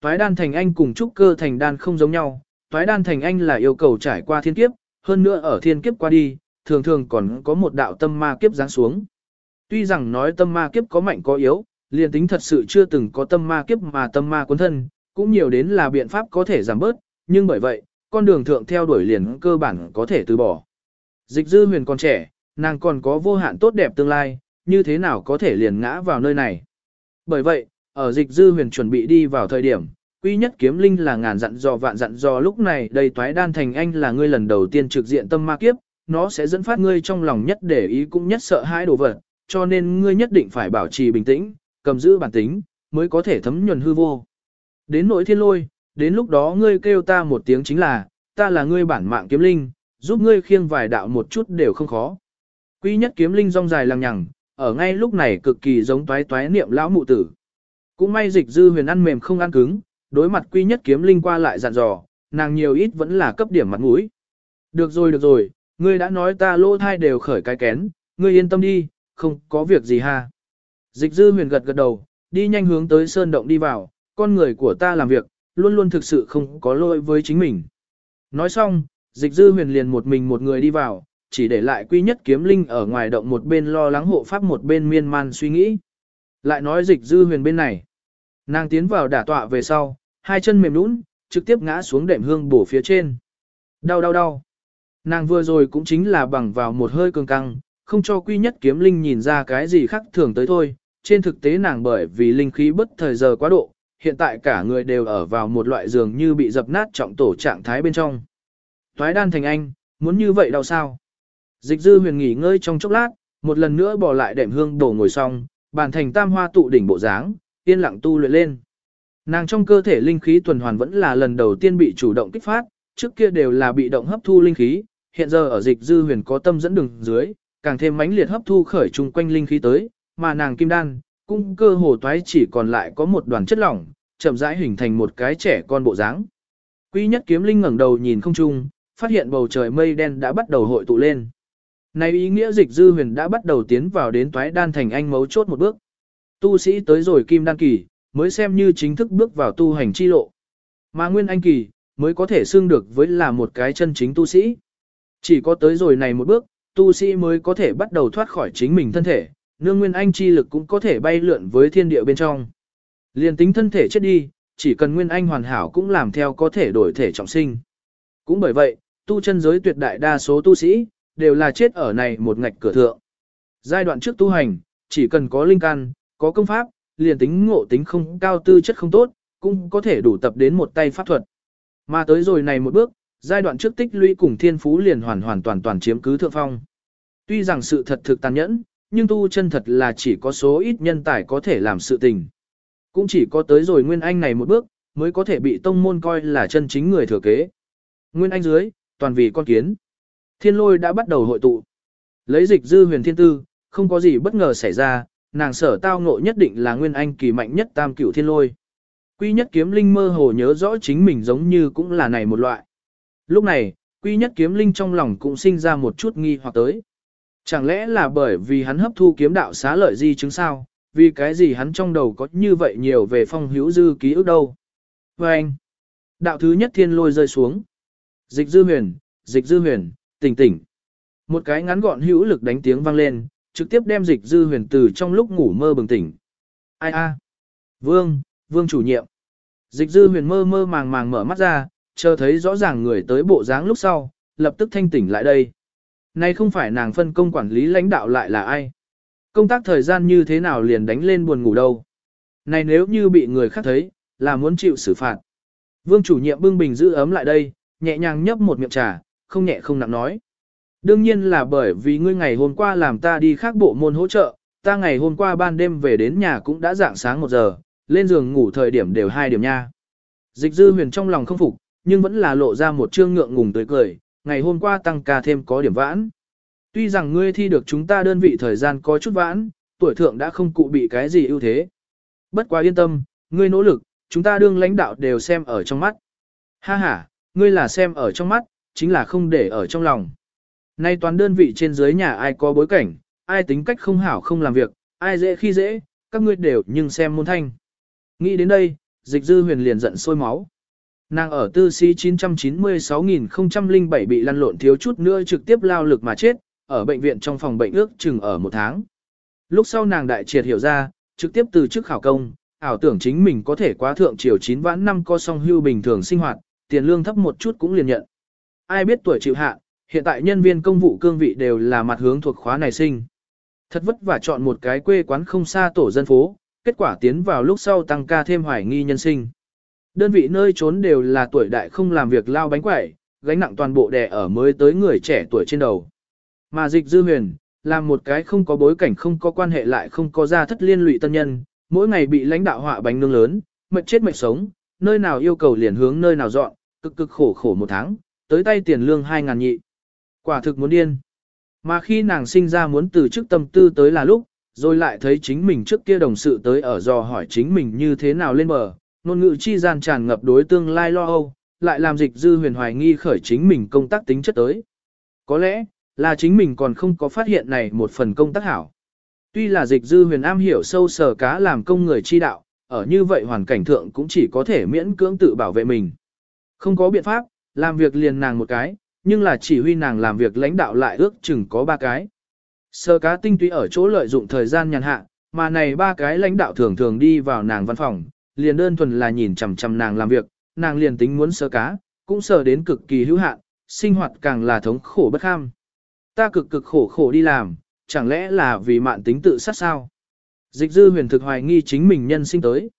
Speaker 1: Toái đan thành anh cùng trúc cơ thành đan không giống nhau, toái đan thành anh là yêu cầu trải qua thiên kiếp, hơn nữa ở thiên kiếp qua đi, thường thường còn có một đạo tâm ma kiếp giáng xuống. Tuy rằng nói tâm ma kiếp có mạnh có yếu, liền tính thật sự chưa từng có tâm ma kiếp mà tâm ma cuốn thân, cũng nhiều đến là biện pháp có thể giảm bớt, nhưng bởi vậy, con đường thượng theo đuổi liền cơ bản có thể từ bỏ. Dịch dư huyền còn trẻ, nàng còn có vô hạn tốt đẹp tương lai, như thế nào có thể liền ngã vào nơi này. Bởi vậy, ở dịch dư huyền chuẩn bị đi vào thời điểm, quy nhất kiếm linh là ngàn dặn dò vạn dặn dò lúc này đây toái đan thành anh là ngươi lần đầu tiên trực diện tâm ma kiếp, nó sẽ dẫn phát ngươi trong lòng nhất để ý cũng nhất sợ hãi đồ vật, cho nên ngươi nhất định phải bảo trì bình tĩnh, cầm giữ bản tính, mới có thể thấm nhuần hư vô. Đến nỗi thiên lôi, đến lúc đó ngươi kêu ta một tiếng chính là, ta là ngươi bản mạng kiếm linh, giúp ngươi khiêng vài đạo một chút đều không khó. Quy nhất kiếm linh rong dài lằng nhằng, ở ngay lúc này cực kỳ giống toái toái niệm lão mụ tử. Cũng may dịch dư huyền ăn mềm không ăn cứng, đối mặt quy nhất kiếm linh qua lại dặn dò, nàng nhiều ít vẫn là cấp điểm mặt mũi. Được rồi được rồi, ngươi đã nói ta lô thai đều khởi cái kén, ngươi yên tâm đi, không có việc gì ha. Dịch dư huyền gật gật đầu, đi nhanh hướng tới sơn động đi vào, con người của ta làm việc, luôn luôn thực sự không có lỗi với chính mình. Nói xong, dịch dư huyền liền một mình một người đi vào, chỉ để lại quy nhất kiếm linh ở ngoài động một bên lo lắng hộ pháp một bên miên man suy nghĩ. Lại nói dịch dư huyền bên này. Nàng tiến vào đả tọa về sau, hai chân mềm nũng, trực tiếp ngã xuống đệm hương bổ phía trên. Đau đau đau. Nàng vừa rồi cũng chính là bằng vào một hơi cường căng, không cho quy nhất kiếm linh nhìn ra cái gì khác thường tới thôi. Trên thực tế nàng bởi vì linh khí bất thời giờ quá độ, hiện tại cả người đều ở vào một loại giường như bị dập nát trọng tổ trạng thái bên trong. Toái đan thành anh, muốn như vậy đau sao? Dịch dư huyền nghỉ ngơi trong chốc lát, một lần nữa bỏ lại đệm hương đổ ngồi xong, bản thành tam hoa tụ đỉnh bộ dáng, yên lặng tu luyện lên. Nàng trong cơ thể linh khí tuần hoàn vẫn là lần đầu tiên bị chủ động kích phát, trước kia đều là bị động hấp thu linh khí, hiện giờ ở dịch dư huyền có tâm dẫn đường dưới, càng thêm mãnh liệt hấp thu khởi chung quanh linh khí tới, mà nàng kim đan, cũng cơ hồ toái chỉ còn lại có một đoàn chất lỏng, chậm rãi hình thành một cái trẻ con bộ dáng. Quy nhất kiếm linh ngẩng đầu nhìn không trung, phát hiện bầu trời mây đen đã bắt đầu hội tụ lên. Này ý nghĩa dịch dư huyền đã bắt đầu tiến vào đến toái đan thành anh mấu chốt một bước. Tu sĩ tới rồi kim đan kỳ, mới xem như chính thức bước vào tu hành chi lộ. Mà nguyên anh kỳ, mới có thể xưng được với là một cái chân chính tu sĩ. Chỉ có tới rồi này một bước, tu sĩ mới có thể bắt đầu thoát khỏi chính mình thân thể, nương nguyên anh chi lực cũng có thể bay lượn với thiên địa bên trong. Liên tính thân thể chết đi, chỉ cần nguyên anh hoàn hảo cũng làm theo có thể đổi thể trọng sinh. Cũng bởi vậy, tu chân giới tuyệt đại đa số tu sĩ, đều là chết ở này một ngạch cửa thượng. Giai đoạn trước tu hành, chỉ cần có linh căn, có công pháp, liền tính ngộ tính không cao tư chất không tốt, cũng có thể đủ tập đến một tay pháp thuật. Mà tới rồi này một bước, giai đoạn trước tích lũy cùng thiên phú liền hoàn hoàn toàn toàn chiếm cứ thượng phong. Tuy rằng sự thật thực tàn nhẫn, nhưng tu chân thật là chỉ có số ít nhân tài có thể làm sự tình. Cũng chỉ có tới rồi Nguyên Anh này một bước, mới có thể bị tông môn coi là chân chính người thừa kế. Nguyên Anh dưới, toàn vì con kiến. Thiên lôi đã bắt đầu hội tụ. Lấy dịch dư huyền thiên tư, không có gì bất ngờ xảy ra, nàng sở tao ngộ nhất định là Nguyên Anh kỳ mạnh nhất tam cửu thiên lôi. Quy nhất kiếm linh mơ hồ nhớ rõ chính mình giống như cũng là này một loại. Lúc này, quy nhất kiếm linh trong lòng cũng sinh ra một chút nghi hoặc tới. Chẳng lẽ là bởi vì hắn hấp thu kiếm đạo xá lợi di chứng sao, vì cái gì hắn trong đầu có như vậy nhiều về phong hữu dư ký ức đâu. Và anh, đạo thứ nhất thiên lôi rơi xuống. Dịch dư huyền, dịch dư huyền, tỉnh tỉnh. Một cái ngắn gọn hữu lực đánh tiếng vang lên, trực tiếp đem dịch dư huyền từ trong lúc ngủ mơ bừng tỉnh. Ai a? Vương, vương chủ nhiệm. Dịch dư huyền mơ mơ màng màng mở mắt ra, chờ thấy rõ ràng người tới bộ dáng lúc sau, lập tức thanh tỉnh lại đây. Này không phải nàng phân công quản lý lãnh đạo lại là ai? Công tác thời gian như thế nào liền đánh lên buồn ngủ đâu? Này nếu như bị người khác thấy, là muốn chịu xử phạt. Vương chủ nhiệm bưng bình giữ ấm lại đây, nhẹ nhàng nhấp một miệng trà, không nhẹ không nặng nói. Đương nhiên là bởi vì ngươi ngày hôm qua làm ta đi khác bộ môn hỗ trợ, ta ngày hôm qua ban đêm về đến nhà cũng đã dạng sáng một giờ, lên giường ngủ thời điểm đều hai điểm nha. Dịch dư huyền trong lòng không phục, nhưng vẫn là lộ ra một trương ngượng ngùng tươi cười, ngày hôm qua tăng ca thêm có điểm vãn. Tuy rằng ngươi thi được chúng ta đơn vị thời gian có chút vãn, tuổi thượng đã không cụ bị cái gì ưu thế. Bất quá yên tâm, ngươi nỗ lực, chúng ta đương lãnh đạo đều xem ở trong mắt. Ha ha, ngươi là xem ở trong mắt, chính là không để ở trong lòng. Nay toàn đơn vị trên dưới nhà ai có bối cảnh, ai tính cách không hảo không làm việc, ai dễ khi dễ, các ngươi đều nhưng xem môn thanh. Nghĩ đến đây, dịch dư huyền liền giận sôi máu. Nàng ở tư sĩ 996.007 bị lăn lộn thiếu chút nữa trực tiếp lao lực mà chết, ở bệnh viện trong phòng bệnh ước chừng ở một tháng. Lúc sau nàng đại triệt hiểu ra, trực tiếp từ chức khảo công, ảo tưởng chính mình có thể quá thượng triều 9 vãn năm co song hưu bình thường sinh hoạt, tiền lương thấp một chút cũng liền nhận. Ai biết tuổi chịu hạ, hiện tại nhân viên công vụ cương vị đều là mặt hướng thuộc khóa này sinh. Thật vất vả chọn một cái quê quán không xa tổ dân phố, kết quả tiến vào lúc sau tăng ca thêm hoài nghi nhân sinh. Đơn vị nơi trốn đều là tuổi đại không làm việc lao bánh quẩy, gánh nặng toàn bộ đè ở mới tới người trẻ tuổi trên đầu. Mà dịch dư huyền, làm một cái không có bối cảnh không có quan hệ lại không có gia thất liên lụy tân nhân, mỗi ngày bị lãnh đạo họa bánh nương lớn, mệt chết mệt sống, nơi nào yêu cầu liền hướng nơi nào dọn, cực cực khổ khổ một tháng, tới tay tiền lương 2.000 nhị. Quả thực muốn điên. Mà khi nàng sinh ra muốn từ chức tâm tư tới là lúc, rồi lại thấy chính mình trước kia đồng sự tới ở dò hỏi chính mình như thế nào lên bờ, ngôn ngữ chi gian tràn ngập đối tương lai lo âu, lại làm dịch dư huyền hoài nghi khởi chính mình công tác tính chất tới. Có lẽ, là chính mình còn không có phát hiện này một phần công tác hảo. Tuy là dịch dư huyền am hiểu sâu sở cá làm công người chi đạo, ở như vậy hoàn cảnh thượng cũng chỉ có thể miễn cưỡng tự bảo vệ mình. Không có biện pháp, làm việc liền nàng một cái, nhưng là chỉ huy nàng làm việc lãnh đạo lại ước chừng có ba cái. Sơ cá tinh túy ở chỗ lợi dụng thời gian nhàn hạ, mà này ba cái lãnh đạo thường thường đi vào nàng văn phòng, liền đơn thuần là nhìn chằm chằm nàng làm việc, nàng liền tính muốn sơ cá, cũng sờ đến cực kỳ hữu hạn, sinh hoạt càng là thống khổ bất kham. Ta cực cực khổ khổ đi làm, chẳng lẽ là vì mạn tính tự sát sao? Dịch dư huyền thực hoài nghi chính mình nhân sinh tới.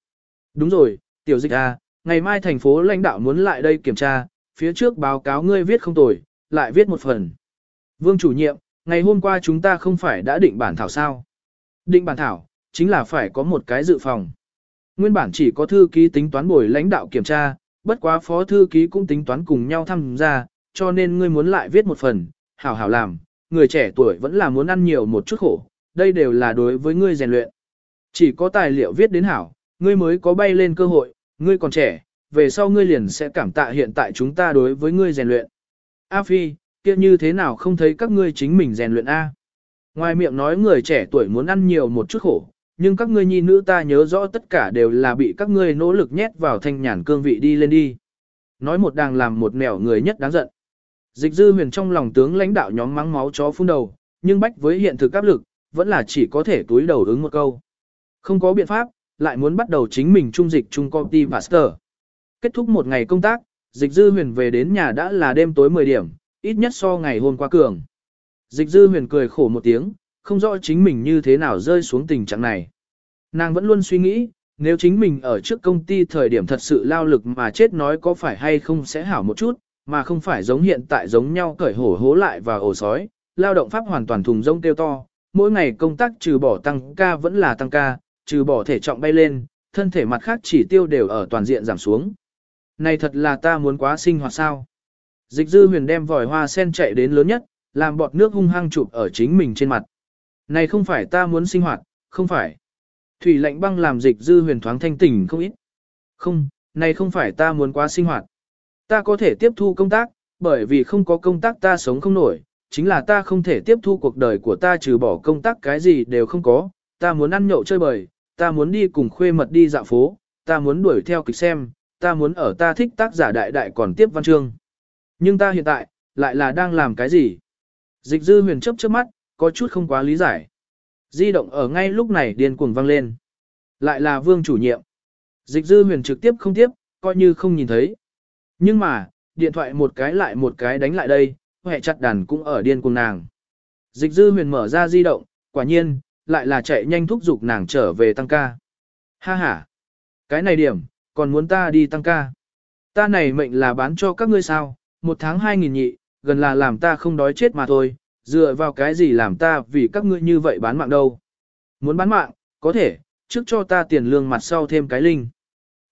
Speaker 1: Đúng rồi, tiểu dịch à, ngày mai thành phố lãnh đạo muốn lại đây kiểm tra, phía trước báo cáo ngươi viết không tồi, lại viết một phần. Vương chủ nhiệm, ngày hôm qua chúng ta không phải đã định bản thảo sao? Định bản thảo, chính là phải có một cái dự phòng. Nguyên bản chỉ có thư ký tính toán bồi lãnh đạo kiểm tra, bất quá phó thư ký cũng tính toán cùng nhau tham gia, cho nên ngươi muốn lại viết một phần, hảo hảo làm, người trẻ tuổi vẫn là muốn ăn nhiều một chút khổ, đây đều là đối với ngươi rèn luyện. Chỉ có tài liệu viết đến hảo, ngươi mới có bay lên cơ hội, ngươi còn trẻ, về sau ngươi liền sẽ cảm tạ hiện tại chúng ta đối với ngươi rèn luyện. A Phi, kia như thế nào không thấy các ngươi chính mình rèn luyện A. Ngoài miệng nói người trẻ tuổi muốn ăn nhiều một chút khổ, nhưng các ngươi nhi nữ ta nhớ rõ tất cả đều là bị các ngươi nỗ lực nhét vào thanh nhàn cương vị đi lên đi. Nói một đàng làm một nẻo người nhất đáng giận. Dịch dư huyền trong lòng tướng lãnh đạo nhóm mắng máu chó phun đầu, nhưng bách với hiện thực áp lực, vẫn là chỉ có thể túi đầu ứng một câu. Không có biện pháp, lại muốn bắt đầu chính mình trung dịch trung công ty Master. Kết thúc một ngày công tác, dịch dư huyền về đến nhà đã là đêm tối 10 điểm, ít nhất so ngày hôm qua cường. Dịch dư huyền cười khổ một tiếng, không rõ chính mình như thế nào rơi xuống tình trạng này. Nàng vẫn luôn suy nghĩ, nếu chính mình ở trước công ty thời điểm thật sự lao lực mà chết nói có phải hay không sẽ hảo một chút, mà không phải giống hiện tại giống nhau cởi hổ hố lại và ổ sói, lao động pháp hoàn toàn thùng rông tiêu to, mỗi ngày công tác trừ bỏ tăng ca vẫn là tăng ca, trừ bỏ thể trọng bay lên, thân thể mặt khác chỉ tiêu đều ở toàn diện giảm xuống. Này thật là ta muốn quá sinh hoạt sao. Dịch dư huyền đem vòi hoa sen chạy đến lớn nhất, làm bọt nước hung hăng chụp ở chính mình trên mặt. Này không phải ta muốn sinh hoạt, không phải. Thủy lạnh băng làm dịch dư huyền thoáng thanh tỉnh không ít. Không, này không phải ta muốn quá sinh hoạt. Ta có thể tiếp thu công tác, bởi vì không có công tác ta sống không nổi, chính là ta không thể tiếp thu cuộc đời của ta trừ bỏ công tác cái gì đều không có, ta muốn ăn nhậu chơi bời, ta muốn đi cùng khuê mật đi dạo phố, ta muốn đuổi theo kịch xem, ta muốn ở ta thích tác giả đại đại còn tiếp văn chương. Nhưng ta hiện tại, lại là đang làm cái gì? Dịch dư huyền chấp trước mắt, có chút không quá lý giải. Di động ở ngay lúc này điên cuồng vang lên. Lại là vương chủ nhiệm. Dịch dư huyền trực tiếp không tiếp, coi như không nhìn thấy. Nhưng mà, điện thoại một cái lại một cái đánh lại đây, hệ chặt đàn cũng ở điên cuồng nàng. Dịch dư huyền mở ra di động, quả nhiên, lại là chạy nhanh thúc giục nàng trở về tăng ca. Ha ha, cái này điểm, còn muốn ta đi tăng ca. Ta này mệnh là bán cho các ngươi sao, một tháng hai nghìn nhị, gần là làm ta không đói chết mà thôi, dựa vào cái gì làm ta vì các ngươi như vậy bán mạng đâu. Muốn bán mạng, có thể, trước cho ta tiền lương mặt sau thêm cái linh.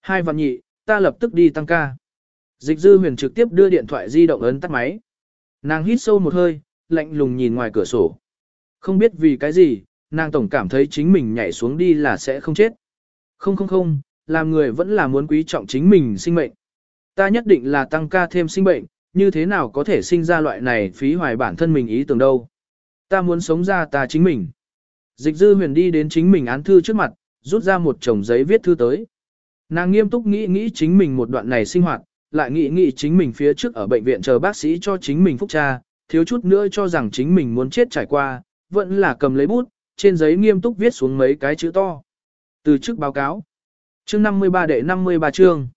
Speaker 1: Hai vạn nhị, ta lập tức đi tăng ca. Dịch dư huyền trực tiếp đưa điện thoại di động ấn tắt máy. Nàng hít sâu một hơi, lạnh lùng nhìn ngoài cửa sổ. Không biết vì cái gì, nàng tổng cảm thấy chính mình nhảy xuống đi là sẽ không chết. Không không không, làm người vẫn là muốn quý trọng chính mình sinh mệnh. Ta nhất định là tăng ca thêm sinh bệnh, như thế nào có thể sinh ra loại này phí hoài bản thân mình ý tưởng đâu. Ta muốn sống ra ta chính mình. Dịch dư huyền đi đến chính mình án thư trước mặt, rút ra một chồng giấy viết thư tới. Nàng nghiêm túc nghĩ nghĩ chính mình một đoạn này sinh hoạt, lại nghĩ nghĩ chính mình phía trước ở bệnh viện chờ bác sĩ cho chính mình phúc tra, thiếu chút nữa cho rằng chính mình muốn chết trải qua, vẫn là cầm lấy bút, trên giấy nghiêm túc viết xuống mấy cái chữ to. Từ trước báo cáo. Chương 53 đệ 53 chương.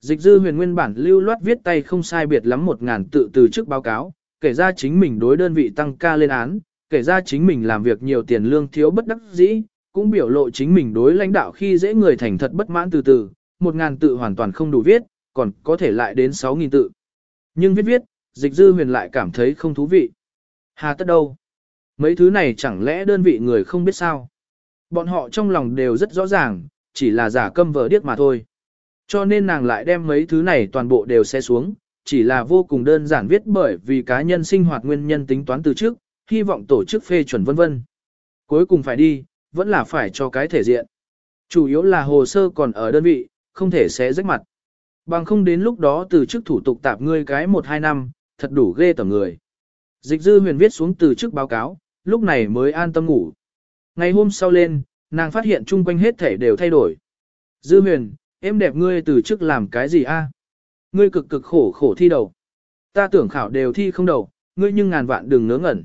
Speaker 1: Dịch dư huyền nguyên bản lưu loát viết tay không sai biệt lắm một ngàn tự từ trước báo cáo, kể ra chính mình đối đơn vị tăng ca lên án, kể ra chính mình làm việc nhiều tiền lương thiếu bất đắc dĩ, cũng biểu lộ chính mình đối lãnh đạo khi dễ người thành thật bất mãn từ từ, một ngàn tự hoàn toàn không đủ viết, còn có thể lại đến sáu nghìn tự. Nhưng viết viết, dịch dư huyền lại cảm thấy không thú vị. Hà tất đâu? Mấy thứ này chẳng lẽ đơn vị người không biết sao? Bọn họ trong lòng đều rất rõ ràng, chỉ là giả câm vờ điếc mà thôi. Cho nên nàng lại đem mấy thứ này toàn bộ đều xe xuống, chỉ là vô cùng đơn giản viết bởi vì cá nhân sinh hoạt nguyên nhân tính toán từ trước, hy vọng tổ chức phê chuẩn vân vân. Cuối cùng phải đi, vẫn là phải cho cái thể diện. Chủ yếu là hồ sơ còn ở đơn vị, không thể xé rách mặt. Bằng không đến lúc đó từ chức thủ tục tạp ngươi cái 1-2 năm, thật đủ ghê tởm người. Dịch dư huyền viết xuống từ chức báo cáo, lúc này mới an tâm ngủ. Ngày hôm sau lên, nàng phát hiện chung quanh hết thể đều thay đổi. Dư huyền, em đẹp ngươi từ trước làm cái gì a? Ngươi cực cực khổ khổ thi đầu. Ta tưởng khảo đều thi không đầu, ngươi nhưng ngàn vạn đừng ngớ ngẩn.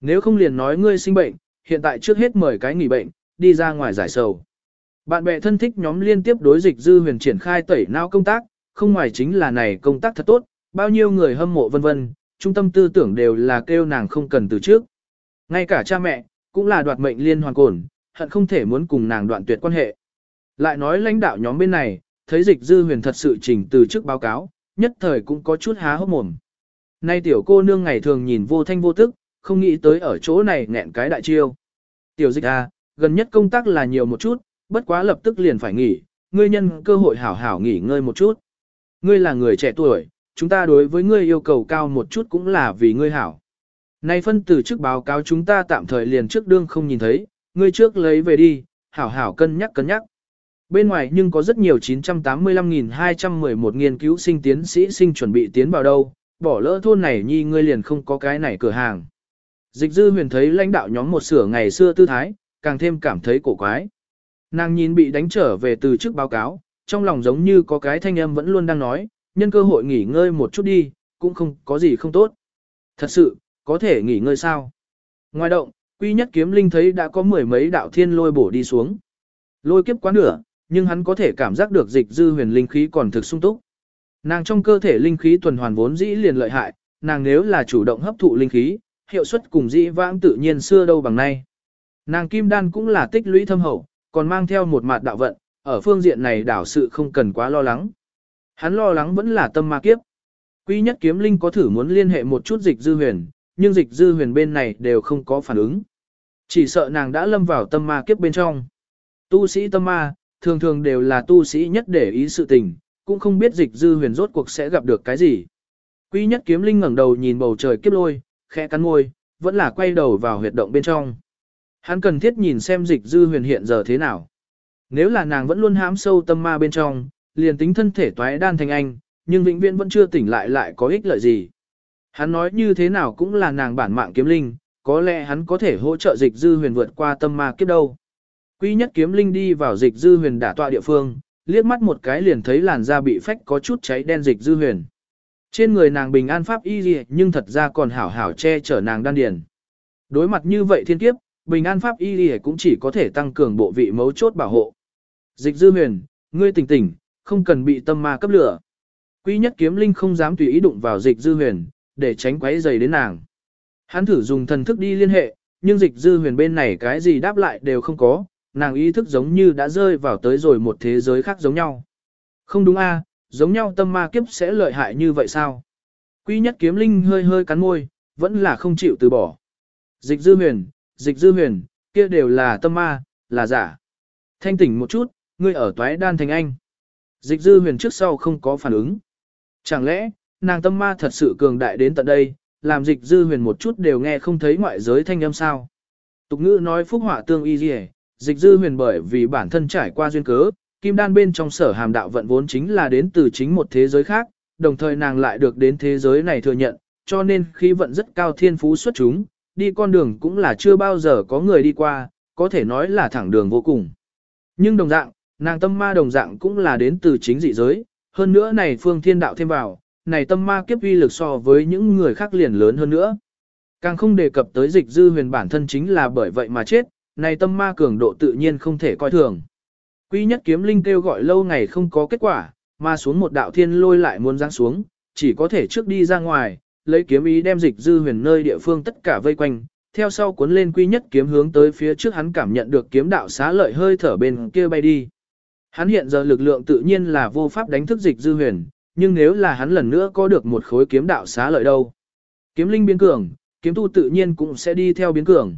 Speaker 1: Nếu không liền nói ngươi sinh bệnh, hiện tại trước hết mời cái nghỉ bệnh, đi ra ngoài giải sầu. Bạn bè thân thích nhóm liên tiếp đối dịch dư huyền triển khai tẩy não công tác, không ngoài chính là này công tác thật tốt, bao nhiêu người hâm mộ vân vân, trung tâm tư tưởng đều là kêu nàng không cần từ trước. Ngay cả cha mẹ, cũng là đoạt mệnh liên hoàn cồn, hận không thể muốn cùng nàng đoạn tuyệt quan hệ. Lại nói lãnh đạo nhóm bên này, thấy dịch dư huyền thật sự trình từ trước báo cáo, nhất thời cũng có chút há hốc mồm. Nay tiểu cô nương ngày thường nhìn vô thanh vô tức, không nghĩ tới ở chỗ này nghẹn cái đại chiêu. Tiểu dịch à, gần nhất công tác là nhiều một chút, bất quá lập tức liền phải nghỉ, ngươi nhân cơ hội hảo hảo nghỉ ngơi một chút. Ngươi là người trẻ tuổi, chúng ta đối với ngươi yêu cầu cao một chút cũng là vì ngươi hảo. Nay phân từ trước báo cáo chúng ta tạm thời liền trước đương không nhìn thấy, ngươi trước lấy về đi, hảo hảo cân nhắc cân nhắc. Bên ngoài nhưng có rất nhiều 985.211 nghiên cứu sinh tiến sĩ sinh chuẩn bị tiến vào đâu, bỏ lỡ thôn này nhi ngươi liền không có cái này cửa hàng. Dịch dư huyền thấy lãnh đạo nhóm một sửa ngày xưa tư thái, càng thêm cảm thấy cổ quái. Nàng nhìn bị đánh trở về từ trước báo cáo, trong lòng giống như có cái thanh âm vẫn luôn đang nói, nhân cơ hội nghỉ ngơi một chút đi, cũng không có gì không tốt. Thật sự, có thể nghỉ ngơi sao? Ngoài động, quy nhất kiếm linh thấy đã có mười mấy đạo thiên lôi bổ đi xuống. Lôi kiếp quá nửa, nhưng hắn có thể cảm giác được dịch dư huyền linh khí còn thực sung túc. Nàng trong cơ thể linh khí tuần hoàn vốn dĩ liền lợi hại, nàng nếu là chủ động hấp thụ linh khí, hiệu suất cùng dĩ vãng tự nhiên xưa đâu bằng nay. Nàng kim đan cũng là tích lũy thâm hậu, còn mang theo một mặt đạo vận, ở phương diện này đảo sự không cần quá lo lắng. Hắn lo lắng vẫn là tâm ma kiếp. Quy nhất kiếm linh có thử muốn liên hệ một chút dịch dư huyền, nhưng dịch dư huyền bên này đều không có phản ứng. Chỉ sợ nàng đã lâm vào tâm ma kiếp bên trong. Tu sĩ tâm ma, thường thường đều là tu sĩ nhất để ý sự tình, cũng không biết dịch dư huyền rốt cuộc sẽ gặp được cái gì. Quy nhất kiếm linh ngẩng đầu nhìn bầu trời kiếp lôi, khẽ cắn môi, vẫn là quay đầu vào huyệt động bên trong. Hắn cần thiết nhìn xem dịch dư huyền hiện giờ thế nào. Nếu là nàng vẫn luôn hãm sâu tâm ma bên trong, liền tính thân thể toái đan thành anh, nhưng vĩnh viễn vẫn chưa tỉnh lại lại có ích lợi gì. Hắn nói như thế nào cũng là nàng bản mạng kiếm linh, có lẽ hắn có thể hỗ trợ dịch dư huyền vượt qua tâm ma kiếp đâu. Quy nhất kiếm linh đi vào dịch dư huyền đả tọa địa phương, liếc mắt một cái liền thấy làn da bị phách có chút cháy đen dịch dư huyền. Trên người nàng bình an pháp y gì nhưng thật ra còn hảo hảo che chở nàng đan điền. Đối mặt như vậy thiên kiếp, bình an pháp y gì cũng chỉ có thể tăng cường bộ vị mấu chốt bảo hộ. Dịch dư huyền, ngươi tỉnh tỉnh, không cần bị tâm ma cấp lửa. Quy nhất kiếm linh không dám tùy ý đụng vào dịch dư huyền, để tránh quấy dày đến nàng. Hắn thử dùng thần thức đi liên hệ, nhưng dịch dư huyền bên này cái gì đáp lại đều không có, nàng ý thức giống như đã rơi vào tới rồi một thế giới khác giống nhau. Không đúng a, giống nhau tâm ma kiếp sẽ lợi hại như vậy sao? Quy nhất kiếm linh hơi hơi cắn môi, vẫn là không chịu từ bỏ. Dịch dư huyền, dịch dư huyền, kia đều là tâm ma, là giả. Thanh tỉnh một chút, ngươi ở toái đan thành anh. Dịch dư huyền trước sau không có phản ứng. Chẳng lẽ, nàng tâm ma thật sự cường đại đến tận đây, làm dịch dư huyền một chút đều nghe không thấy ngoại giới thanh âm sao. Tục ngữ nói phúc họa tương y dì dịch dư huyền bởi vì bản thân trải qua duyên cớ, kim đan bên trong sở hàm đạo vận vốn chính là đến từ chính một thế giới khác, đồng thời nàng lại được đến thế giới này thừa nhận, cho nên khi vận rất cao thiên phú xuất chúng, đi con đường cũng là chưa bao giờ có người đi qua, có thể nói là thẳng đường vô cùng. Nhưng đồng dạng, nàng tâm ma đồng dạng cũng là đến từ chính dị giới, hơn nữa này phương thiên đạo thêm vào, này tâm ma kiếp uy lực so với những người khác liền lớn hơn nữa. Càng không đề cập tới dịch dư huyền bản thân chính là bởi vậy mà chết, này tâm ma cường độ tự nhiên không thể coi thường. Quy nhất kiếm linh kêu gọi lâu ngày không có kết quả, mà xuống một đạo thiên lôi lại muốn giáng xuống, chỉ có thể trước đi ra ngoài, lấy kiếm ý đem dịch dư huyền nơi địa phương tất cả vây quanh, theo sau cuốn lên quy nhất kiếm hướng tới phía trước hắn cảm nhận được kiếm đạo xá lợi hơi thở bên kia bay đi. Hắn hiện giờ lực lượng tự nhiên là vô pháp đánh thức dịch dư huyền, nhưng nếu là hắn lần nữa có được một khối kiếm đạo xá lợi đâu. Kiếm linh biến cường, kiếm tu tự nhiên cũng sẽ đi theo biến cường.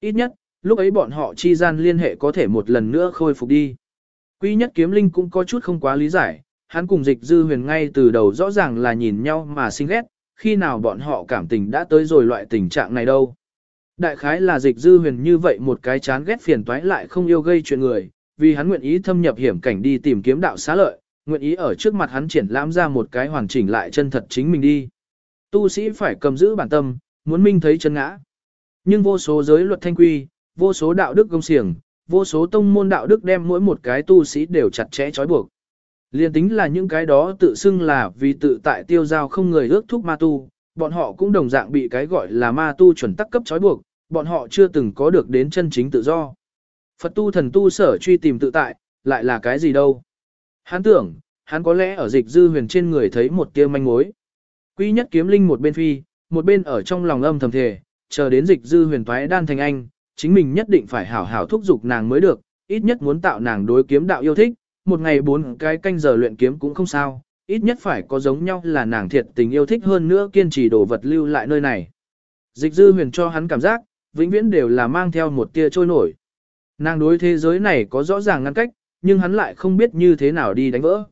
Speaker 1: Ít nhất, lúc ấy bọn họ chi gian liên hệ có thể một lần nữa khôi phục đi. Quy nhất kiếm linh cũng có chút không quá lý giải, hắn cùng dịch dư huyền ngay từ đầu rõ ràng là nhìn nhau mà sinh ghét, khi nào bọn họ cảm tình đã tới rồi loại tình trạng này đâu. Đại khái là dịch dư huyền như vậy một cái chán ghét phiền toái lại không yêu gây chuyện người, vì hắn nguyện ý thâm nhập hiểm cảnh đi tìm kiếm đạo xá lợi, nguyện ý ở trước mặt hắn triển lãm ra một cái hoàn chỉnh lại chân thật chính mình đi. Tu sĩ phải cầm giữ bản tâm, muốn minh thấy chân ngã. Nhưng vô số giới luật thanh quy, vô số đạo đức công xiềng, vô số tông môn đạo đức đem mỗi một cái tu sĩ đều chặt chẽ trói buộc. Liên tính là những cái đó tự xưng là vì tự tại tiêu giao không người ước thúc ma tu, bọn họ cũng đồng dạng bị cái gọi là ma tu chuẩn tắc cấp trói buộc, bọn họ chưa từng có được đến chân chính tự do. Phật tu thần tu sở truy tìm tự tại, lại là cái gì đâu. Hắn tưởng, hắn có lẽ ở dịch dư huyền trên người thấy một tia manh mối. Quý nhất kiếm linh một bên phi, một bên ở trong lòng âm thầm thề, chờ đến dịch dư huyền thoái đan thành anh, chính mình nhất định phải hảo hảo thúc giục nàng mới được, ít nhất muốn tạo nàng đối kiếm đạo yêu thích, một ngày bốn cái canh giờ luyện kiếm cũng không sao, ít nhất phải có giống nhau là nàng thiệt tình yêu thích hơn nữa kiên trì đồ vật lưu lại nơi này. Dịch dư huyền cho hắn cảm giác, vĩnh viễn đều là mang theo một tia trôi nổi. Nàng đối thế giới này có rõ ràng ngăn cách, nhưng hắn lại không biết như thế nào đi đánh vỡ.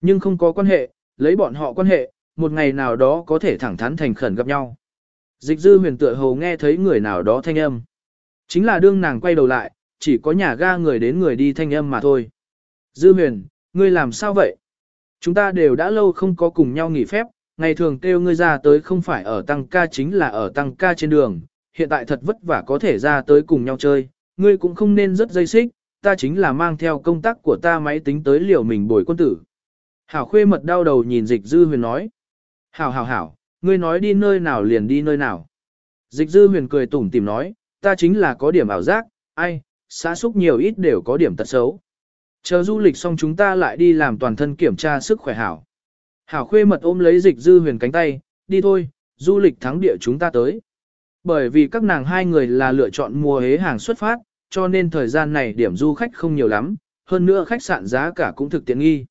Speaker 1: Nhưng không có quan hệ, lấy bọn họ quan hệ, một ngày nào đó có thể thẳng thắn thành khẩn gặp nhau. Dịch dư huyền tựa hồ nghe thấy người nào đó thanh âm. Chính là đương nàng quay đầu lại, chỉ có nhà ga người đến người đi thanh âm mà thôi. Dư huyền, ngươi làm sao vậy? Chúng ta đều đã lâu không có cùng nhau nghỉ phép, ngày thường kêu ngươi ra tới không phải ở tăng ca chính là ở tăng ca trên đường, hiện tại thật vất vả có thể ra tới cùng nhau chơi, ngươi cũng không nên rất dây xích, ta chính là mang theo công tác của ta máy tính tới liều mình bồi quân tử. Hảo khuê mật đau đầu nhìn dịch dư huyền nói. Hảo hảo hảo, ngươi nói đi nơi nào liền đi nơi nào. Dịch dư huyền cười tủm tìm nói, ta chính là có điểm ảo giác, ai, xã xúc nhiều ít đều có điểm tật xấu. Chờ du lịch xong chúng ta lại đi làm toàn thân kiểm tra sức khỏe hảo. Hảo khuê mật ôm lấy dịch dư huyền cánh tay, đi thôi, du lịch thắng địa chúng ta tới. Bởi vì các nàng hai người là lựa chọn mùa hế hàng xuất phát, cho nên thời gian này điểm du khách không nhiều lắm, hơn nữa khách sạn giá cả cũng thực tiện nghi.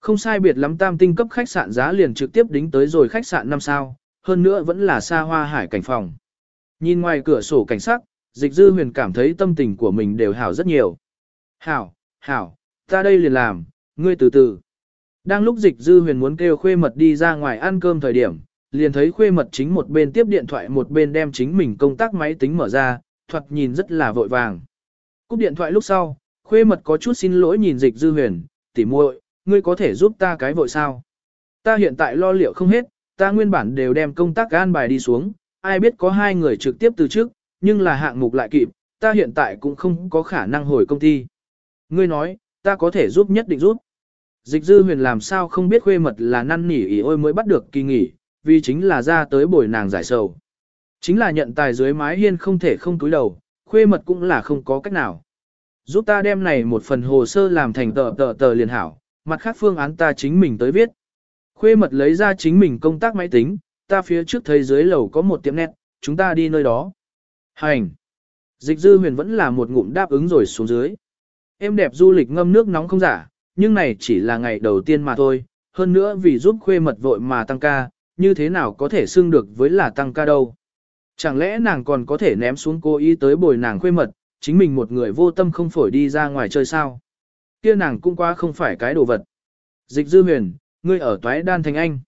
Speaker 1: Không sai biệt lắm tam tinh cấp khách sạn giá liền trực tiếp đính tới rồi khách sạn 5 sao, hơn nữa vẫn là xa hoa hải cảnh phòng. Nhìn ngoài cửa sổ cảnh sắc, dịch dư huyền cảm thấy tâm tình của mình đều hảo rất nhiều. Hảo, hảo, ta đây liền làm, ngươi từ từ. Đang lúc dịch dư huyền muốn kêu khuê mật đi ra ngoài ăn cơm thời điểm, liền thấy khuê mật chính một bên tiếp điện thoại một bên đem chính mình công tác máy tính mở ra, thoạt nhìn rất là vội vàng. Cúp điện thoại lúc sau, khuê mật có chút xin lỗi nhìn dịch dư huyền, tỉ muội, ngươi có thể giúp ta cái vội sao? Ta hiện tại lo liệu không hết, ta nguyên bản đều đem công tác gan bài đi xuống, ai biết có hai người trực tiếp từ trước, nhưng là hạng mục lại kịp, ta hiện tại cũng không có khả năng hồi công ty. Ngươi nói, ta có thể giúp nhất định giúp. Dịch dư huyền làm sao không biết khuê mật là năn nỉ ý ôi mới bắt được kỳ nghỉ, vì chính là ra tới bồi nàng giải sầu. Chính là nhận tài dưới mái hiên không thể không túi đầu, khuê mật cũng là không có cách nào. Giúp ta đem này một phần hồ sơ làm thành tờ tờ tờ liền hảo, mặt khác phương án ta chính mình tới viết. Khuê mật lấy ra chính mình công tác máy tính, ta phía trước thấy dưới lầu có một tiệm nét, chúng ta đi nơi đó. Hành! Dịch dư huyền vẫn là một ngụm đáp ứng rồi xuống dưới. Em đẹp du lịch ngâm nước nóng không giả, nhưng này chỉ là ngày đầu tiên mà thôi, hơn nữa vì giúp khuê mật vội mà tăng ca, như thế nào có thể xưng được với là tăng ca đâu. Chẳng lẽ nàng còn có thể ném xuống cô ý tới bồi nàng khuê mật, chính mình một người vô tâm không phổi đi ra ngoài chơi sao? Kia nàng cũng quá không phải cái đồ vật. Dịch dư huyền, ngươi ở toái đan thành anh.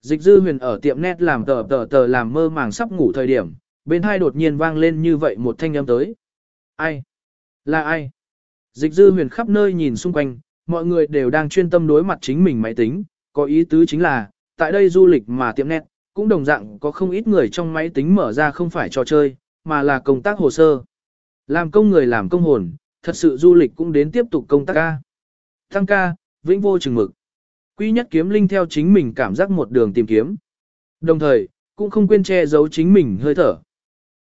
Speaker 1: Dịch dư huyền ở tiệm nét làm tờ tờ tờ làm mơ màng sắp ngủ thời điểm, bên hai đột nhiên vang lên như vậy một thanh âm tới. Ai? Là ai? Dịch dư huyền khắp nơi nhìn xung quanh, mọi người đều đang chuyên tâm đối mặt chính mình máy tính, có ý tứ chính là, tại đây du lịch mà tiệm nét, cũng đồng dạng có không ít người trong máy tính mở ra không phải trò chơi, mà là công tác hồ sơ. Làm công người làm công hồn, thật sự du lịch cũng đến tiếp tục công tác ca. Thăng ca, vĩnh vô chừng mực. Quy nhất kiếm linh theo chính mình cảm giác một đường tìm kiếm. Đồng thời, cũng không quên che giấu chính mình hơi thở.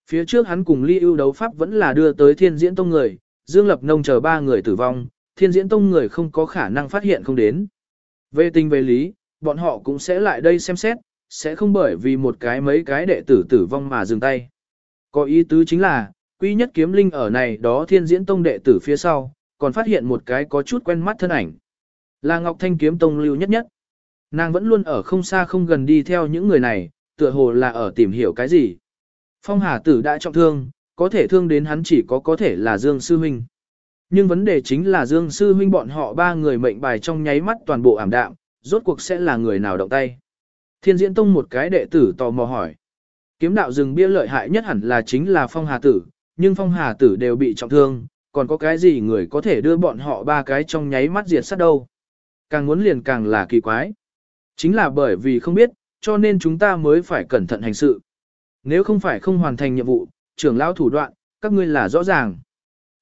Speaker 1: Phía trước hắn cùng ly ưu đấu pháp vẫn là đưa tới thiên diễn tông người, Dương Lập Nông chờ ba người tử vong, thiên diễn tông người không có khả năng phát hiện không đến. Về tình về lý, bọn họ cũng sẽ lại đây xem xét, sẽ không bởi vì một cái mấy cái đệ tử tử vong mà dừng tay. Có ý tứ chính là, quy nhất kiếm linh ở này đó thiên diễn tông đệ tử phía sau, còn phát hiện một cái có chút quen mắt thân ảnh. Là Ngọc Thanh kiếm tông lưu nhất nhất. Nàng vẫn luôn ở không xa không gần đi theo những người này, tựa hồ là ở tìm hiểu cái gì. Phong Hà Tử đã trọng thương, có thể thương đến hắn chỉ có có thể là Dương Sư Huynh. Nhưng vấn đề chính là Dương Sư Huynh bọn họ ba người mệnh bài trong nháy mắt toàn bộ ảm đạm, rốt cuộc sẽ là người nào động tay. Thiên Diễn Tông một cái đệ tử tò mò hỏi. Kiếm đạo rừng bia lợi hại nhất hẳn là chính là Phong Hà Tử, nhưng Phong Hà Tử đều bị trọng thương, còn có cái gì người có thể đưa bọn họ ba cái trong nháy mắt diệt sát đâu. Càng muốn liền càng là kỳ quái. Chính là bởi vì không biết, cho nên chúng ta mới phải cẩn thận hành sự. Nếu không phải không hoàn thành nhiệm vụ, trưởng lão thủ đoạn, các ngươi là rõ ràng.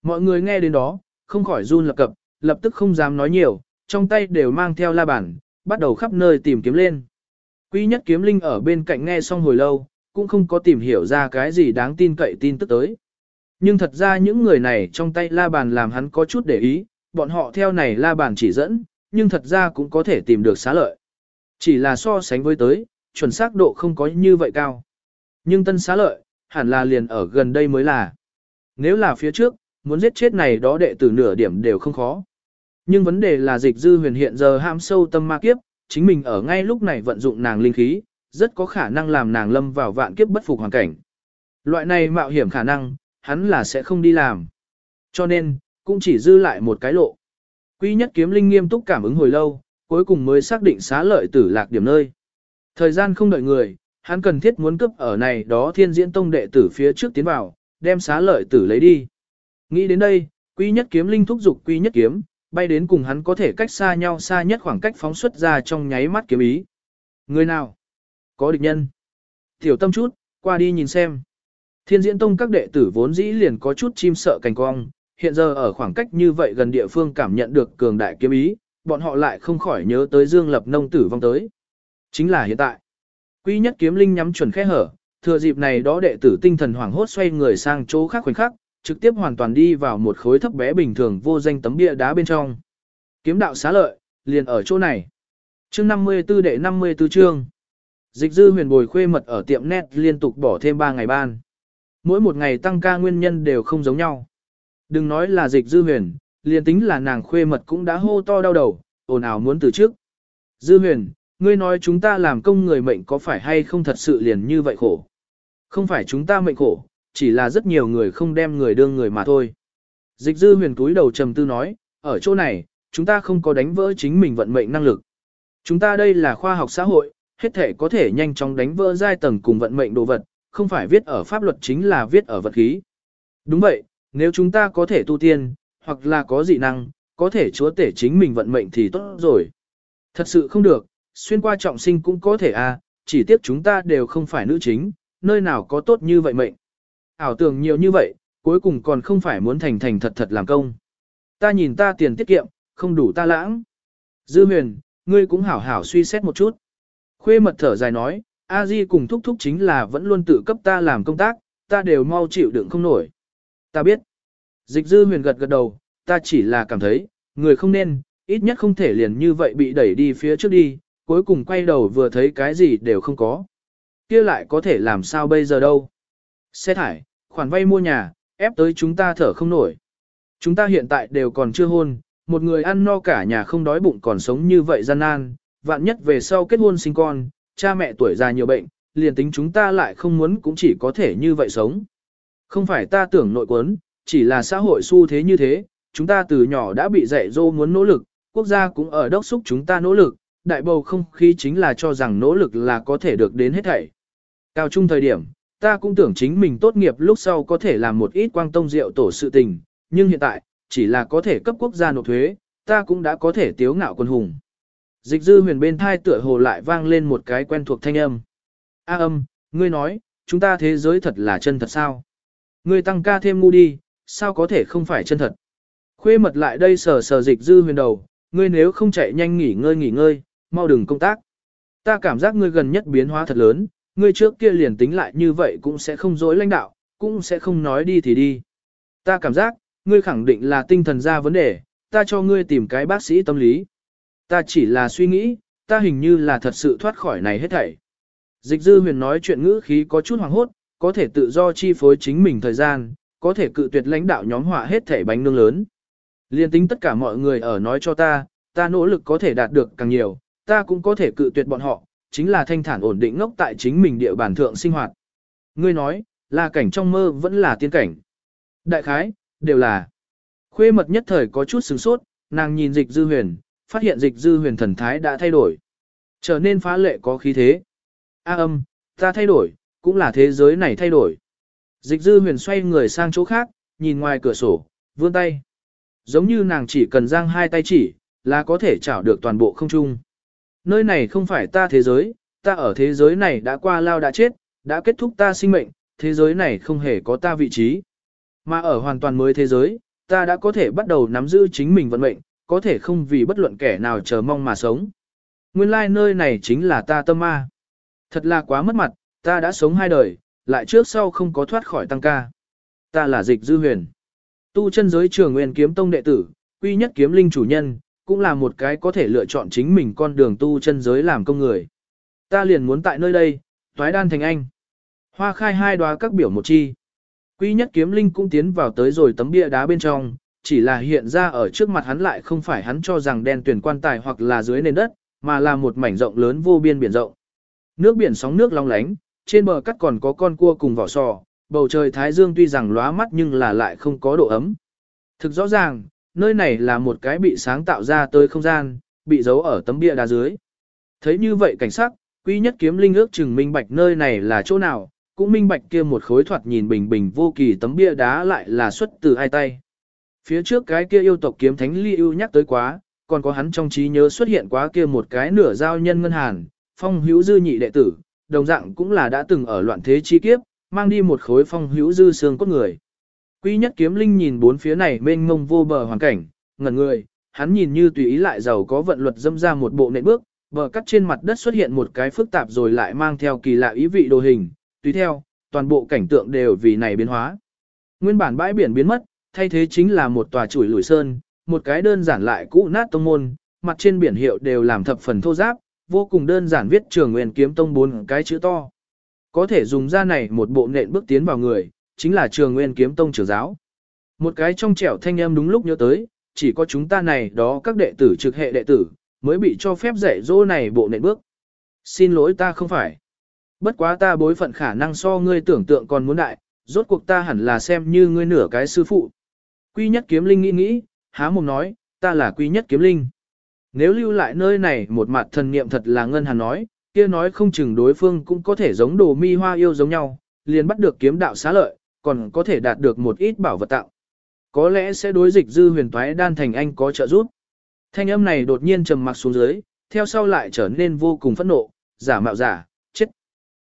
Speaker 1: Mọi người nghe đến đó, không khỏi run lập cập, lập tức không dám nói nhiều, trong tay đều mang theo la bản, bắt đầu khắp nơi tìm kiếm lên. Quý nhất kiếm linh ở bên cạnh nghe xong hồi lâu, cũng không có tìm hiểu ra cái gì đáng tin cậy tin tức tới. Nhưng thật ra những người này trong tay la bàn làm hắn có chút để ý, bọn họ theo này la bàn chỉ dẫn, nhưng thật ra cũng có thể tìm được xá lợi. Chỉ là so sánh với tới, chuẩn xác độ không có như vậy cao. Nhưng tân xá lợi, hẳn là liền ở gần đây mới là. Nếu là phía trước, muốn giết chết này đó đệ tử nửa điểm đều không khó. Nhưng vấn đề là dịch dư huyền hiện giờ ham sâu tâm ma kiếp, chính mình ở ngay lúc này vận dụng nàng linh khí, rất có khả năng làm nàng lâm vào vạn kiếp bất phục hoàn cảnh. Loại này mạo hiểm khả năng, hắn là sẽ không đi làm. Cho nên, cũng chỉ dư lại một cái lộ. Quý nhất kiếm linh nghiêm túc cảm ứng hồi lâu, cuối cùng mới xác định xá lợi tử lạc điểm nơi. Thời gian không đợi người, hắn cần thiết muốn cướp ở này đó thiên diễn tông đệ tử phía trước tiến vào, đem xá lợi tử lấy đi. Nghĩ đến đây, quý nhất kiếm linh thúc giục quý nhất kiếm, bay đến cùng hắn có thể cách xa nhau xa nhất khoảng cách phóng xuất ra trong nháy mắt kiếm ý. Người nào? Có địch nhân. Tiểu tâm chút, qua đi nhìn xem. Thiên diễn tông các đệ tử vốn dĩ liền có chút chim sợ cành cong, hiện giờ ở khoảng cách như vậy gần địa phương cảm nhận được cường đại kiếm ý, bọn họ lại không khỏi nhớ tới Dương Lập Nông tử vong tới. Chính là hiện tại. Quý nhất kiếm linh nhắm chuẩn khe hở, thừa dịp này đó đệ tử tinh thần hoảng hốt xoay người sang chỗ khác khoảnh khắc, trực tiếp hoàn toàn đi vào một khối thấp bé bình thường vô danh tấm bia đá bên trong. Kiếm đạo xá lợi, liền ở chỗ này. Chương 54 đệ 54 chương. Dịch dư huyền bồi khuê mật ở tiệm net liên tục bỏ thêm 3 ngày ban. Mỗi một ngày tăng ca nguyên nhân đều không giống nhau. Đừng nói là dịch dư huyền, liền tính là nàng khuê mật cũng đã hô to đau đầu, ồn ào muốn từ trước. Dư huyền, ngươi nói chúng ta làm công người mệnh có phải hay không thật sự liền như vậy khổ. Không phải chúng ta mệnh khổ, chỉ là rất nhiều người không đem người đương người mà thôi. Dịch dư huyền túi đầu trầm tư nói, ở chỗ này, chúng ta không có đánh vỡ chính mình vận mệnh năng lực. Chúng ta đây là khoa học xã hội, hết thể có thể nhanh chóng đánh vỡ giai tầng cùng vận mệnh đồ vật, không phải viết ở pháp luật chính là viết ở vật khí. Đúng vậy, nếu chúng ta có thể tu tiên, hoặc là có dị năng, có thể chúa tể chính mình vận mệnh thì tốt rồi. Thật sự không được, xuyên qua trọng sinh cũng có thể à, chỉ tiếc chúng ta đều không phải nữ chính, nơi nào có tốt như vậy mệnh. Ảo tưởng nhiều như vậy, cuối cùng còn không phải muốn thành thành thật thật làm công. Ta nhìn ta tiền tiết kiệm, không đủ ta lãng. Dư huyền, ngươi cũng hảo hảo suy xét một chút. Khuê mật thở dài nói, A Di cùng thúc thúc chính là vẫn luôn tự cấp ta làm công tác, ta đều mau chịu đựng không nổi. Ta biết. Dịch dư huyền gật gật đầu, ta chỉ là cảm thấy, người không nên, ít nhất không thể liền như vậy bị đẩy đi phía trước đi, cuối cùng quay đầu vừa thấy cái gì đều không có. kia lại có thể làm sao bây giờ đâu. Xe thải, khoản vay mua nhà, ép tới chúng ta thở không nổi. Chúng ta hiện tại đều còn chưa hôn, một người ăn no cả nhà không đói bụng còn sống như vậy gian nan, vạn nhất về sau kết hôn sinh con, cha mẹ tuổi già nhiều bệnh, liền tính chúng ta lại không muốn cũng chỉ có thể như vậy sống. Không phải ta tưởng nội quấn, chỉ là xã hội xu thế như thế, chúng ta từ nhỏ đã bị dạy dỗ muốn nỗ lực, quốc gia cũng ở đốc xúc chúng ta nỗ lực, đại bầu không khí chính là cho rằng nỗ lực là có thể được đến hết thảy. Cao trung thời điểm, ta cũng tưởng chính mình tốt nghiệp lúc sau có thể làm một ít quang tông rượu tổ sự tình, nhưng hiện tại, chỉ là có thể cấp quốc gia nộp thuế, ta cũng đã có thể tiếu ngạo quân hùng. Dịch dư huyền bên thai tựa hồ lại vang lên một cái quen thuộc thanh âm. A âm, ngươi nói, chúng ta thế giới thật là chân thật sao? Ngươi tăng ca thêm ngu đi, sao có thể không phải chân thật? Khuê mật lại đây sờ sờ dịch dư huyền đầu, ngươi nếu không chạy nhanh nghỉ ngơi nghỉ ngơi, mau đừng công tác. Ta cảm giác ngươi gần nhất biến hóa thật lớn, ngươi trước kia liền tính lại như vậy cũng sẽ không dối lãnh đạo, cũng sẽ không nói đi thì đi. Ta cảm giác, ngươi khẳng định là tinh thần ra vấn đề, ta cho ngươi tìm cái bác sĩ tâm lý. Ta chỉ là suy nghĩ, ta hình như là thật sự thoát khỏi này hết thảy. Dịch dư huyền nói chuyện ngữ khí có chút hoàng hốt, có thể tự do chi phối chính mình thời gian, có thể cự tuyệt lãnh đạo nhóm họa hết thảy bánh nương lớn. Liên tính tất cả mọi người ở nói cho ta, ta nỗ lực có thể đạt được càng nhiều, ta cũng có thể cự tuyệt bọn họ, chính là thanh thản ổn định ngốc tại chính mình địa bàn thượng sinh hoạt. Ngươi nói, là cảnh trong mơ vẫn là tiên cảnh. Đại khái, đều là. Khuê mật nhất thời có chút sửng sốt, nàng nhìn dịch dư huyền, phát hiện dịch dư huyền thần thái đã thay đổi. Trở nên phá lệ có khí thế. A âm, ta thay đổi, cũng là thế giới này thay đổi. Dịch dư huyền xoay người sang chỗ khác, nhìn ngoài cửa sổ, vươn tay. Giống như nàng chỉ cần giang hai tay chỉ, là có thể chảo được toàn bộ không trung. Nơi này không phải ta thế giới, ta ở thế giới này đã qua lao đã chết, đã kết thúc ta sinh mệnh, thế giới này không hề có ta vị trí. Mà ở hoàn toàn mới thế giới, ta đã có thể bắt đầu nắm giữ chính mình vận mệnh, có thể không vì bất luận kẻ nào chờ mong mà sống. Nguyên lai like nơi này chính là ta tâm ma. Thật là quá mất mặt, ta đã sống hai đời, lại trước sau không có thoát khỏi tăng ca. Ta là dịch dư huyền. Tu chân giới trường nguyên kiếm tông đệ tử, quy nhất kiếm linh chủ nhân, cũng là một cái có thể lựa chọn chính mình con đường tu chân giới làm công người. Ta liền muốn tại nơi đây, toái đan thành anh. Hoa khai hai đoá các biểu một chi. Quy nhất kiếm linh cũng tiến vào tới rồi tấm bia đá bên trong, chỉ là hiện ra ở trước mặt hắn lại không phải hắn cho rằng đen tuyển quan tài hoặc là dưới nền đất, mà là một mảnh rộng lớn vô biên biển rộng. Nước biển sóng nước long lánh, trên bờ cắt còn có con cua cùng vỏ sò, bầu trời thái dương tuy rằng lóa mắt nhưng là lại không có độ ấm. Thực rõ ràng, nơi này là một cái bị sáng tạo ra tới không gian, bị giấu ở tấm bia đá dưới. Thấy như vậy cảnh sắc, quý nhất kiếm linh ước chừng minh bạch nơi này là chỗ nào, cũng minh bạch kia một khối thoạt nhìn bình bình vô kỳ tấm bia đá lại là xuất từ hai tay. Phía trước cái kia yêu tộc kiếm thánh ly ưu nhắc tới quá, còn có hắn trong trí nhớ xuất hiện quá kia một cái nửa giao nhân ngân hàn, phong hữu dư nhị đệ tử, đồng dạng cũng là đã từng ở loạn thế chi kiếp, mang đi một khối phong hữu dư xương cốt người. Quy nhất kiếm linh nhìn bốn phía này mênh mông vô bờ hoàn cảnh, ngẩn người, hắn nhìn như tùy ý lại giàu có vận luật dâm ra một bộ nệm bước, bờ cắt trên mặt đất xuất hiện một cái phức tạp rồi lại mang theo kỳ lạ ý vị đồ hình, tùy theo, toàn bộ cảnh tượng đều vì này biến hóa. Nguyên bản bãi biển biến mất, thay thế chính là một tòa chuỗi lùi sơn, một cái đơn giản lại cũ nát tông môn, mặt trên biển hiệu đều làm thập phần thô giáp, vô cùng đơn giản viết trường nguyên kiếm tông bốn cái chữ to. Có thể dùng ra này một bộ nện bước tiến vào người, chính là trường nguyên kiếm tông trưởng giáo. Một cái trong trẻo thanh âm đúng lúc nhớ tới, chỉ có chúng ta này đó các đệ tử trực hệ đệ tử, mới bị cho phép dạy dỗ này bộ nện bước. Xin lỗi ta không phải. Bất quá ta bối phận khả năng so ngươi tưởng tượng còn muốn đại, rốt cuộc ta hẳn là xem như ngươi nửa cái sư phụ. Quy nhất kiếm linh nghĩ nghĩ, há mồm nói, ta là quy nhất kiếm linh. Nếu lưu lại nơi này một mặt thần niệm thật là ngân hàn nói, kia nói không chừng đối phương cũng có thể giống đồ mi hoa yêu giống nhau, liền bắt được kiếm đạo xá lợi, còn có thể đạt được một ít bảo vật tạo. Có lẽ sẽ đối dịch dư huyền toái đan thành anh có trợ giúp. Thanh âm này đột nhiên trầm mặc xuống dưới, theo sau lại trở nên vô cùng phẫn nộ, giả mạo giả, chết.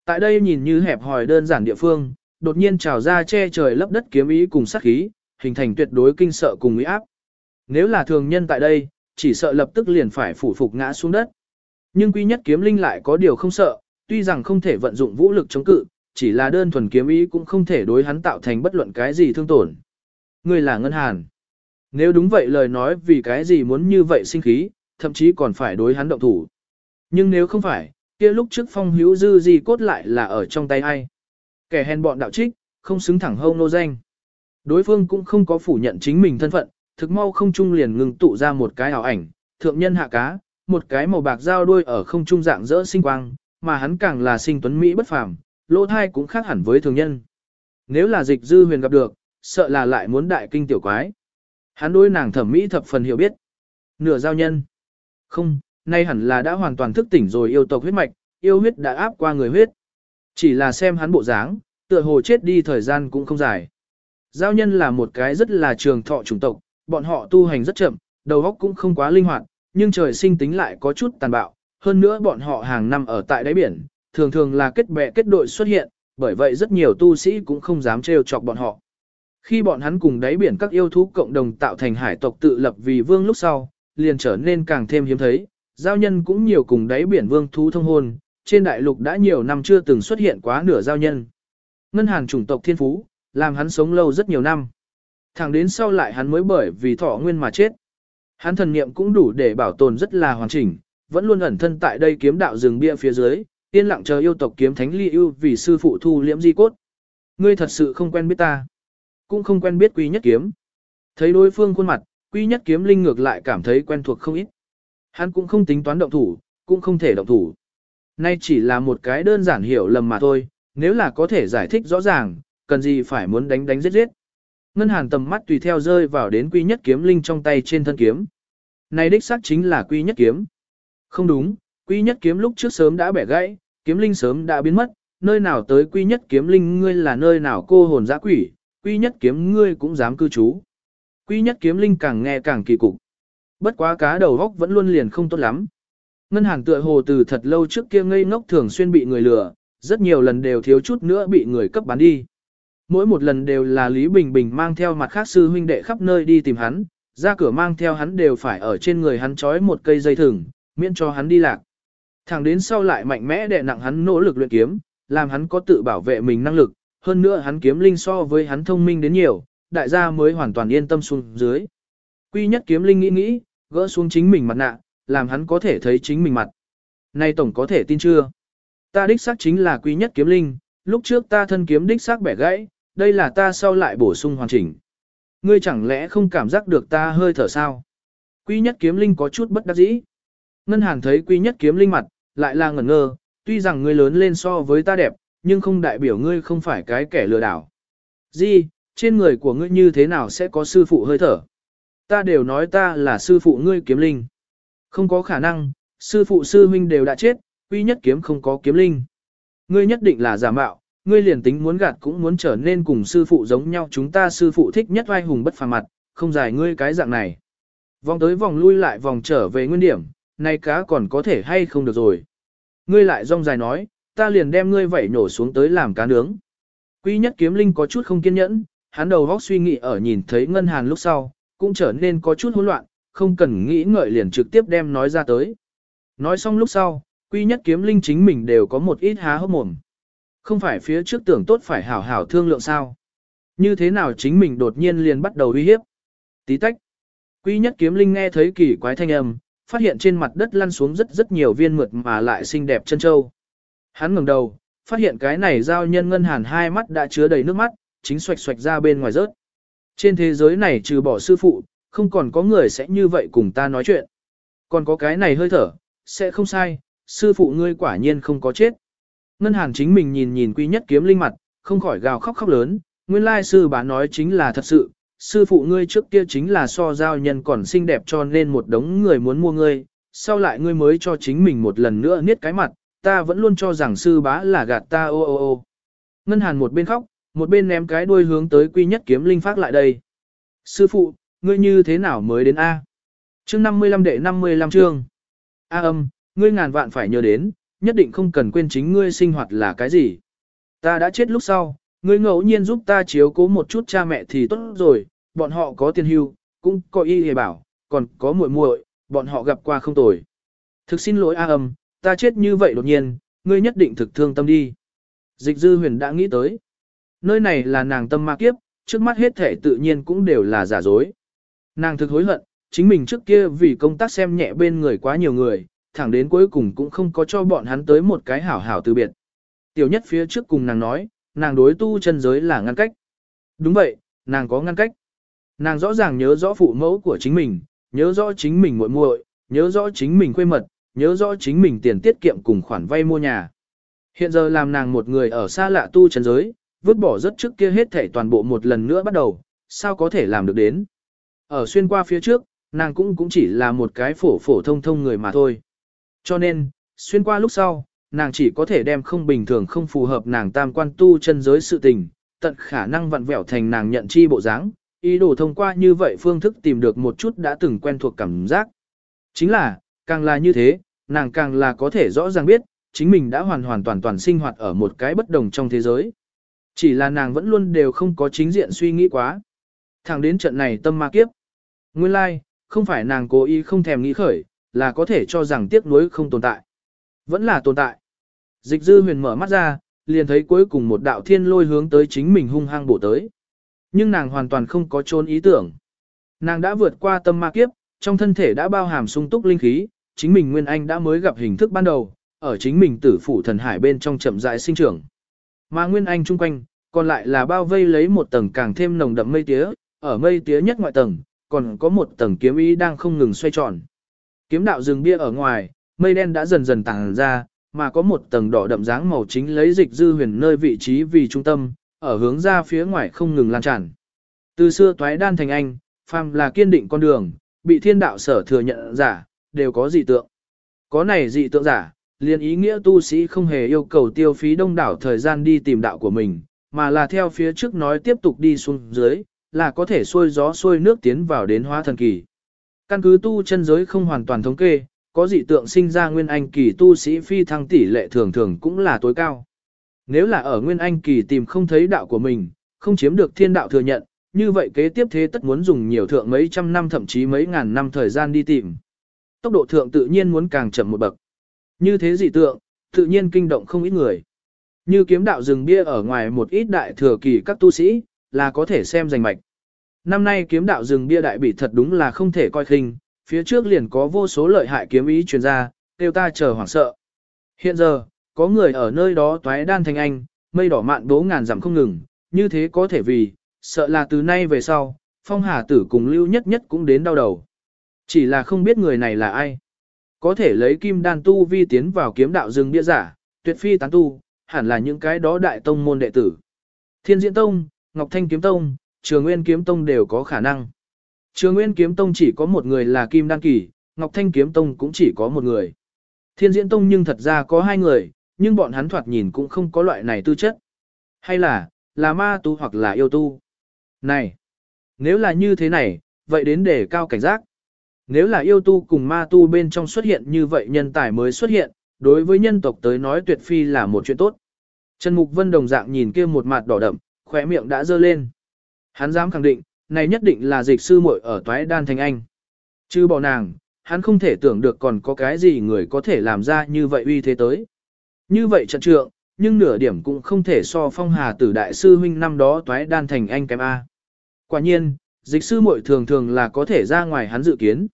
Speaker 1: Tại đây nhìn như hẹp hòi đơn giản địa phương, đột nhiên trào ra che trời lấp đất kiếm ý cùng sát khí, hình thành tuyệt đối kinh sợ cùng uy áp. Nếu là thường nhân tại đây, chỉ sợ lập tức liền phải phủ phục ngã xuống đất. Nhưng quy nhất kiếm linh lại có điều không sợ, tuy rằng không thể vận dụng vũ lực chống cự, chỉ là đơn thuần kiếm ý cũng không thể đối hắn tạo thành bất luận cái gì thương tổn. Ngươi là ngân hàn. Nếu đúng vậy lời nói vì cái gì muốn như vậy sinh khí, thậm chí còn phải đối hắn động thủ. Nhưng nếu không phải, kia lúc trước phong hữu dư gì cốt lại là ở trong tay ai. Kẻ hèn bọn đạo trích, không xứng thẳng hâu nô danh. Đối phương cũng không có phủ nhận chính mình thân phận, thực mau không trung liền ngừng tụ ra một cái ảo ảnh, thượng nhân hạ cá, một cái màu bạc dao đuôi ở không trung dạng rỡ sinh quang, mà hắn càng là sinh tuấn Mỹ bất phàm, lỗ thai cũng khác hẳn với thường nhân. Nếu là dịch dư huyền gặp được, sợ là lại muốn đại kinh tiểu quái. Hắn đối nàng thẩm mỹ thập phần hiểu biết. Nửa giao nhân. Không, nay hẳn là đã hoàn toàn thức tỉnh rồi yêu tộc huyết mạch, yêu huyết đã áp qua người huyết. Chỉ là xem hắn bộ dáng, tựa hồ chết đi thời gian cũng không dài. Giao nhân là một cái rất là trường thọ chủng tộc, bọn họ tu hành rất chậm, đầu óc cũng không quá linh hoạt, nhưng trời sinh tính lại có chút tàn bạo. Hơn nữa bọn họ hàng năm ở tại đáy biển, thường thường là kết bè kết đội xuất hiện, bởi vậy rất nhiều tu sĩ cũng không dám trêu chọc bọn họ. Khi bọn hắn cùng đáy biển các yêu thú cộng đồng tạo thành hải tộc tự lập vì vương lúc sau, liền trở nên càng thêm hiếm thấy, giao nhân cũng nhiều cùng đáy biển vương thú thông hôn, trên đại lục đã nhiều năm chưa từng xuất hiện quá nửa giao nhân. Ngân hàng chủng tộc thiên phú, làm hắn sống lâu rất nhiều năm. Thẳng đến sau lại hắn mới bởi vì thọ nguyên mà chết. Hắn thần niệm cũng đủ để bảo tồn rất là hoàn chỉnh, vẫn luôn ẩn thân tại đây kiếm đạo rừng bia phía dưới, yên lặng chờ yêu tộc kiếm thánh ly ưu vì sư phụ thu liễm di cốt. Ngươi thật sự không quen biết ta, cũng không quen biết quý nhất kiếm. Thấy đối phương khuôn mặt, quý nhất kiếm linh ngược lại cảm thấy quen thuộc không ít. Hắn cũng không tính toán động thủ, cũng không thể động thủ. Nay chỉ là một cái đơn giản hiểu lầm mà thôi, nếu là có thể giải thích rõ ràng, cần gì phải muốn đánh đánh giết giết. Ngân hàn tầm mắt tùy theo rơi vào đến quy nhất kiếm linh trong tay trên thân kiếm. Này đích xác chính là quy nhất kiếm. Không đúng, quy nhất kiếm lúc trước sớm đã bẻ gãy, kiếm linh sớm đã biến mất, nơi nào tới quy nhất kiếm linh ngươi là nơi nào cô hồn dã quỷ, quy nhất kiếm ngươi cũng dám cư trú. Quy nhất kiếm linh càng nghe càng kỳ cục. Bất quá cá đầu góc vẫn luôn liền không tốt lắm. Ngân hàng tựa hồ từ thật lâu trước kia ngây ngốc thường xuyên bị người lừa, rất nhiều lần đều thiếu chút nữa bị người cấp bán đi. Mỗi một lần đều là Lý Bình Bình mang theo mặt khác sư huynh đệ khắp nơi đi tìm hắn, ra cửa mang theo hắn đều phải ở trên người hắn trói một cây dây thừng, miễn cho hắn đi lạc. Thẳng đến sau lại mạnh mẽ đè nặng hắn nỗ lực luyện kiếm, làm hắn có tự bảo vệ mình năng lực, hơn nữa hắn kiếm linh so với hắn thông minh đến nhiều, đại gia mới hoàn toàn yên tâm xuống dưới. Quy nhất kiếm linh nghĩ nghĩ, gỡ xuống chính mình mặt nạ, làm hắn có thể thấy chính mình mặt. Nay tổng có thể tin chưa? Ta đích xác chính là Quý nhất kiếm linh, lúc trước ta thân kiếm đích xác bẻ gãy, đây là ta sau lại bổ sung hoàn chỉnh. Ngươi chẳng lẽ không cảm giác được ta hơi thở sao? Quy nhất kiếm linh có chút bất đắc dĩ. Ngân hàng thấy quy nhất kiếm linh mặt, lại là ngẩn ngơ, tuy rằng ngươi lớn lên so với ta đẹp, nhưng không đại biểu ngươi không phải cái kẻ lừa đảo. Di, trên người của ngươi như thế nào sẽ có sư phụ hơi thở? Ta đều nói ta là sư phụ ngươi kiếm linh. Không có khả năng, sư phụ sư huynh đều đã chết, quy nhất kiếm không có kiếm linh. Ngươi nhất định là giả mạo, ngươi liền tính muốn gạt cũng muốn trở nên cùng sư phụ giống nhau chúng ta sư phụ thích nhất oai hùng bất phàm mặt, không giải ngươi cái dạng này. Vòng tới vòng lui lại vòng trở về nguyên điểm, nay cá còn có thể hay không được rồi. Ngươi lại rong dài nói, ta liền đem ngươi vẩy nổ xuống tới làm cá nướng. Quy nhất kiếm linh có chút không kiên nhẫn, hắn đầu góc suy nghĩ ở nhìn thấy ngân hàn lúc sau, cũng trở nên có chút hỗn loạn, không cần nghĩ ngợi liền trực tiếp đem nói ra tới. Nói xong lúc sau, quy nhất kiếm linh chính mình đều có một ít há hốc mồm. Không phải phía trước tưởng tốt phải hảo hảo thương lượng sao. Như thế nào chính mình đột nhiên liền bắt đầu uy hiếp. Tí tách. Quy nhất kiếm linh nghe thấy kỳ quái thanh âm, phát hiện trên mặt đất lăn xuống rất rất nhiều viên mượt mà lại xinh đẹp chân châu. Hắn ngẩng đầu, phát hiện cái này giao nhân ngân hàn hai mắt đã chứa đầy nước mắt, chính xoạch xoạch ra bên ngoài rớt. Trên thế giới này trừ bỏ sư phụ, không còn có người sẽ như vậy cùng ta nói chuyện. Còn có cái này hơi thở, sẽ không sai, sư phụ ngươi quả nhiên không có chết. Ngân hàn chính mình nhìn nhìn quy nhất kiếm linh mặt, không khỏi gào khóc khóc lớn, nguyên lai sư bá nói chính là thật sự, sư phụ ngươi trước kia chính là so giao nhân còn xinh đẹp cho nên một đống người muốn mua ngươi, sau lại ngươi mới cho chính mình một lần nữa niết cái mặt, ta vẫn luôn cho rằng sư bá là gạt ta ô ô ô. Ngân hàn một bên khóc, một bên ném cái đuôi hướng tới quy nhất kiếm linh phát lại đây. Sư phụ, ngươi như thế nào mới đến A? Chương 55 đệ 55 chương. A âm, ngươi ngàn vạn phải nhớ đến, nhất định không cần quên chính ngươi sinh hoạt là cái gì. Ta đã chết lúc sau, ngươi ngẫu nhiên giúp ta chiếu cố một chút cha mẹ thì tốt rồi, bọn họ có tiền hưu, cũng có y hề bảo, còn có muội muội, bọn họ gặp qua không tồi. Thực xin lỗi A âm, ta chết như vậy đột nhiên, ngươi nhất định thực thương tâm đi. Dịch dư huyền đã nghĩ tới. Nơi này là nàng tâm ma kiếp, trước mắt hết thể tự nhiên cũng đều là giả dối. Nàng thực hối hận, chính mình trước kia vì công tác xem nhẹ bên người quá nhiều người, thẳng đến cuối cùng cũng không có cho bọn hắn tới một cái hảo hảo từ biệt. Tiểu nhất phía trước cùng nàng nói, nàng đối tu chân giới là ngăn cách. Đúng vậy, nàng có ngăn cách. Nàng rõ ràng nhớ rõ phụ mẫu của chính mình, nhớ rõ chính mình muội muội, nhớ rõ chính mình quê mật, nhớ rõ chính mình tiền tiết kiệm cùng khoản vay mua nhà. Hiện giờ làm nàng một người ở xa lạ tu chân giới, vứt bỏ rất trước kia hết thể toàn bộ một lần nữa bắt đầu, sao có thể làm được đến. Ở xuyên qua phía trước, nàng cũng cũng chỉ là một cái phổ phổ thông thông người mà thôi. Cho nên, xuyên qua lúc sau, nàng chỉ có thể đem không bình thường không phù hợp nàng tam quan tu chân giới sự tình, tận khả năng vặn vẹo thành nàng nhận chi bộ dáng, ý đồ thông qua như vậy phương thức tìm được một chút đã từng quen thuộc cảm giác. Chính là, càng là như thế, nàng càng là có thể rõ ràng biết, chính mình đã hoàn hoàn toàn toàn sinh hoạt ở một cái bất đồng trong thế giới. Chỉ là nàng vẫn luôn đều không có chính diện suy nghĩ quá. Thẳng đến trận này tâm ma kiếp. Nguyên lai, like, không phải nàng cố ý không thèm nghĩ khởi, là có thể cho rằng tiếc nuối không tồn tại. Vẫn là tồn tại. Dịch dư huyền mở mắt ra, liền thấy cuối cùng một đạo thiên lôi hướng tới chính mình hung hăng bổ tới. Nhưng nàng hoàn toàn không có trốn ý tưởng. Nàng đã vượt qua tâm ma kiếp, trong thân thể đã bao hàm sung túc linh khí, chính mình Nguyên Anh đã mới gặp hình thức ban đầu, ở chính mình tử phủ thần hải bên trong chậm rãi sinh trưởng. Mà Nguyên Anh chung quanh, còn lại là bao vây lấy một tầng càng thêm nồng đậm mây tía, ở mây tía nhất ngoại tầng, còn có một tầng kiếm ý đang không ngừng xoay tròn. Kiếm đạo rừng bia ở ngoài, mây đen đã dần dần tàng ra, mà có một tầng đỏ đậm dáng màu chính lấy dịch dư huyền nơi vị trí vì trung tâm, ở hướng ra phía ngoài không ngừng lan tràn. Từ xưa toái đan thành anh, phàm là kiên định con đường, bị thiên đạo sở thừa nhận giả, đều có dị tượng. Có này dị tượng giả, liền ý nghĩa tu sĩ không hề yêu cầu tiêu phí đông đảo thời gian đi tìm đạo của mình, mà là theo phía trước nói tiếp tục đi xuống dưới, là có thể xuôi gió xuôi nước tiến vào đến hóa thần kỳ. Căn cứ tu chân giới không hoàn toàn thống kê, có dị tượng sinh ra nguyên anh kỳ tu sĩ phi thăng tỷ lệ thường thường cũng là tối cao. Nếu là ở nguyên anh kỳ tìm không thấy đạo của mình, không chiếm được thiên đạo thừa nhận, như vậy kế tiếp thế tất muốn dùng nhiều thượng mấy trăm năm thậm chí mấy ngàn năm thời gian đi tìm. Tốc độ thượng tự nhiên muốn càng chậm một bậc. Như thế dị tượng, tự nhiên kinh động không ít người. Như kiếm đạo rừng bia ở ngoài một ít đại thừa kỳ các tu sĩ, là có thể xem giành mạch. Năm nay kiếm đạo rừng bia đại bị thật đúng là không thể coi khinh, phía trước liền có vô số lợi hại kiếm ý truyền ra, tiêu ta chờ hoảng sợ. Hiện giờ, có người ở nơi đó toái đan thành anh, mây đỏ mạn đố ngàn dặm không ngừng, như thế có thể vì, sợ là từ nay về sau, phong hà tử cùng lưu nhất nhất cũng đến đau đầu. Chỉ là không biết người này là ai. Có thể lấy kim đan tu vi tiến vào kiếm đạo rừng bia giả, tuyệt phi tán tu, hẳn là những cái đó đại tông môn đệ tử. Thiên diễn tông, Ngọc Thanh kiếm tông, Trường Nguyên Kiếm Tông đều có khả năng. Trường Nguyên Kiếm Tông chỉ có một người là Kim Đan Kỳ, Ngọc Thanh Kiếm Tông cũng chỉ có một người. Thiên Diễn Tông nhưng thật ra có hai người, nhưng bọn hắn thoạt nhìn cũng không có loại này tư chất. Hay là, là ma tu hoặc là yêu tu. Này, nếu là như thế này, vậy đến để cao cảnh giác. Nếu là yêu tu cùng ma tu bên trong xuất hiện như vậy nhân tài mới xuất hiện, đối với nhân tộc tới nói tuyệt phi là một chuyện tốt. Trần Mục Vân đồng dạng nhìn kia một mặt đỏ đậm, khỏe miệng đã dơ lên. Hắn dám khẳng định, này nhất định là dịch sư muội ở toái đan thành anh. Chứ bỏ nàng, hắn không thể tưởng được còn có cái gì người có thể làm ra như vậy uy thế tới. Như vậy trận trượng, nhưng nửa điểm cũng không thể so phong hà tử đại sư huynh năm đó toái đan thành anh kém A. Quả nhiên, dịch sư muội thường thường là có thể ra ngoài hắn dự kiến,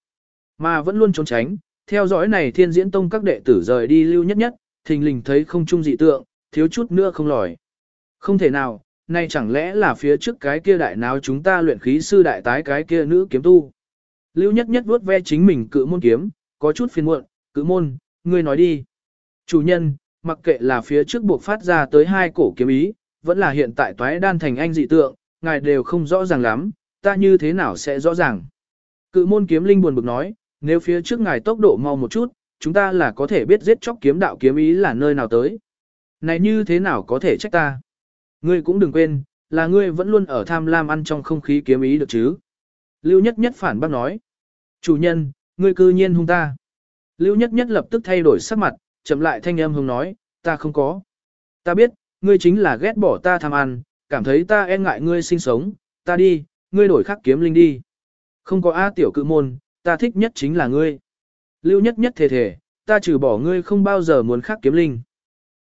Speaker 1: mà vẫn luôn trốn tránh, theo dõi này thiên diễn tông các đệ tử rời đi lưu nhất nhất, thình lình thấy không trung dị tượng, thiếu chút nữa không lòi. Không thể nào, nay chẳng lẽ là phía trước cái kia đại nào chúng ta luyện khí sư đại tái cái kia nữ kiếm tu. Lưu nhất nhất vuốt ve chính mình cự môn kiếm, có chút phiền muộn, cự môn, ngươi nói đi. Chủ nhân, mặc kệ là phía trước buộc phát ra tới hai cổ kiếm ý, vẫn là hiện tại toái đan thành anh dị tượng, ngài đều không rõ ràng lắm, ta như thế nào sẽ rõ ràng. Cự môn kiếm linh buồn bực nói, nếu phía trước ngài tốc độ mau một chút, chúng ta là có thể biết giết chóc kiếm đạo kiếm ý là nơi nào tới. Này như thế nào có thể trách ta? Ngươi cũng đừng quên, là ngươi vẫn luôn ở tham lam ăn trong không khí kiếm ý được chứ. Lưu nhất nhất phản bác nói. Chủ nhân, ngươi cư nhiên hung ta. Lưu nhất nhất lập tức thay đổi sắc mặt, chậm lại thanh âm hùng nói, ta không có. Ta biết, ngươi chính là ghét bỏ ta tham ăn, cảm thấy ta e ngại ngươi sinh sống, ta đi, ngươi đổi khắc kiếm linh đi. Không có A tiểu cự môn, ta thích nhất chính là ngươi. Lưu nhất nhất thề thề, ta trừ bỏ ngươi không bao giờ muốn khắc kiếm linh.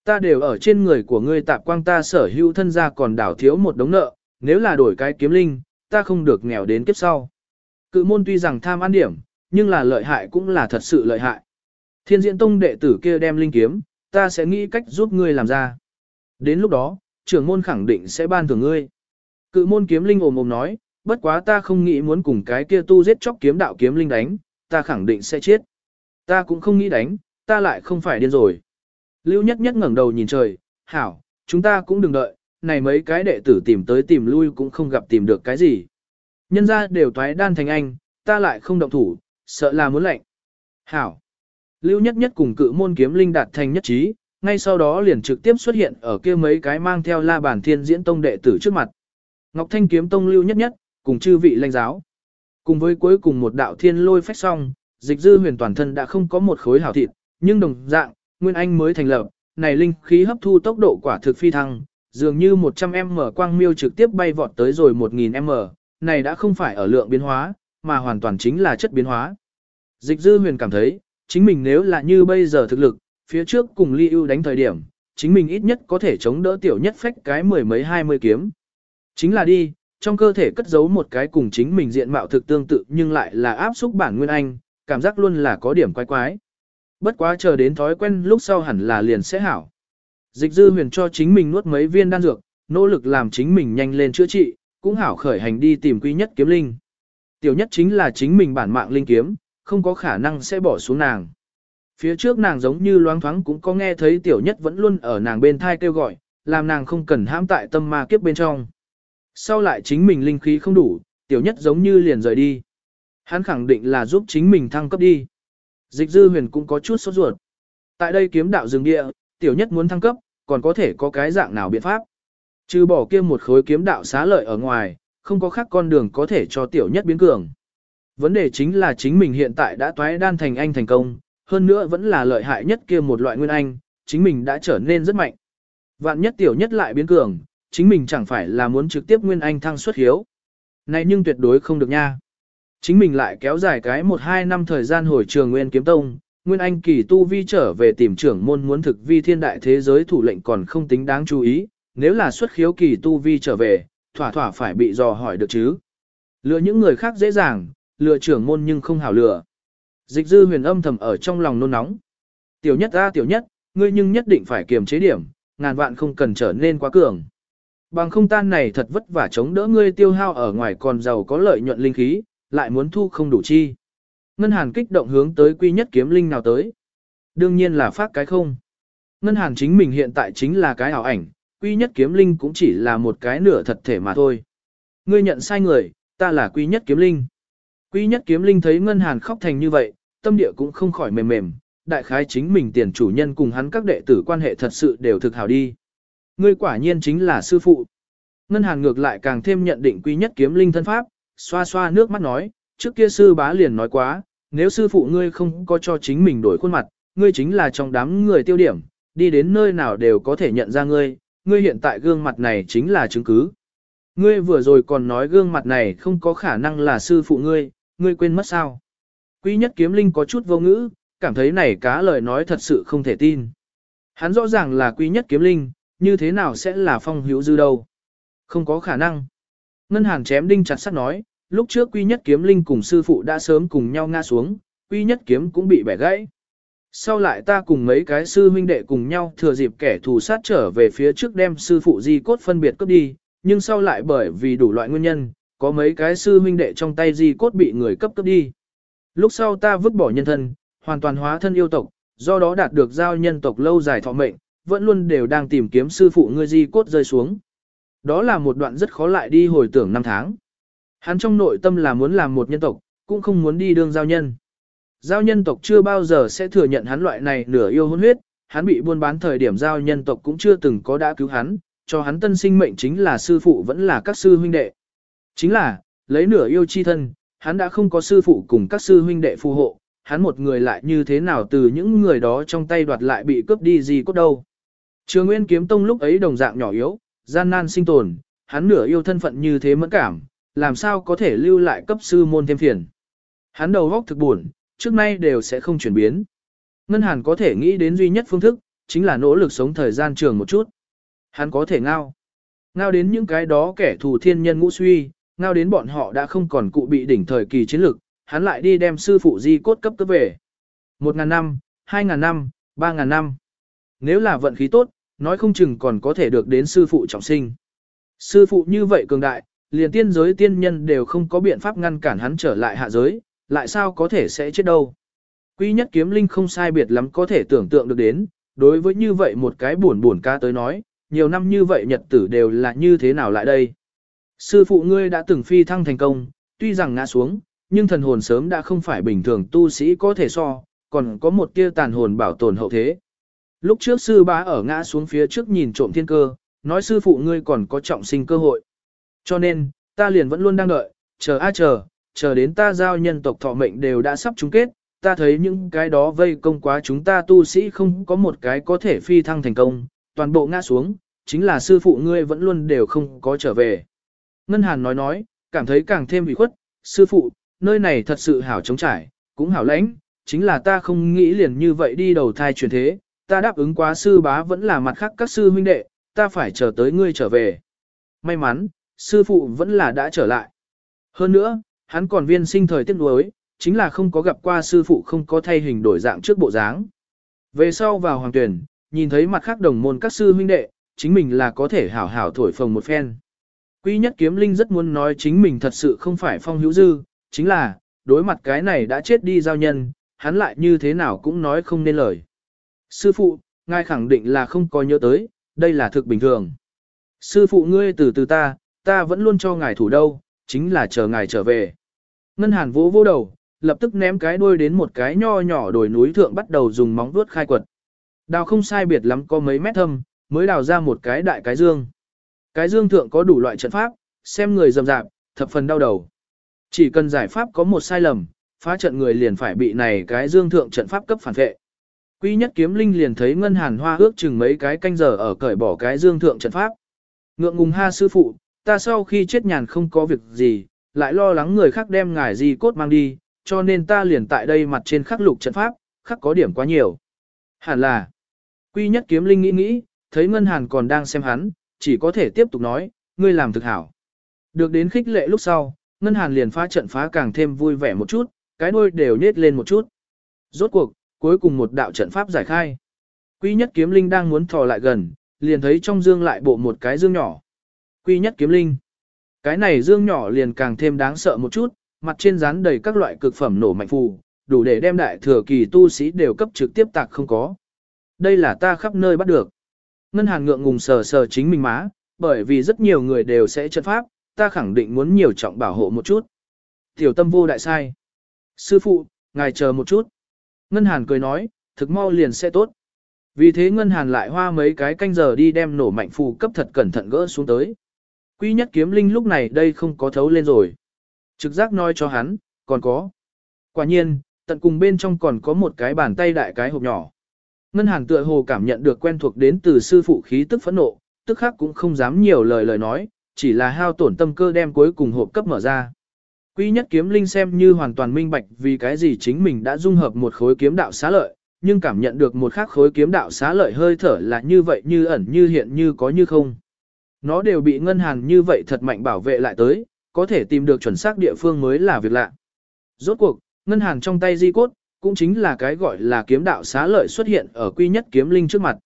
Speaker 1: Ta đều ở trên người của ngươi tạp quang ta sở hữu thân gia còn đảo thiếu một đống nợ, nếu là đổi cái kiếm linh, ta không được nghèo đến kiếp sau. Cự môn tuy rằng tham ăn điểm, nhưng là lợi hại cũng là thật sự lợi hại. Thiên diễn tông đệ tử kia đem linh kiếm, ta sẽ nghĩ cách giúp ngươi làm ra. Đến lúc đó, trưởng môn khẳng định sẽ ban thưởng ngươi. Cự môn kiếm linh ồm ồm nói, bất quá ta không nghĩ muốn cùng cái kia tu giết chóc kiếm đạo kiếm linh đánh, ta khẳng định sẽ chết. Ta cũng không nghĩ đánh, ta lại không phải điên rồi. Lưu nhất nhất ngẩng đầu nhìn trời, hảo, chúng ta cũng đừng đợi, này mấy cái đệ tử tìm tới tìm lui cũng không gặp tìm được cái gì. Nhân ra đều toái đan thành anh, ta lại không động thủ, sợ là muốn lệnh. Hảo. Lưu nhất nhất cùng cự môn kiếm linh đạt thành nhất trí, ngay sau đó liền trực tiếp xuất hiện ở kia mấy cái mang theo la bản thiên diễn tông đệ tử trước mặt. Ngọc Thanh kiếm tông lưu nhất nhất, cùng chư vị lãnh giáo. Cùng với cuối cùng một đạo thiên lôi phách xong, dịch dư huyền toàn thân đã không có một khối hảo thịt, nhưng đồng dạng, Nguyên Anh mới thành lập, này linh khí hấp thu tốc độ quả thực phi thăng, dường như 100m quang miêu trực tiếp bay vọt tới rồi 1000m, này đã không phải ở lượng biến hóa, mà hoàn toàn chính là chất biến hóa. Dịch dư huyền cảm thấy, chính mình nếu là như bây giờ thực lực, phía trước cùng ly ưu đánh thời điểm, chính mình ít nhất có thể chống đỡ tiểu nhất phách cái mười mấy hai mươi kiếm. Chính là đi, trong cơ thể cất giấu một cái cùng chính mình diện mạo thực tương tự nhưng lại là áp xúc bản nguyên anh, cảm giác luôn là có điểm quái quái. Bất quá chờ đến thói quen lúc sau hẳn là liền sẽ hảo. Dịch dư huyền cho chính mình nuốt mấy viên đan dược, nỗ lực làm chính mình nhanh lên chữa trị, cũng hảo khởi hành đi tìm quý nhất kiếm linh. Tiểu nhất chính là chính mình bản mạng linh kiếm, không có khả năng sẽ bỏ xuống nàng. Phía trước nàng giống như loáng thoáng cũng có nghe thấy tiểu nhất vẫn luôn ở nàng bên thai kêu gọi, làm nàng không cần hãm tại tâm ma kiếp bên trong. Sau lại chính mình linh khí không đủ, tiểu nhất giống như liền rời đi. Hắn khẳng định là giúp chính mình thăng cấp đi. Dịch dư huyền cũng có chút sốt ruột. Tại đây kiếm đạo rừng địa, tiểu nhất muốn thăng cấp, còn có thể có cái dạng nào biện pháp. Trừ bỏ kia một khối kiếm đạo xá lợi ở ngoài, không có khác con đường có thể cho tiểu nhất biến cường. Vấn đề chính là chính mình hiện tại đã toái đan thành anh thành công, hơn nữa vẫn là lợi hại nhất kia một loại nguyên anh, chính mình đã trở nên rất mạnh. Vạn nhất tiểu nhất lại biến cường, chính mình chẳng phải là muốn trực tiếp nguyên anh thăng xuất hiếu. Này nhưng tuyệt đối không được nha. Chính mình lại kéo dài cái 1-2 năm thời gian hồi trường Nguyên Kiếm Tông, Nguyên Anh kỳ tu vi trở về tìm trưởng môn muốn thực vi thiên đại thế giới thủ lệnh còn không tính đáng chú ý, nếu là xuất khiếu kỳ tu vi trở về, thỏa thỏa phải bị dò hỏi được chứ. Lừa những người khác dễ dàng, lừa trưởng môn nhưng không hảo lừa. Dịch dư huyền âm thầm ở trong lòng nôn nóng. Tiểu nhất ra tiểu nhất, ngươi nhưng nhất định phải kiềm chế điểm, ngàn vạn không cần trở nên quá cường. Bằng không tan này thật vất vả chống đỡ ngươi tiêu hao ở ngoài còn giàu có lợi nhuận linh khí, lại muốn thu không đủ chi. Ngân Hàn kích động hướng tới quy nhất kiếm linh nào tới. Đương nhiên là phát cái không. Ngân Hàn chính mình hiện tại chính là cái ảo ảnh, quy nhất kiếm linh cũng chỉ là một cái nửa thật thể mà thôi. ngươi nhận sai người, ta là quy nhất kiếm linh. quy nhất kiếm linh thấy ngân hàn khóc thành như vậy, tâm địa cũng không khỏi mềm mềm, đại khái chính mình tiền chủ nhân cùng hắn các đệ tử quan hệ thật sự đều thực hảo đi. Ngươi quả nhiên chính là sư phụ. Ngân hàn ngược lại càng thêm nhận định quy nhất kiếm linh thân pháp, xoa xoa nước mắt nói, trước kia sư bá liền nói quá, nếu sư phụ ngươi không có cho chính mình đổi khuôn mặt, ngươi chính là trong đám người tiêu điểm, đi đến nơi nào đều có thể nhận ra ngươi, ngươi hiện tại gương mặt này chính là chứng cứ. Ngươi vừa rồi còn nói gương mặt này không có khả năng là sư phụ ngươi, ngươi quên mất sao. Quý nhất kiếm linh có chút vô ngữ, cảm thấy này cá lời nói thật sự không thể tin. Hắn rõ ràng là quý nhất kiếm linh, như thế nào sẽ là phong hữu dư đâu. Không có khả năng. Ngân hàng chém đinh chặt sắt nói, lúc trước quy nhất kiếm linh cùng sư phụ đã sớm cùng nhau ngã xuống, quy nhất kiếm cũng bị bẻ gãy. Sau lại ta cùng mấy cái sư huynh đệ cùng nhau thừa dịp kẻ thù sát trở về phía trước đem sư phụ di cốt phân biệt cướp đi, nhưng sau lại bởi vì đủ loại nguyên nhân, có mấy cái sư huynh đệ trong tay di cốt bị người cấp cướp đi. Lúc sau ta vứt bỏ nhân thân, hoàn toàn hóa thân yêu tộc, do đó đạt được giao nhân tộc lâu dài thọ mệnh, vẫn luôn đều đang tìm kiếm sư phụ ngươi di cốt rơi xuống. Đó là một đoạn rất khó lại đi hồi tưởng năm tháng. Hắn trong nội tâm là muốn làm một nhân tộc, cũng không muốn đi đương giao nhân. Giao nhân tộc chưa bao giờ sẽ thừa nhận hắn loại này nửa yêu hôn huyết, hắn bị buôn bán thời điểm giao nhân tộc cũng chưa từng có đã cứu hắn, cho hắn tân sinh mệnh chính là sư phụ vẫn là các sư huynh đệ. Chính là, lấy nửa yêu chi thân, hắn đã không có sư phụ cùng các sư huynh đệ phù hộ, hắn một người lại như thế nào từ những người đó trong tay đoạt lại bị cướp đi gì cốt đâu. Trường Nguyên Kiếm Tông lúc ấy đồng dạng nhỏ yếu, gian nan sinh tồn, hắn nửa yêu thân phận như thế mẫn cảm, làm sao có thể lưu lại cấp sư môn thêm phiền. Hắn đầu góc thực buồn, trước nay đều sẽ không chuyển biến. Ngân Hàn có thể nghĩ đến duy nhất phương thức, chính là nỗ lực sống thời gian trường một chút. Hắn có thể ngao. Ngao đến những cái đó kẻ thù thiên nhân ngũ suy, ngao đến bọn họ đã không còn cụ bị đỉnh thời kỳ chiến lược, hắn lại đi đem sư phụ di cốt cấp cấp về. Một ngàn năm, hai ngàn năm, ba ngàn năm. Nếu là vận khí tốt, nói không chừng còn có thể được đến sư phụ trọng sinh. Sư phụ như vậy cường đại, liền tiên giới tiên nhân đều không có biện pháp ngăn cản hắn trở lại hạ giới, lại sao có thể sẽ chết đâu. Quy nhất kiếm linh không sai biệt lắm có thể tưởng tượng được đến, đối với như vậy một cái buồn buồn ca tới nói, nhiều năm như vậy nhật tử đều là như thế nào lại đây. Sư phụ ngươi đã từng phi thăng thành công, tuy rằng ngã xuống, nhưng thần hồn sớm đã không phải bình thường tu sĩ có thể so, còn có một tia tàn hồn bảo tồn hậu thế. Lúc trước sư bá ở ngã xuống phía trước nhìn trộm thiên cơ, nói sư phụ ngươi còn có trọng sinh cơ hội. Cho nên, ta liền vẫn luôn đang đợi, chờ a chờ, chờ đến ta giao nhân tộc thọ mệnh đều đã sắp chung kết, ta thấy những cái đó vây công quá chúng ta tu sĩ không có một cái có thể phi thăng thành công, toàn bộ ngã xuống, chính là sư phụ ngươi vẫn luôn đều không có trở về. Ngân Hàn nói nói, cảm thấy càng thêm bị khuất, sư phụ, nơi này thật sự hảo trống trải, cũng hảo lãnh, chính là ta không nghĩ liền như vậy đi đầu thai chuyển thế, ta đáp ứng quá sư bá vẫn là mặt khác các sư huynh đệ, ta phải chờ tới ngươi trở về. May mắn, sư phụ vẫn là đã trở lại. Hơn nữa, hắn còn viên sinh thời tiết nuối, chính là không có gặp qua sư phụ không có thay hình đổi dạng trước bộ dáng. Về sau vào hoàng tuyển, nhìn thấy mặt khác đồng môn các sư huynh đệ, chính mình là có thể hảo hảo thổi phồng một phen. Quy nhất kiếm linh rất muốn nói chính mình thật sự không phải phong hữu dư, chính là, đối mặt cái này đã chết đi giao nhân, hắn lại như thế nào cũng nói không nên lời. Sư phụ, ngài khẳng định là không có nhớ tới, đây là thực bình thường. Sư phụ ngươi từ từ ta, ta vẫn luôn cho ngài thủ đâu, chính là chờ ngài trở về. Ngân hàn vỗ vỗ đầu, lập tức ném cái đuôi đến một cái nho nhỏ đồi núi thượng bắt đầu dùng móng vuốt khai quật. Đào không sai biệt lắm có mấy mét thâm, mới đào ra một cái đại cái dương. Cái dương thượng có đủ loại trận pháp, xem người dầm dạp, thập phần đau đầu. Chỉ cần giải pháp có một sai lầm, phá trận người liền phải bị này cái dương thượng trận pháp cấp phản vệ. Quy nhất kiếm linh liền thấy ngân hàn hoa ước chừng mấy cái canh giờ ở cởi bỏ cái dương thượng trận pháp. Ngượng ngùng ha sư phụ, ta sau khi chết nhàn không có việc gì, lại lo lắng người khác đem ngài gì cốt mang đi, cho nên ta liền tại đây mặt trên khắc lục trận pháp, khắc có điểm quá nhiều. Hẳn là, quy nhất kiếm linh nghĩ nghĩ, thấy ngân hàn còn đang xem hắn, chỉ có thể tiếp tục nói, ngươi làm thực hảo. Được đến khích lệ lúc sau, ngân hàn liền phá trận phá càng thêm vui vẻ một chút, cái đuôi đều nết lên một chút. Rốt cuộc, cuối cùng một đạo trận pháp giải khai. Quy nhất kiếm linh đang muốn thò lại gần, liền thấy trong dương lại bộ một cái dương nhỏ. Quy nhất kiếm linh. Cái này dương nhỏ liền càng thêm đáng sợ một chút, mặt trên dán đầy các loại cực phẩm nổ mạnh phù, đủ để đem đại thừa kỳ tu sĩ đều cấp trực tiếp tạc không có. Đây là ta khắp nơi bắt được. Ngân hàng ngượng ngùng sờ sờ chính mình má, bởi vì rất nhiều người đều sẽ trận pháp, ta khẳng định muốn nhiều trọng bảo hộ một chút. Tiểu tâm vô đại sai. Sư phụ, ngài chờ một chút. Ngân Hàn cười nói, thực mau liền sẽ tốt. Vì thế Ngân Hàn lại hoa mấy cái canh giờ đi đem nổ mạnh phù cấp thật cẩn thận gỡ xuống tới. Quy nhất kiếm linh lúc này đây không có thấu lên rồi. Trực giác nói cho hắn, còn có. Quả nhiên, tận cùng bên trong còn có một cái bàn tay đại cái hộp nhỏ. Ngân hàng tựa hồ cảm nhận được quen thuộc đến từ sư phụ khí tức phẫn nộ, tức khắc cũng không dám nhiều lời lời nói, chỉ là hao tổn tâm cơ đem cuối cùng hộp cấp mở ra. Quy nhất kiếm linh xem như hoàn toàn minh bạch vì cái gì chính mình đã dung hợp một khối kiếm đạo xá lợi, nhưng cảm nhận được một khác khối kiếm đạo xá lợi hơi thở là như vậy như ẩn như hiện như có như không. Nó đều bị ngân hàng như vậy thật mạnh bảo vệ lại tới, có thể tìm được chuẩn xác địa phương mới là việc lạ. Rốt cuộc, ngân hàng trong tay di cốt, cũng chính là cái gọi là kiếm đạo xá lợi xuất hiện ở quy nhất kiếm linh trước mặt.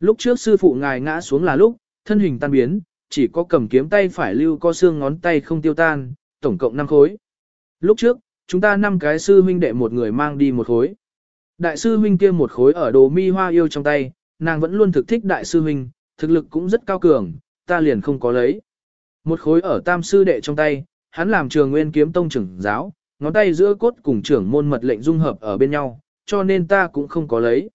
Speaker 1: Lúc trước sư phụ ngài ngã xuống là lúc, thân hình tan biến, chỉ có cầm kiếm tay phải lưu co xương ngón tay không tiêu tan, tổng cộng 5 khối. Lúc trước, chúng ta năm cái sư huynh đệ một người mang đi một khối. Đại sư huynh kia một khối ở đồ mi hoa yêu trong tay, nàng vẫn luôn thực thích đại sư huynh, thực lực cũng rất cao cường, ta liền không có lấy. Một khối ở tam sư đệ trong tay, hắn làm trường nguyên kiếm tông trưởng giáo, ngón tay giữa cốt cùng trưởng môn mật lệnh dung hợp ở bên nhau, cho nên ta cũng không có lấy.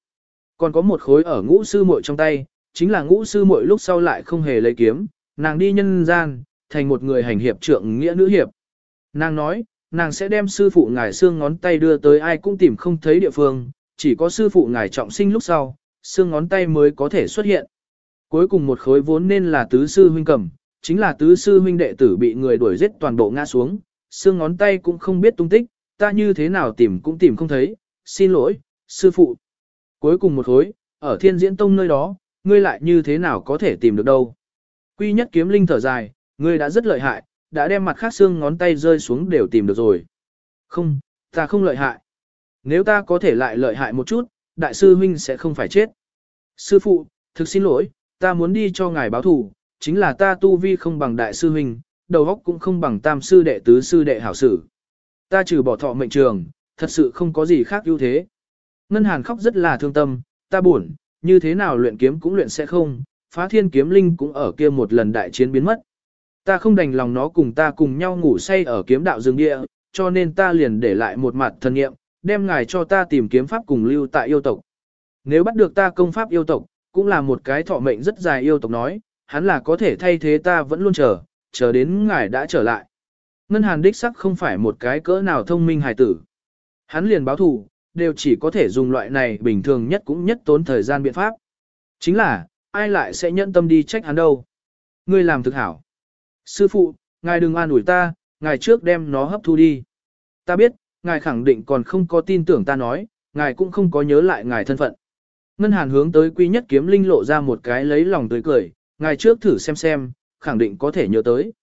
Speaker 1: Còn có một khối ở ngũ sư muội trong tay, chính là ngũ sư muội lúc sau lại không hề lấy kiếm, nàng đi nhân gian, thành một người hành hiệp trượng nghĩa nữ hiệp. Nàng nói, nàng sẽ đem sư phụ ngài xương ngón tay đưa tới ai cũng tìm không thấy địa phương, chỉ có sư phụ ngài trọng sinh lúc sau, xương ngón tay mới có thể xuất hiện. Cuối cùng một khối vốn nên là tứ sư huynh cầm, chính là tứ sư huynh đệ tử bị người đuổi giết toàn bộ ngã xuống, xương ngón tay cũng không biết tung tích, ta như thế nào tìm cũng tìm không thấy, xin lỗi, sư phụ. Cuối cùng một khối, ở thiên diễn tông nơi đó, ngươi lại như thế nào có thể tìm được đâu. Quy nhất kiếm linh thở dài, ngươi đã rất lợi hại, đã đem mặt khác xương ngón tay rơi xuống đều tìm được rồi. Không, ta không lợi hại. Nếu ta có thể lại lợi hại một chút, đại sư huynh sẽ không phải chết. Sư phụ, thực xin lỗi, ta muốn đi cho ngài báo thù, chính là ta tu vi không bằng đại sư huynh, đầu óc cũng không bằng tam sư đệ tứ sư đệ hảo sử. Ta trừ bỏ thọ mệnh trường, thật sự không có gì khác ưu thế. Ngân Hàn khóc rất là thương tâm, ta buồn, như thế nào luyện kiếm cũng luyện sẽ không, phá thiên kiếm linh cũng ở kia một lần đại chiến biến mất. Ta không đành lòng nó cùng ta cùng nhau ngủ say ở kiếm đạo rừng địa, cho nên ta liền để lại một mặt thần nghiệm, đem ngài cho ta tìm kiếm pháp cùng lưu tại yêu tộc. Nếu bắt được ta công pháp yêu tộc, cũng là một cái thọ mệnh rất dài yêu tộc nói, hắn là có thể thay thế ta vẫn luôn chờ, chờ đến ngài đã trở lại. Ngân Hàn đích sắc không phải một cái cỡ nào thông minh hài tử. Hắn liền báo thủ đều chỉ có thể dùng loại này bình thường nhất cũng nhất tốn thời gian biện pháp. Chính là, ai lại sẽ nhận tâm đi trách hắn đâu. Ngươi làm thực hảo. Sư phụ, ngài đừng an ủi ta, ngài trước đem nó hấp thu đi. Ta biết, ngài khẳng định còn không có tin tưởng ta nói, ngài cũng không có nhớ lại ngài thân phận. Ngân Hàn hướng tới Quy Nhất Kiếm Linh lộ ra một cái lấy lòng tươi cười, ngài trước thử xem xem, khẳng định có thể nhớ tới.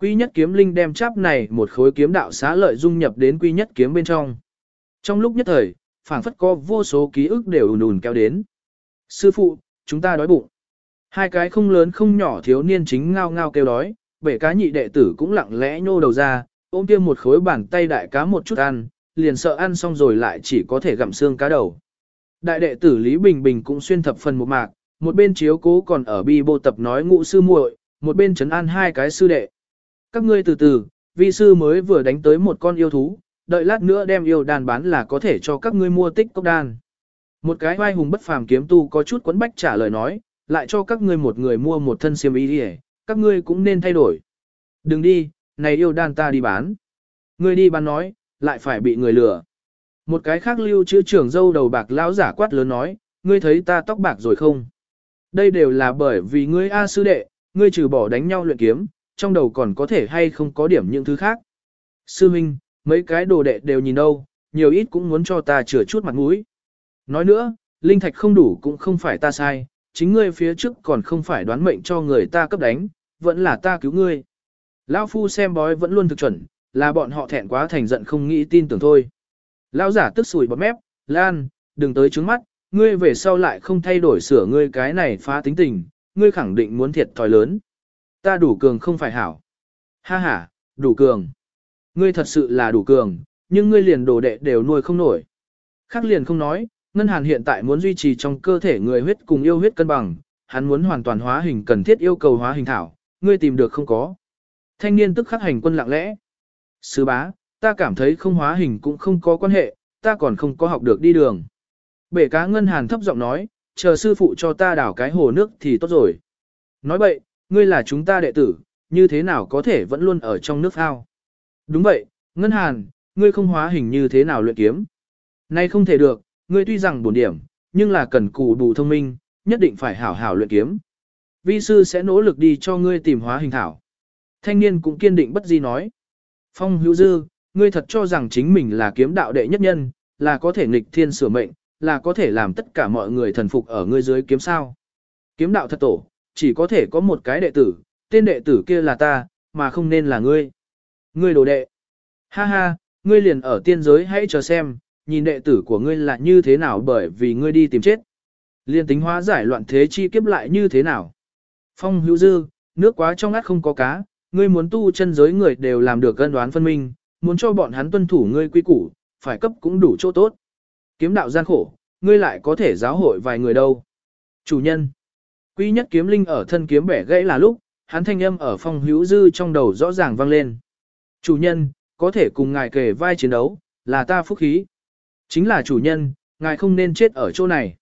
Speaker 1: Quy Nhất Kiếm Linh đem cháp này một khối kiếm đạo xá lợi dung nhập đến Quy Nhất Kiếm bên trong. Trong lúc nhất thời, phảng phất có vô số ký ức đều ùn ùn kéo đến. Sư phụ, chúng ta đói bụng. Hai cái không lớn không nhỏ thiếu niên chính ngao ngao kêu đói, bể cá nhị đệ tử cũng lặng lẽ nhô đầu ra, ôm kia một khối bàn tay đại cá một chút ăn, liền sợ ăn xong rồi lại chỉ có thể gặm xương cá đầu. Đại đệ tử Lý Bình Bình cũng xuyên thập phần một mạc, một bên chiếu cố còn ở bi Bộ tập nói ngũ sư muội, một bên trấn an hai cái sư đệ. Các ngươi từ từ, vi sư mới vừa đánh tới một con yêu thú, đợi lát nữa đem yêu đàn bán là có thể cho các ngươi mua tích cốc đan. Một cái vai hùng bất phàm kiếm tu có chút quấn bách trả lời nói, lại cho các ngươi một người mua một thân xiêm y đi các ngươi cũng nên thay đổi. Đừng đi, này yêu đan ta đi bán. Ngươi đi bán nói, lại phải bị người lừa. Một cái khác lưu chữ trưởng dâu đầu bạc lão giả quát lớn nói, ngươi thấy ta tóc bạc rồi không? Đây đều là bởi vì ngươi A sư đệ, ngươi trừ bỏ đánh nhau luyện kiếm, trong đầu còn có thể hay không có điểm những thứ khác. Sư Minh, mấy cái đồ đệ đều nhìn đâu, nhiều ít cũng muốn cho ta chữa chút mặt mũi. Nói nữa, linh thạch không đủ cũng không phải ta sai, chính ngươi phía trước còn không phải đoán mệnh cho người ta cấp đánh, vẫn là ta cứu ngươi. Lão phu xem bói vẫn luôn thực chuẩn, là bọn họ thẹn quá thành giận không nghĩ tin tưởng thôi. Lão giả tức sùi bọt mép, Lan, đừng tới trứng mắt, ngươi về sau lại không thay đổi sửa ngươi cái này phá tính tình, ngươi khẳng định muốn thiệt thòi lớn. Ta đủ cường không phải hảo. Ha ha, đủ cường. Ngươi thật sự là đủ cường, nhưng ngươi liền đồ đệ đều nuôi không nổi. Khác liền không nói, Ngân Hàn hiện tại muốn duy trì trong cơ thể người huyết cùng yêu huyết cân bằng, hắn muốn hoàn toàn hóa hình cần thiết yêu cầu hóa hình thảo, ngươi tìm được không có. Thanh niên tức khắc hành quân lặng lẽ. Sư bá, ta cảm thấy không hóa hình cũng không có quan hệ, ta còn không có học được đi đường. Bể cá ngân hàn thấp giọng nói, chờ sư phụ cho ta đảo cái hồ nước thì tốt rồi. Nói vậy, ngươi là chúng ta đệ tử, như thế nào có thể vẫn luôn ở trong nước ao. Đúng vậy, ngân hàn, ngươi không hóa hình như thế nào luyện kiếm. Nay không thể được, ngươi tuy rằng bổn điểm, nhưng là cần cù bù thông minh, nhất định phải hảo hảo luyện kiếm. Vi sư sẽ nỗ lực đi cho ngươi tìm hóa hình thảo. Thanh niên cũng kiên định bất di nói. Phong hữu dư, ngươi thật cho rằng chính mình là kiếm đạo đệ nhất nhân, là có thể nghịch thiên sửa mệnh, là có thể làm tất cả mọi người thần phục ở ngươi dưới kiếm sao. Kiếm đạo thật tổ, chỉ có thể có một cái đệ tử, tên đệ tử kia là ta, mà không nên là ngươi. Ngươi đồ đệ. Ha ha, ngươi liền ở tiên giới hãy chờ xem, nhìn đệ tử của ngươi là như thế nào bởi vì ngươi đi tìm chết. Liên tính hóa giải loạn thế chi kiếp lại như thế nào. Phong hữu dư, nước quá trong ngắt không có cá, ngươi muốn tu chân giới người đều làm được cân đoán phân minh, muốn cho bọn hắn tuân thủ ngươi quy củ, phải cấp cũng đủ chỗ tốt. Kiếm đạo gian khổ, ngươi lại có thể giáo hội vài người đâu. Chủ nhân. Quy nhất kiếm linh ở thân kiếm bẻ gãy là lúc, hắn thanh âm ở phong hữu dư trong đầu rõ ràng vang lên. Chủ nhân, có thể cùng ngài kề vai chiến đấu, là ta phúc khí. Chính là chủ nhân, ngài không nên chết ở chỗ này.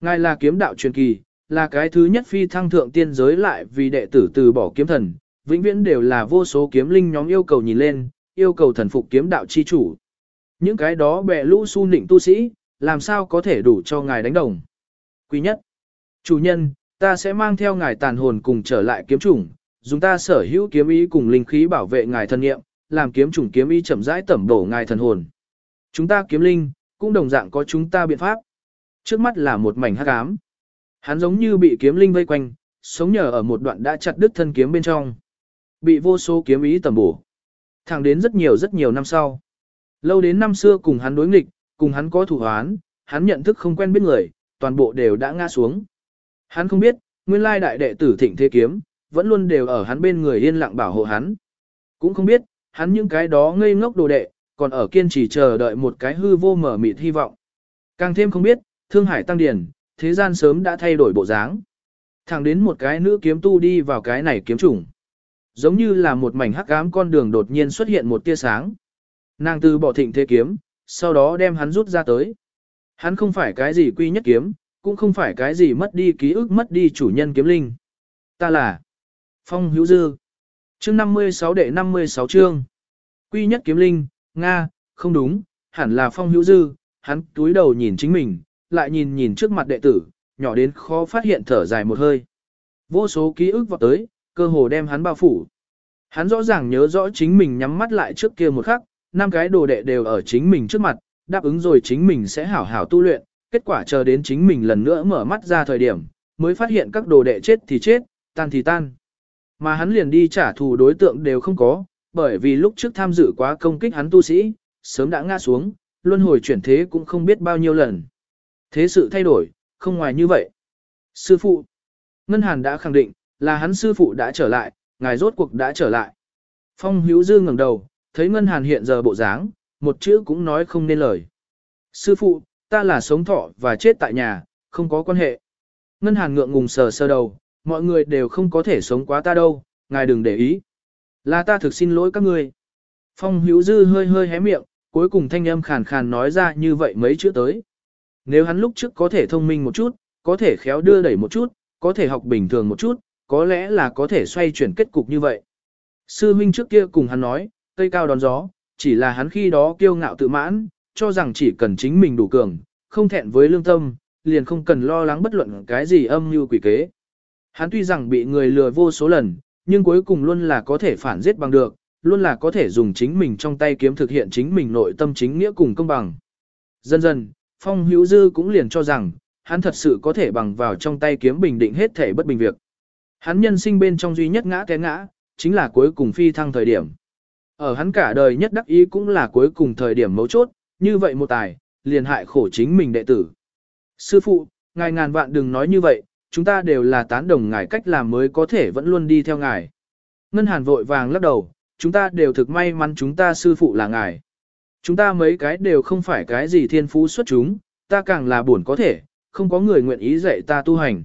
Speaker 1: Ngài là kiếm đạo truyền kỳ, là cái thứ nhất phi thăng thượng tiên giới lại vì đệ tử từ bỏ kiếm thần, vĩnh viễn đều là vô số kiếm linh nhóm yêu cầu nhìn lên, yêu cầu thần phục kiếm đạo chi chủ. Những cái đó bè lũ su nịnh tu sĩ, làm sao có thể đủ cho ngài đánh đồng. Quý nhất, chủ nhân, ta sẽ mang theo ngài tàn hồn cùng trở lại kiếm chủng, dùng ta sở hữu kiếm ý cùng linh khí bảo vệ ngài thân nghiệm, làm kiếm chủng kiếm ý chậm rãi tẩm bổ ngài thần hồn. Chúng ta kiếm linh, cũng đồng dạng có chúng ta biện pháp. Trước mắt là một mảnh hắc ám. Hắn giống như bị kiếm linh vây quanh, sống nhờ ở một đoạn đã chặt đứt thân kiếm bên trong. Bị vô số kiếm ý tẩm bổ. Thẳng đến rất nhiều rất nhiều năm sau. Lâu đến năm xưa cùng hắn đối nghịch, cùng hắn có thủ hoán, hắn nhận thức không quen biết người, toàn bộ đều đã ngã xuống. Hắn không biết, nguyên lai đại đệ tử thịnh thế kiếm, vẫn luôn đều ở hắn bên người yên lặng bảo hộ hắn. Cũng không biết, hắn những cái đó ngây ngốc đồ đệ, còn ở kiên trì chờ đợi một cái hư vô mở mịt hy vọng. Càng thêm không biết, thương hải tăng điển, thế gian sớm đã thay đổi bộ dáng. Thẳng đến một cái nữ kiếm tu đi vào cái này kiếm chủng. Giống như là một mảnh hắc ám con đường đột nhiên xuất hiện một tia sáng. Nàng từ bỏ thịnh thế kiếm, sau đó đem hắn rút ra tới. Hắn không phải cái gì quy nhất kiếm, cũng không phải cái gì mất đi ký ức mất đi chủ nhân kiếm linh. Ta là Phong Hữu Dư. Chương 56 đệ 56 chương. Quy nhất kiếm linh, Nga, không đúng, hẳn là Phong Hữu Dư, hắn túi đầu nhìn chính mình, lại nhìn nhìn trước mặt đệ tử, nhỏ đến khó phát hiện thở dài một hơi. Vô số ký ức vọt tới, cơ hồ đem hắn bao phủ. Hắn rõ ràng nhớ rõ chính mình nhắm mắt lại trước kia một khắc, năm cái đồ đệ đều ở chính mình trước mặt, đáp ứng rồi chính mình sẽ hảo hảo tu luyện, kết quả chờ đến chính mình lần nữa mở mắt ra thời điểm, mới phát hiện các đồ đệ chết thì chết, tan thì tan. Mà hắn liền đi trả thù đối tượng đều không có, bởi vì lúc trước tham dự quá công kích hắn tu sĩ, sớm đã ngã xuống, luân hồi chuyển thế cũng không biết bao nhiêu lần. Thế sự thay đổi, không ngoài như vậy. Sư phụ, Ngân Hàn đã khẳng định, là hắn sư phụ đã trở lại, ngài rốt cuộc đã trở lại. Phong Hữu Dư ngẩng đầu, thấy Ngân Hàn hiện giờ bộ dáng, một chữ cũng nói không nên lời. Sư phụ, ta là sống thọ và chết tại nhà, không có quan hệ. Ngân Hàn ngượng ngùng sờ sờ đầu, mọi người đều không có thể sống quá ta đâu, ngài đừng để ý. Là ta thực xin lỗi các ngươi. Phong Hữu Dư hơi hơi hé miệng, cuối cùng thanh âm khàn khàn nói ra như vậy mấy chữ tới. Nếu hắn lúc trước có thể thông minh một chút, có thể khéo đưa đẩy một chút, có thể học bình thường một chút, có lẽ là có thể xoay chuyển kết cục như vậy. Sư huynh trước kia cùng hắn nói, cây cao đón gió, chỉ là hắn khi đó kiêu ngạo tự mãn, cho rằng chỉ cần chính mình đủ cường, không thẹn với lương tâm, liền không cần lo lắng bất luận cái gì âm mưu quỷ kế. Hắn tuy rằng bị người lừa vô số lần, nhưng cuối cùng luôn là có thể phản giết bằng được, luôn là có thể dùng chính mình trong tay kiếm thực hiện chính mình nội tâm chính nghĩa cùng công bằng. Dần dần, Phong Hữu Dư cũng liền cho rằng, hắn thật sự có thể bằng vào trong tay kiếm bình định hết thể bất bình việc. Hắn nhân sinh bên trong duy nhất ngã té ngã, chính là cuối cùng phi thăng thời điểm. Ở hắn cả đời nhất đắc ý cũng là cuối cùng thời điểm mấu chốt, như vậy một tài, liền hại khổ chính mình đệ tử. Sư phụ, ngài ngàn vạn đừng nói như vậy, chúng ta đều là tán đồng ngài cách làm mới có thể vẫn luôn đi theo ngài. Ngân Hàn vội vàng lắc đầu, chúng ta đều thực may mắn chúng ta sư phụ là ngài. Chúng ta mấy cái đều không phải cái gì thiên phú xuất chúng, ta càng là buồn có thể, không có người nguyện ý dạy ta tu hành.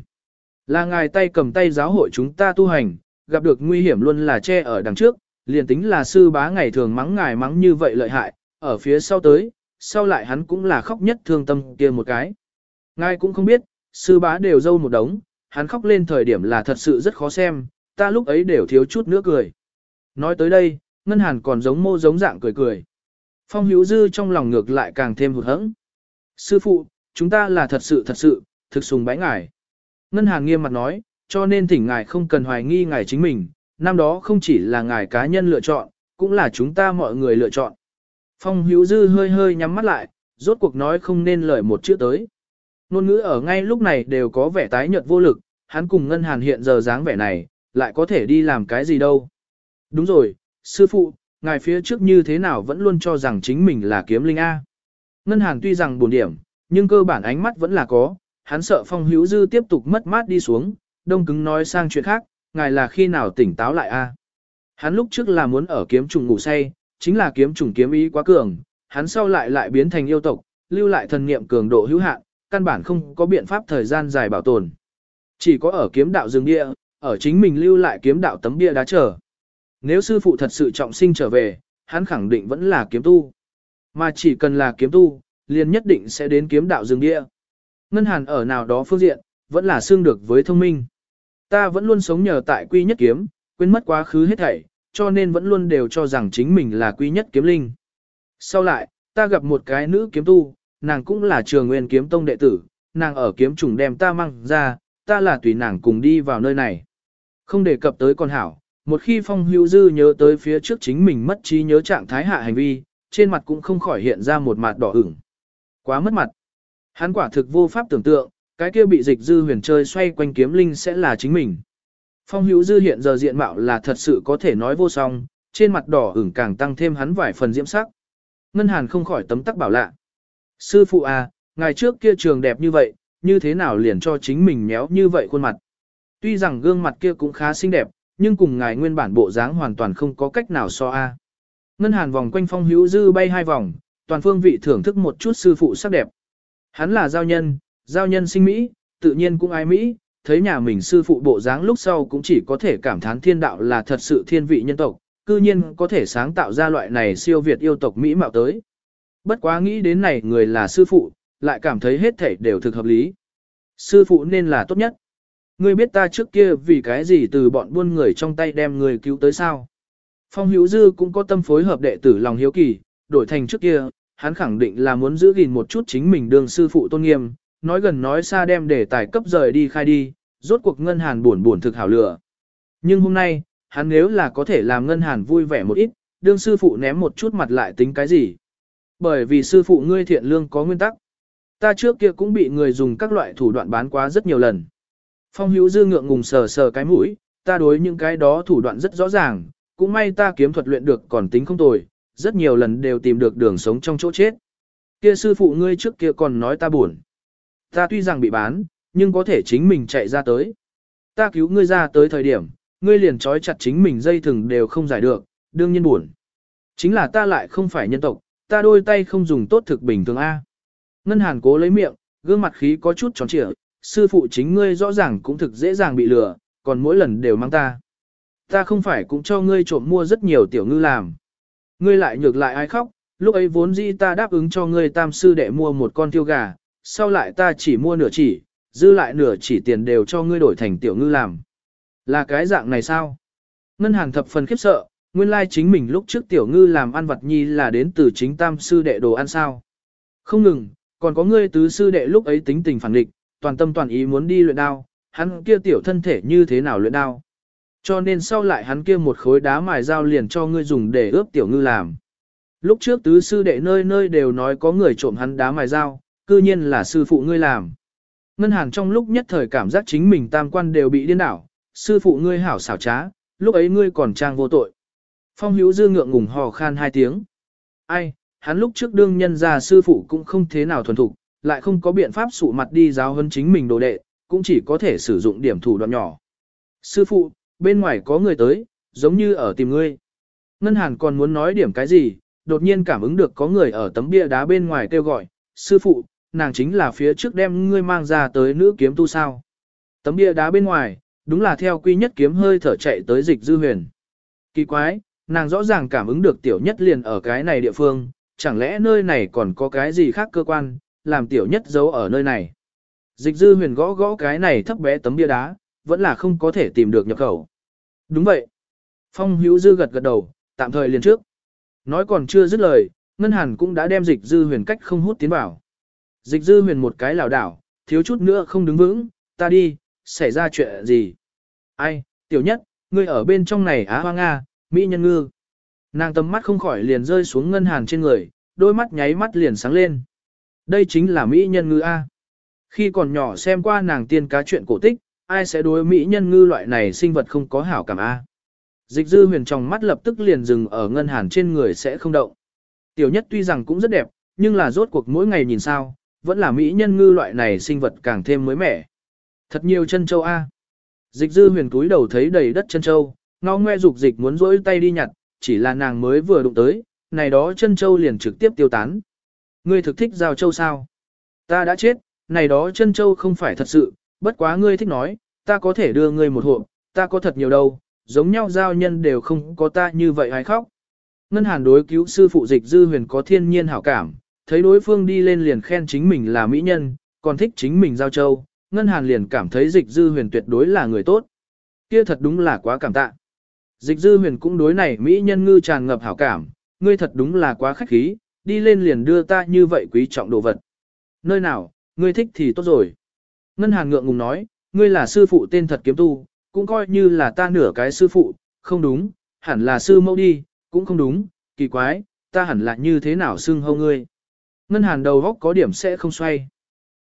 Speaker 1: Là ngài tay cầm tay giáo hội chúng ta tu hành, gặp được nguy hiểm luôn là che ở đằng trước, liền tính là sư bá ngày thường mắng ngài mắng như vậy lợi hại, ở phía sau tới, sau lại hắn cũng là khóc nhất thương tâm kia một cái. Ngài cũng không biết, sư bá đều dâu một đống, hắn khóc lên thời điểm là thật sự rất khó xem, ta lúc ấy đều thiếu chút nữa cười. Nói tới đây, Ngân Hàn còn giống mô giống dạng cười cười. Phong Hữu Dư trong lòng ngược lại càng thêm hụt hẫng. Sư phụ, chúng ta là thật sự thật sự, thực sùng bái ngài. Ngân hàng nghiêm mặt nói, cho nên thỉnh ngài không cần hoài nghi ngài chính mình, năm đó không chỉ là ngài cá nhân lựa chọn, cũng là chúng ta mọi người lựa chọn. Phong Hữu Dư hơi hơi nhắm mắt lại, rốt cuộc nói không nên lời một chữ tới. Nôn ngữ ở ngay lúc này đều có vẻ tái nhợt vô lực, hắn cùng Ngân Hàn hiện giờ dáng vẻ này, lại có thể đi làm cái gì đâu. Đúng rồi, sư phụ, ngài phía trước như thế nào vẫn luôn cho rằng chính mình là kiếm linh A. Ngân Hàn tuy rằng buồn điểm, nhưng cơ bản ánh mắt vẫn là có, hắn sợ phong hữu dư tiếp tục mất mát đi xuống, đông cứng nói sang chuyện khác, ngài là khi nào tỉnh táo lại A. Hắn lúc trước là muốn ở kiếm trùng ngủ say, chính là kiếm trùng kiếm ý quá cường, hắn sau lại lại biến thành yêu tộc, lưu lại thần niệm cường độ hữu hạn, căn bản không có biện pháp thời gian dài bảo tồn. Chỉ có ở kiếm đạo rừng địa, ở chính mình lưu lại kiếm đạo tấm bia đá chờ. Nếu sư phụ thật sự trọng sinh trở về, hắn khẳng định vẫn là kiếm tu. Mà chỉ cần là kiếm tu, liền nhất định sẽ đến kiếm đạo rừng địa. Ngân hàn ở nào đó phương diện, vẫn là xương được với thông minh. Ta vẫn luôn sống nhờ tại quy nhất kiếm, quên mất quá khứ hết thảy, cho nên vẫn luôn đều cho rằng chính mình là quy nhất kiếm linh. Sau lại, ta gặp một cái nữ kiếm tu, nàng cũng là trường nguyên kiếm tông đệ tử, nàng ở kiếm trùng đem ta mang ra, ta là tùy nàng cùng đi vào nơi này. Không đề cập tới con hảo, một khi phong hữu dư nhớ tới phía trước chính mình mất trí nhớ trạng thái hạ hành vi, trên mặt cũng không khỏi hiện ra một mặt đỏ ửng. Quá mất mặt. Hắn quả thực vô pháp tưởng tượng, cái kia bị dịch dư huyền chơi xoay quanh kiếm linh sẽ là chính mình. Phong hữu dư hiện giờ diện mạo là thật sự có thể nói vô song, trên mặt đỏ ửng càng tăng thêm hắn vài phần diễm sắc. Ngân Hàn không khỏi tấm tắc bảo lạ. Sư phụ à, ngày trước kia trường đẹp như vậy, như thế nào liền cho chính mình méo như vậy khuôn mặt. Tuy rằng gương mặt kia cũng khá xinh đẹp, nhưng cùng ngài nguyên bản bộ dáng hoàn toàn không có cách nào so a. Ngân Hàn vòng quanh Phong Hữu Dư bay hai vòng, toàn phương vị thưởng thức một chút sư phụ sắc đẹp. Hắn là giao nhân, giao nhân sinh mỹ, tự nhiên cũng ai mỹ, thấy nhà mình sư phụ bộ dáng lúc sau cũng chỉ có thể cảm thán thiên đạo là thật sự thiên vị nhân tộc, cư nhiên có thể sáng tạo ra loại này siêu việt yêu tộc mỹ mạo tới. Bất quá nghĩ đến này người là sư phụ, lại cảm thấy hết thảy đều thực hợp lý. Sư phụ nên là tốt nhất. Ngươi biết ta trước kia vì cái gì từ bọn buôn người trong tay đem người cứu tới sao? Phong Hữu Dư cũng có tâm phối hợp đệ tử lòng hiếu kỳ, đổi thành trước kia, hắn khẳng định là muốn giữ gìn một chút chính mình đường sư phụ tôn nghiêm, nói gần nói xa đem để tài cấp rời đi khai đi, rốt cuộc ngân hàn buồn buồn thực hảo lựa. Nhưng hôm nay, hắn nếu là có thể làm ngân hàn vui vẻ một ít, đương sư phụ ném một chút mặt lại tính cái gì? Bởi vì sư phụ ngươi thiện lương có nguyên tắc. Ta trước kia cũng bị người dùng các loại thủ đoạn bán quá rất nhiều lần. Phong hữu dư ngượng ngùng sờ sờ cái mũi, ta đối những cái đó thủ đoạn rất rõ ràng, cũng may ta kiếm thuật luyện được còn tính không tồi, rất nhiều lần đều tìm được đường sống trong chỗ chết. Kia sư phụ ngươi trước kia còn nói ta buồn. Ta tuy rằng bị bán, nhưng có thể chính mình chạy ra tới. Ta cứu ngươi ra tới thời điểm, ngươi liền trói chặt chính mình dây thừng đều không giải được, đương nhiên buồn. Chính là ta lại không phải nhân tộc, ta đôi tay không dùng tốt thực bình thường A. Ngân hàn cố lấy miệng, gương mặt khí có chút tròn trịa, sư phụ chính ngươi rõ ràng cũng thực dễ dàng bị lừa, còn mỗi lần đều mang ta. Ta không phải cũng cho ngươi trộm mua rất nhiều tiểu ngư làm. Ngươi lại nhược lại ai khóc, lúc ấy vốn dĩ ta đáp ứng cho ngươi tam sư đệ mua một con tiêu gà, sau lại ta chỉ mua nửa chỉ, dư lại nửa chỉ tiền đều cho ngươi đổi thành tiểu ngư làm. Là cái dạng này sao? Ngân hàng thập phần khiếp sợ, nguyên lai chính mình lúc trước tiểu ngư làm ăn vật nhi là đến từ chính tam sư đệ đồ ăn sao. Không ngừng, còn có ngươi tứ sư đệ lúc ấy tính tình phản địch, toàn tâm toàn ý muốn đi luyện đao, hắn kia tiểu thân thể như thế nào luyện đao. Cho nên sau lại hắn kia một khối đá mài dao liền cho ngươi dùng để ướp tiểu ngư làm. Lúc trước tứ sư đệ nơi nơi đều nói có người trộm hắn đá mài dao, cư nhiên là sư phụ ngươi làm. Ngân hàng trong lúc nhất thời cảm giác chính mình tam quan đều bị điên đảo, sư phụ ngươi hảo xảo trá, lúc ấy ngươi còn trang vô tội. Phong hữu dư ngượng ngùng hò khan hai tiếng. Ai, hắn lúc trước đương nhân ra sư phụ cũng không thế nào thuần thục, lại không có biện pháp sụ mặt đi giáo hơn chính mình đồ đệ, cũng chỉ có thể sử dụng điểm thủ đoạn nhỏ. Sư phụ, bên ngoài có người tới, giống như ở tìm ngươi. Ngân Hàn còn muốn nói điểm cái gì, đột nhiên cảm ứng được có người ở tấm bia đá bên ngoài kêu gọi, sư phụ, nàng chính là phía trước đem ngươi mang ra tới nữ kiếm tu sao. Tấm bia đá bên ngoài, đúng là theo quy nhất kiếm hơi thở chạy tới dịch dư huyền. Kỳ quái, nàng rõ ràng cảm ứng được tiểu nhất liền ở cái này địa phương, chẳng lẽ nơi này còn có cái gì khác cơ quan, làm tiểu nhất giấu ở nơi này. Dịch dư huyền gõ gõ cái này thấp bé tấm bia đá, vẫn là không có thể tìm được nhập khẩu. Đúng vậy. Phong hữu dư gật gật đầu, tạm thời liền trước. Nói còn chưa dứt lời, ngân hàn cũng đã đem dịch dư huyền cách không hút tiến vào. Dịch dư huyền một cái lảo đảo, thiếu chút nữa không đứng vững, ta đi, xảy ra chuyện gì? Ai, tiểu nhất, ngươi ở bên trong này á hoa nga, mỹ nhân ngư. Nàng tầm mắt không khỏi liền rơi xuống ngân hàn trên người, đôi mắt nháy mắt liền sáng lên. Đây chính là mỹ nhân ngư A. Khi còn nhỏ xem qua nàng tiên cá chuyện cổ tích, ai sẽ đối mỹ nhân ngư loại này sinh vật không có hảo cảm A. Dịch dư huyền trong mắt lập tức liền dừng ở ngân hàn trên người sẽ không động. Tiểu nhất tuy rằng cũng rất đẹp, nhưng là rốt cuộc mỗi ngày nhìn sao, vẫn là mỹ nhân ngư loại này sinh vật càng thêm mới mẻ. Thật nhiều chân châu A. Dịch dư huyền túi đầu thấy đầy đất chân châu, ngao ngoe dục dịch muốn rỗi tay đi nhặt, chỉ là nàng mới vừa đụng tới, này đó chân châu liền trực tiếp tiêu tán. Ngươi thực thích giao châu sao? Ta đã chết, này đó chân châu không phải thật sự, bất quá ngươi thích nói, ta có thể đưa ngươi một hộp, ta có thật nhiều đâu, giống nhau giao nhân đều không có ta như vậy hay khóc. Ngân hàn đối cứu sư phụ dịch dư huyền có thiên nhiên hảo cảm, thấy đối phương đi lên liền khen chính mình là mỹ nhân, còn thích chính mình giao châu, ngân hàn liền cảm thấy dịch dư huyền tuyệt đối là người tốt. Kia thật đúng là quá cảm tạ. Dịch dư huyền cũng đối này mỹ nhân ngư tràn ngập hảo cảm, ngươi thật đúng là quá khách khí, đi lên liền đưa ta như vậy quý trọng đồ vật. Nơi nào, ngươi thích thì tốt rồi. Ngân hàn ngượng ngùng nói, ngươi là sư phụ tên thật kiếm tu, cũng coi như là ta nửa cái sư phụ, không đúng, hẳn là sư mẫu đi, cũng không đúng, kỳ quái, ta hẳn là như thế nào xưng hâu ngươi. Ngân hàn đầu góc có điểm sẽ không xoay.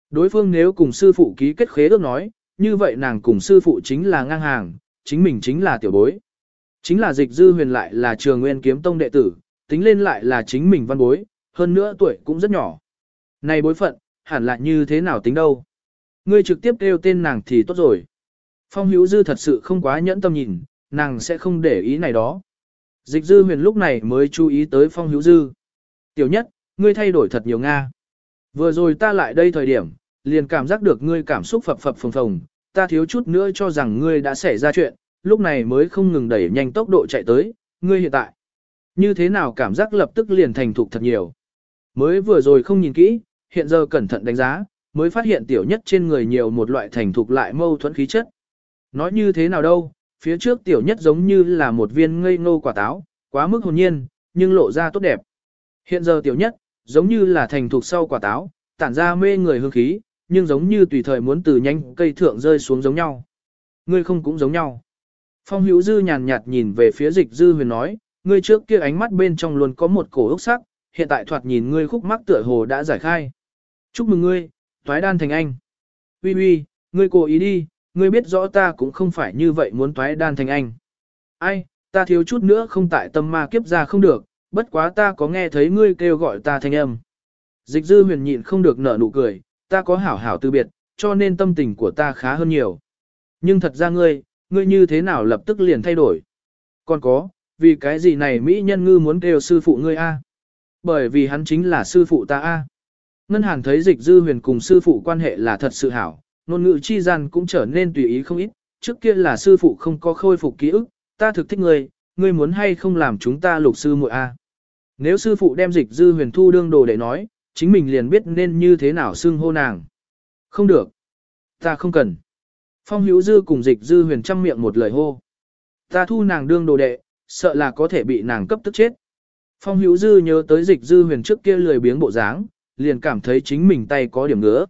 Speaker 1: Đối phương nếu cùng sư phụ ký kết khế ước nói, như vậy nàng cùng sư phụ chính là ngang hàng, chính mình chính là tiểu bối. Chính là dịch dư huyền lại là trường nguyên kiếm tông đệ tử, tính lên lại là chính mình văn bối, hơn nữa tuổi cũng rất nhỏ. Này bối phận, hẳn là như thế nào tính đâu. Ngươi trực tiếp kêu tên nàng thì tốt rồi. Phong hữu dư thật sự không quá nhẫn tâm nhìn, nàng sẽ không để ý này đó. Dịch dư huyền lúc này mới chú ý tới phong hữu dư. Tiểu nhất, ngươi thay đổi thật nhiều Nga. Vừa rồi ta lại đây thời điểm, liền cảm giác được ngươi cảm xúc phập phập phồng phồng, ta thiếu chút nữa cho rằng ngươi đã xảy ra chuyện, lúc này mới không ngừng đẩy nhanh tốc độ chạy tới, ngươi hiện tại. Như thế nào cảm giác lập tức liền thành thục thật nhiều. Mới vừa rồi không nhìn kỹ, hiện giờ cẩn thận đánh giá, mới phát hiện tiểu nhất trên người nhiều một loại thành thục lại mâu thuẫn khí chất. Nói như thế nào đâu, phía trước tiểu nhất giống như là một viên ngây ngô quả táo, quá mức hồn nhiên, nhưng lộ ra tốt đẹp. Hiện giờ tiểu nhất, giống như là thành thục sau quả táo, tản ra mê người hương khí, nhưng giống như tùy thời muốn từ nhanh cây thượng rơi xuống giống nhau. Ngươi không cũng giống nhau. Phong hữu dư nhàn nhạt nhìn về phía dịch dư huyền nói, ngươi trước kia ánh mắt bên trong luôn có một cổ ốc sắc, hiện tại thoạt nhìn ngươi khúc mắc tựa hồ đã giải khai. Chúc mừng ngươi, toái đan thành anh. Uy uy, ngươi cố ý đi, ngươi biết rõ ta cũng không phải như vậy muốn toái đan thành anh. Ai, ta thiếu chút nữa không tại tâm ma kiếp ra không được, bất quá ta có nghe thấy ngươi kêu gọi ta thanh âm. Dịch dư huyền nhịn không được nở nụ cười, ta có hảo hảo từ biệt, cho nên tâm tình của ta khá hơn nhiều. Nhưng thật ra ngươi, ngươi như thế nào lập tức liền thay đổi. Còn có, vì cái gì này Mỹ nhân ngư muốn kêu sư phụ ngươi a? Bởi vì hắn chính là sư phụ ta a. Ngân Hàn thấy dịch dư huyền cùng sư phụ quan hệ là thật sự hảo, ngôn ngữ chi gian cũng trở nên tùy ý không ít, trước kia là sư phụ không có khôi phục ký ức, ta thực thích ngươi, ngươi muốn hay không làm chúng ta lục sư muội a. Nếu sư phụ đem dịch dư huyền thu đương đồ để nói, chính mình liền biết nên như thế nào xưng hô nàng. Không được. Ta không cần. Phong hữu dư cùng dịch dư huyền chăm miệng một lời hô. Ta thu nàng đương đồ đệ, sợ là có thể bị nàng cấp tức chết. Phong hữu dư nhớ tới dịch dư huyền trước kia lười biếng bộ dáng, liền cảm thấy chính mình tay có điểm ngứa.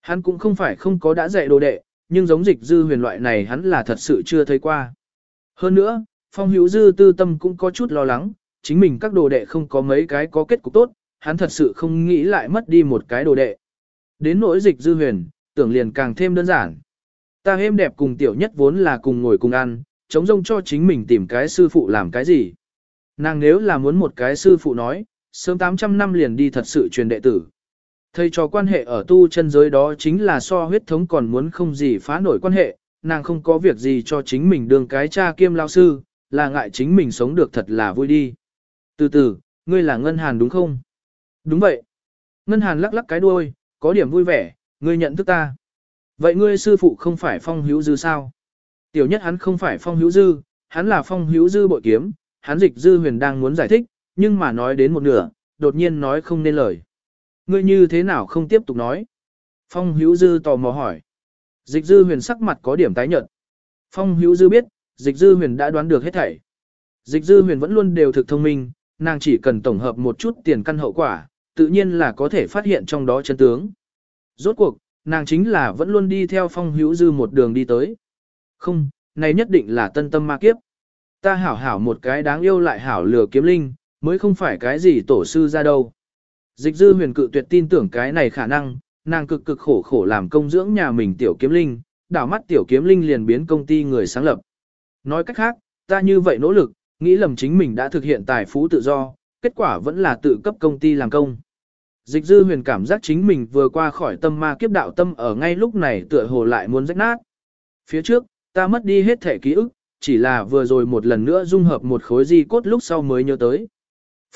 Speaker 1: Hắn cũng không phải không có đã dạy đồ đệ, nhưng giống dịch dư huyền loại này hắn là thật sự chưa thấy qua. Hơn nữa, phong hữu dư tư tâm cũng có chút lo lắng, chính mình các đồ đệ không có mấy cái có kết cục tốt, hắn thật sự không nghĩ lại mất đi một cái đồ đệ. Đến nỗi dịch dư huyền, tưởng liền càng thêm đơn giản. Ta êm đẹp cùng tiểu nhất vốn là cùng ngồi cùng ăn, chống rông cho chính mình tìm cái sư phụ làm cái gì. Nàng nếu là muốn một cái sư phụ nói, sớm 800 năm liền đi thật sự truyền đệ tử. Thầy cho quan hệ ở tu chân giới đó chính là so huyết thống còn muốn không gì phá nổi quan hệ, nàng không có việc gì cho chính mình đương cái cha kiêm lao sư, là ngại chính mình sống được thật là vui đi. Từ từ, ngươi là Ngân Hàn đúng không? Đúng vậy. Ngân Hàn lắc lắc cái đuôi, có điểm vui vẻ, ngươi nhận thức ta. Vậy ngươi sư phụ không phải phong hữu dư sao? Tiểu nhất hắn không phải phong hữu dư, hắn là phong hữu dư bội kiếm, hắn dịch dư huyền đang muốn giải thích, nhưng mà nói đến một nửa, đột nhiên nói không nên lời. Ngươi như thế nào không tiếp tục nói? Phong hữu dư tò mò hỏi. Dịch dư huyền sắc mặt có điểm tái nhợt. Phong hữu dư biết, dịch dư huyền đã đoán được hết thảy. Dịch dư huyền vẫn luôn đều thực thông minh, nàng chỉ cần tổng hợp một chút tiền căn hậu quả, tự nhiên là có thể phát hiện trong đó chân tướng. Rốt cuộc, nàng chính là vẫn luôn đi theo phong hữu dư một đường đi tới. Không, này nhất định là tân tâm ma kiếp. Ta hảo hảo một cái đáng yêu lại hảo lừa kiếm linh, mới không phải cái gì tổ sư ra đâu. Dịch dư huyền cự tuyệt tin tưởng cái này khả năng, nàng cực cực khổ khổ làm công dưỡng nhà mình tiểu kiếm linh, đảo mắt tiểu kiếm linh liền biến công ty người sáng lập. Nói cách khác, ta như vậy nỗ lực, nghĩ lầm chính mình đã thực hiện tài phú tự do, kết quả vẫn là tự cấp công ty làm công. Dịch dư huyền cảm giác chính mình vừa qua khỏi tâm ma kiếp đạo tâm ở ngay lúc này tựa hồ lại muốn rách nát. Phía trước, ta mất đi hết thể ký ức, chỉ là vừa rồi một lần nữa dung hợp một khối di cốt lúc sau mới nhớ tới.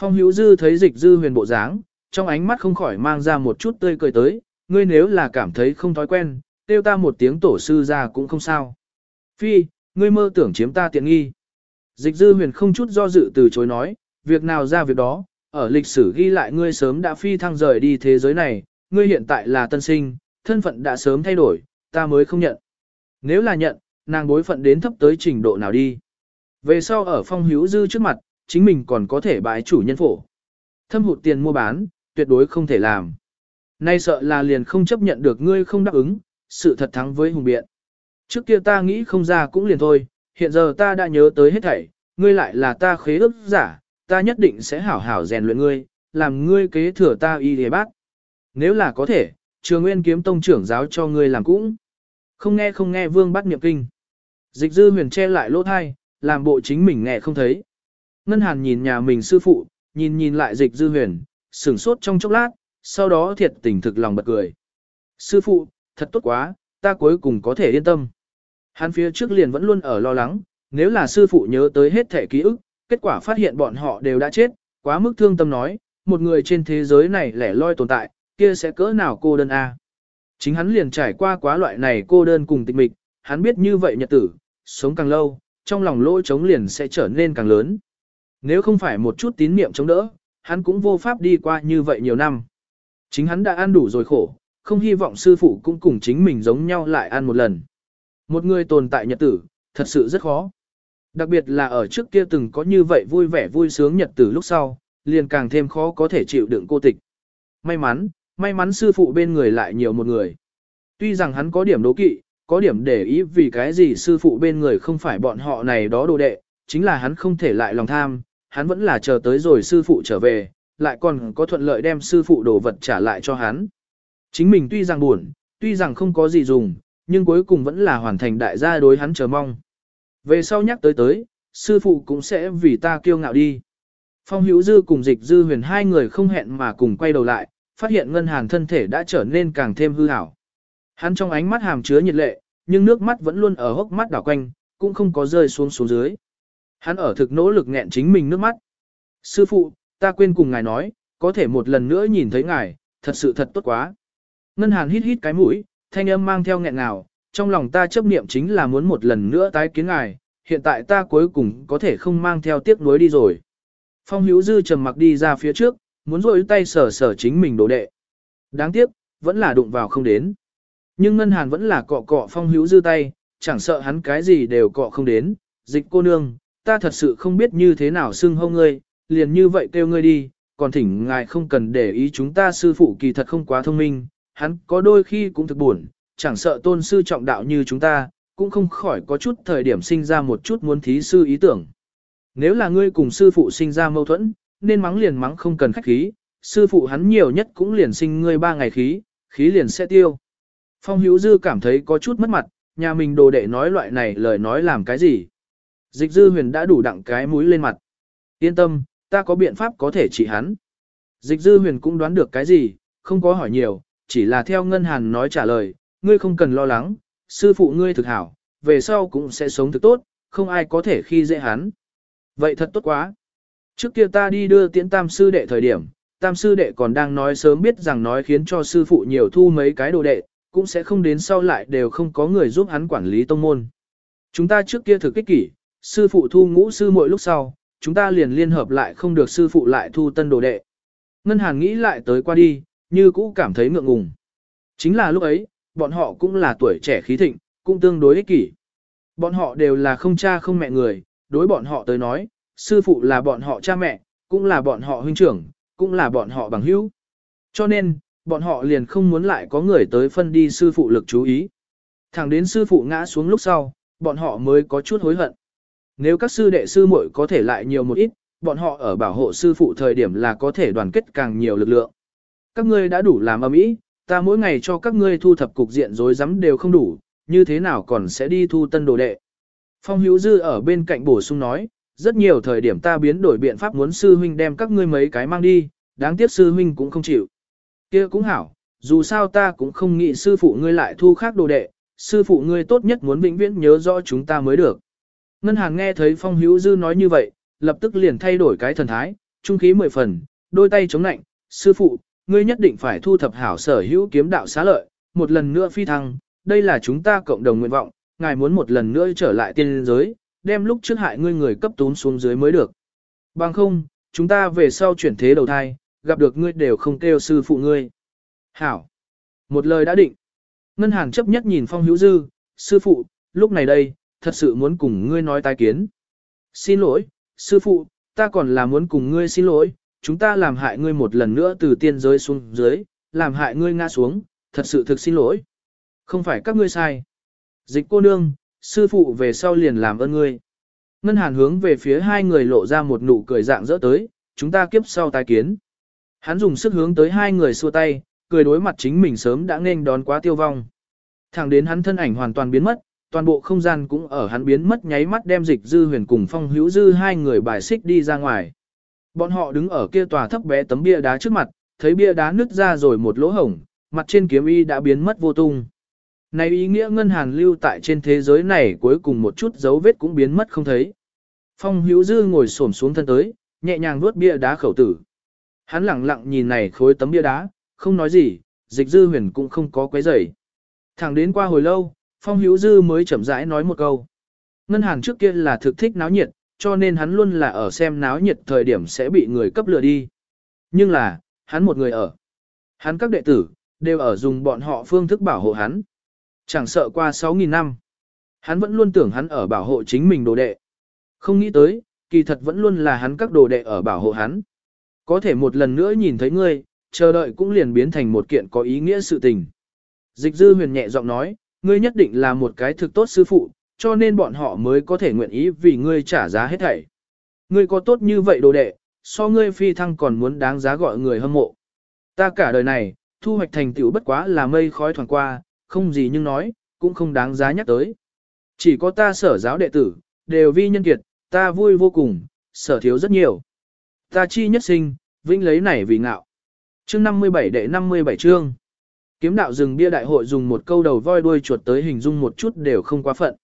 Speaker 1: Phong hữu dư thấy dịch dư huyền bộ dáng, trong ánh mắt không khỏi mang ra một chút tươi cười tới, ngươi nếu là cảm thấy không thói quen, kêu ta một tiếng tổ sư ra cũng không sao. Phi, ngươi mơ tưởng chiếm ta tiện nghi. Dịch dư huyền không chút do dự từ chối nói, việc nào ra việc đó, ở lịch sử ghi lại ngươi sớm đã phi thăng rời đi thế giới này, ngươi hiện tại là tân sinh, thân phận đã sớm thay đổi, ta mới không nhận. Nếu là nhận, nàng bối phận đến thấp tới trình độ nào đi. Về sau ở phong hữu dư trước mặt, chính mình còn có thể bái chủ nhân phổ. Thâm hụt tiền mua bán, tuyệt đối không thể làm. Nay sợ là liền không chấp nhận được ngươi không đáp ứng, sự thật thắng với hùng biện. Trước kia ta nghĩ không ra cũng liền thôi, hiện giờ ta đã nhớ tới hết thảy, ngươi lại là ta khế ước giả, ta nhất định sẽ hảo hảo rèn luyện ngươi, làm ngươi kế thừa ta y đề bác. Nếu là có thể, trường nguyên kiếm tông trưởng giáo cho ngươi làm cũng. Không nghe không nghe vương bắt niệm kinh. Dịch dư huyền che lại lỗ thai, làm bộ chính mình nghe không thấy. Ngân hàn nhìn nhà mình sư phụ, nhìn nhìn lại dịch dư huyền, sửng sốt trong chốc lát, sau đó thiệt tình thực lòng bật cười. Sư phụ, thật tốt quá, ta cuối cùng có thể yên tâm. Hắn phía trước liền vẫn luôn ở lo lắng, nếu là sư phụ nhớ tới hết thể ký ức, kết quả phát hiện bọn họ đều đã chết, quá mức thương tâm nói, một người trên thế giới này lẻ loi tồn tại, kia sẽ cỡ nào cô đơn a? Chính hắn liền trải qua quá loại này cô đơn cùng tịch mịch, hắn biết như vậy nhật tử, sống càng lâu, trong lòng lỗ trống liền sẽ trở nên càng lớn. Nếu không phải một chút tín niệm chống đỡ, hắn cũng vô pháp đi qua như vậy nhiều năm. Chính hắn đã ăn đủ rồi khổ, không hy vọng sư phụ cũng cùng chính mình giống nhau lại ăn một lần. Một người tồn tại nhật tử, thật sự rất khó. Đặc biệt là ở trước kia từng có như vậy vui vẻ vui sướng nhật tử lúc sau, liền càng thêm khó có thể chịu đựng cô tịch. May mắn, may mắn sư phụ bên người lại nhiều một người. Tuy rằng hắn có điểm đố kỵ, có điểm để ý vì cái gì sư phụ bên người không phải bọn họ này đó đồ đệ, chính là hắn không thể lại lòng tham, hắn vẫn là chờ tới rồi sư phụ trở về, lại còn có thuận lợi đem sư phụ đồ vật trả lại cho hắn. Chính mình tuy rằng buồn, tuy rằng không có gì dùng, nhưng cuối cùng vẫn là hoàn thành đại gia đối hắn chờ mong. Về sau nhắc tới tới, sư phụ cũng sẽ vì ta kiêu ngạo đi. Phong hữu dư cùng dịch dư huyền hai người không hẹn mà cùng quay đầu lại, phát hiện ngân hàng thân thể đã trở nên càng thêm hư hảo. Hắn trong ánh mắt hàm chứa nhiệt lệ, nhưng nước mắt vẫn luôn ở hốc mắt đảo quanh, cũng không có rơi xuống xuống dưới. Hắn ở thực nỗ lực nghẹn chính mình nước mắt. Sư phụ, ta quên cùng ngài nói, có thể một lần nữa nhìn thấy ngài, thật sự thật tốt quá. Ngân hàn hít hít cái mũi, thanh âm mang theo nghẹn ngào, trong lòng ta chấp niệm chính là muốn một lần nữa tái kiến ngài, hiện tại ta cuối cùng có thể không mang theo tiếc nuối đi rồi. Phong hữu dư trầm mặc đi ra phía trước, muốn rôi tay sờ sờ chính mình đồ đệ. Đáng tiếc, vẫn là đụng vào không đến. Nhưng ngân hàn vẫn là cọ cọ phong hữu dư tay, chẳng sợ hắn cái gì đều cọ không đến. Dịch cô nương, ta thật sự không biết như thế nào xưng hô ngươi, liền như vậy kêu ngươi đi, còn thỉnh ngài không cần để ý chúng ta sư phụ kỳ thật không quá thông minh, hắn có đôi khi cũng thực buồn, chẳng sợ tôn sư trọng đạo như chúng ta, cũng không khỏi có chút thời điểm sinh ra một chút muốn thí sư ý tưởng. Nếu là ngươi cùng sư phụ sinh ra mâu thuẫn, nên mắng liền mắng không cần khách khí, sư phụ hắn nhiều nhất cũng liền sinh ngươi ba ngày khí, khí liền sẽ tiêu. Phong hữu dư cảm thấy có chút mất mặt, nhà mình đồ đệ nói loại này lời nói làm cái gì. Dịch dư huyền đã đủ đặng cái mũi lên mặt. Yên tâm, ta có biện pháp có thể trị hắn. Dịch dư huyền cũng đoán được cái gì, không có hỏi nhiều, chỉ là theo ngân hàn nói trả lời, ngươi không cần lo lắng, sư phụ ngươi thực hảo, về sau cũng sẽ sống thực tốt, không ai có thể khi dễ hắn. Vậy thật tốt quá. Trước kia ta đi đưa tiễn tam sư đệ thời điểm, tam sư đệ còn đang nói sớm biết rằng nói khiến cho sư phụ nhiều thu mấy cái đồ đệ, cũng sẽ không đến sau lại đều không có người giúp hắn quản lý tông môn. Chúng ta trước kia thực kích kỷ, sư phụ thu ngũ sư mỗi lúc sau, chúng ta liền liên hợp lại không được sư phụ lại thu tân đồ đệ. Ngân Hàn nghĩ lại tới qua đi, như cũ cảm thấy ngượng ngùng. Chính là lúc ấy, bọn họ cũng là tuổi trẻ khí thịnh, cũng tương đối ích kỷ. Bọn họ đều là không cha không mẹ người, đối bọn họ tới nói, sư phụ là bọn họ cha mẹ, cũng là bọn họ huynh trưởng, cũng là bọn họ bằng hữu. Cho nên, bọn họ liền không muốn lại có người tới phân đi sư phụ lực chú ý. Thẳng đến sư phụ ngã xuống lúc sau, bọn họ mới có chút hối hận. Nếu các sư đệ sư muội có thể lại nhiều một ít, bọn họ ở bảo hộ sư phụ thời điểm là có thể đoàn kết càng nhiều lực lượng. Các ngươi đã đủ làm âm ý, ta mỗi ngày cho các ngươi thu thập cục diện rối rắm đều không đủ, như thế nào còn sẽ đi thu tân đồ đệ. Phong hữu dư ở bên cạnh bổ sung nói, rất nhiều thời điểm ta biến đổi biện pháp muốn sư huynh đem các ngươi mấy cái mang đi, đáng tiếc sư huynh cũng không chịu. kia cũng hảo, dù sao ta cũng không nghĩ sư phụ ngươi lại thu khác đồ đệ, sư phụ ngươi tốt nhất muốn vĩnh viễn nhớ rõ chúng ta mới được. Ngân hàng nghe thấy Phong Hữu Dư nói như vậy, lập tức liền thay đổi cái thần thái, trung khí mười phần, đôi tay chống nạnh, sư phụ, ngươi nhất định phải thu thập hảo sở hữu kiếm đạo xá lợi, một lần nữa phi thăng, đây là chúng ta cộng đồng nguyện vọng, ngài muốn một lần nữa trở lại tiên giới, đem lúc trước hại ngươi người cấp tún xuống dưới mới được. Bằng không, chúng ta về sau chuyển thế đầu thai, gặp được ngươi đều không kêu sư phụ ngươi. Hảo. Một lời đã định. Ngân hàng chấp nhất nhìn Phong Hữu Dư, sư phụ, lúc này đây, thật sự muốn cùng ngươi nói tai kiến. Xin lỗi, sư phụ, ta còn là muốn cùng ngươi xin lỗi, chúng ta làm hại ngươi một lần nữa từ tiên giới xuống dưới, làm hại ngươi ngã xuống, thật sự thực xin lỗi. Không phải các ngươi sai. Dịch cô nương, sư phụ về sau liền làm ơn ngươi. Ngân hàn hướng về phía hai người lộ ra một nụ cười dạng dỡ tới, chúng ta kiếp sau tái kiến. Hắn dùng sức hướng tới hai người xua tay, cười đối mặt chính mình sớm đã nên đón quá tiêu vong. Thẳng đến hắn thân ảnh hoàn toàn biến mất, toàn bộ không gian cũng ở hắn biến mất nháy mắt đem dịch dư huyền cùng phong hữu dư hai người bài xích đi ra ngoài. Bọn họ đứng ở kia tòa thấp bé tấm bia đá trước mặt, thấy bia đá nứt ra rồi một lỗ hổng, mặt trên kiếm y đã biến mất vô tung. Này ý nghĩa ngân hàn lưu tại trên thế giới này cuối cùng một chút dấu vết cũng biến mất không thấy. Phong hữu dư ngồi xổm xuống thân tới, nhẹ nhàng nuốt bia đá khẩu tử. Hắn lặng lặng nhìn này khối tấm bia đá, không nói gì, dịch dư huyền cũng không có quấy rầy. Thẳng đến qua hồi lâu, Phong Hữu Dư mới chậm rãi nói một câu. Ngân hàng trước kia là thực thích náo nhiệt, cho nên hắn luôn là ở xem náo nhiệt thời điểm sẽ bị người cấp lừa đi. Nhưng là, hắn một người ở. Hắn các đệ tử, đều ở dùng bọn họ phương thức bảo hộ hắn. Chẳng sợ qua 6.000 năm. Hắn vẫn luôn tưởng hắn ở bảo hộ chính mình đồ đệ. Không nghĩ tới, kỳ thật vẫn luôn là hắn các đồ đệ ở bảo hộ hắn. Có thể một lần nữa nhìn thấy ngươi, chờ đợi cũng liền biến thành một kiện có ý nghĩa sự tình. Dịch dư huyền nhẹ giọng nói, ngươi nhất định là một cái thực tốt sư phụ, cho nên bọn họ mới có thể nguyện ý vì ngươi trả giá hết thảy. Ngươi có tốt như vậy đồ đệ, so ngươi phi thăng còn muốn đáng giá gọi người hâm mộ. Ta cả đời này, thu hoạch thành tựu bất quá là mây khói thoảng qua, không gì nhưng nói, cũng không đáng giá nhắc tới. Chỉ có ta sở giáo đệ tử, đều vi nhân kiệt, ta vui vô cùng, sở thiếu rất nhiều. Ta chi nhất sinh, vĩnh lấy này vì ngạo. Chương 57 đệ 57 chương. Kiếm đạo rừng bia đại hội dùng một câu đầu voi đuôi chuột tới hình dung một chút đều không quá phận.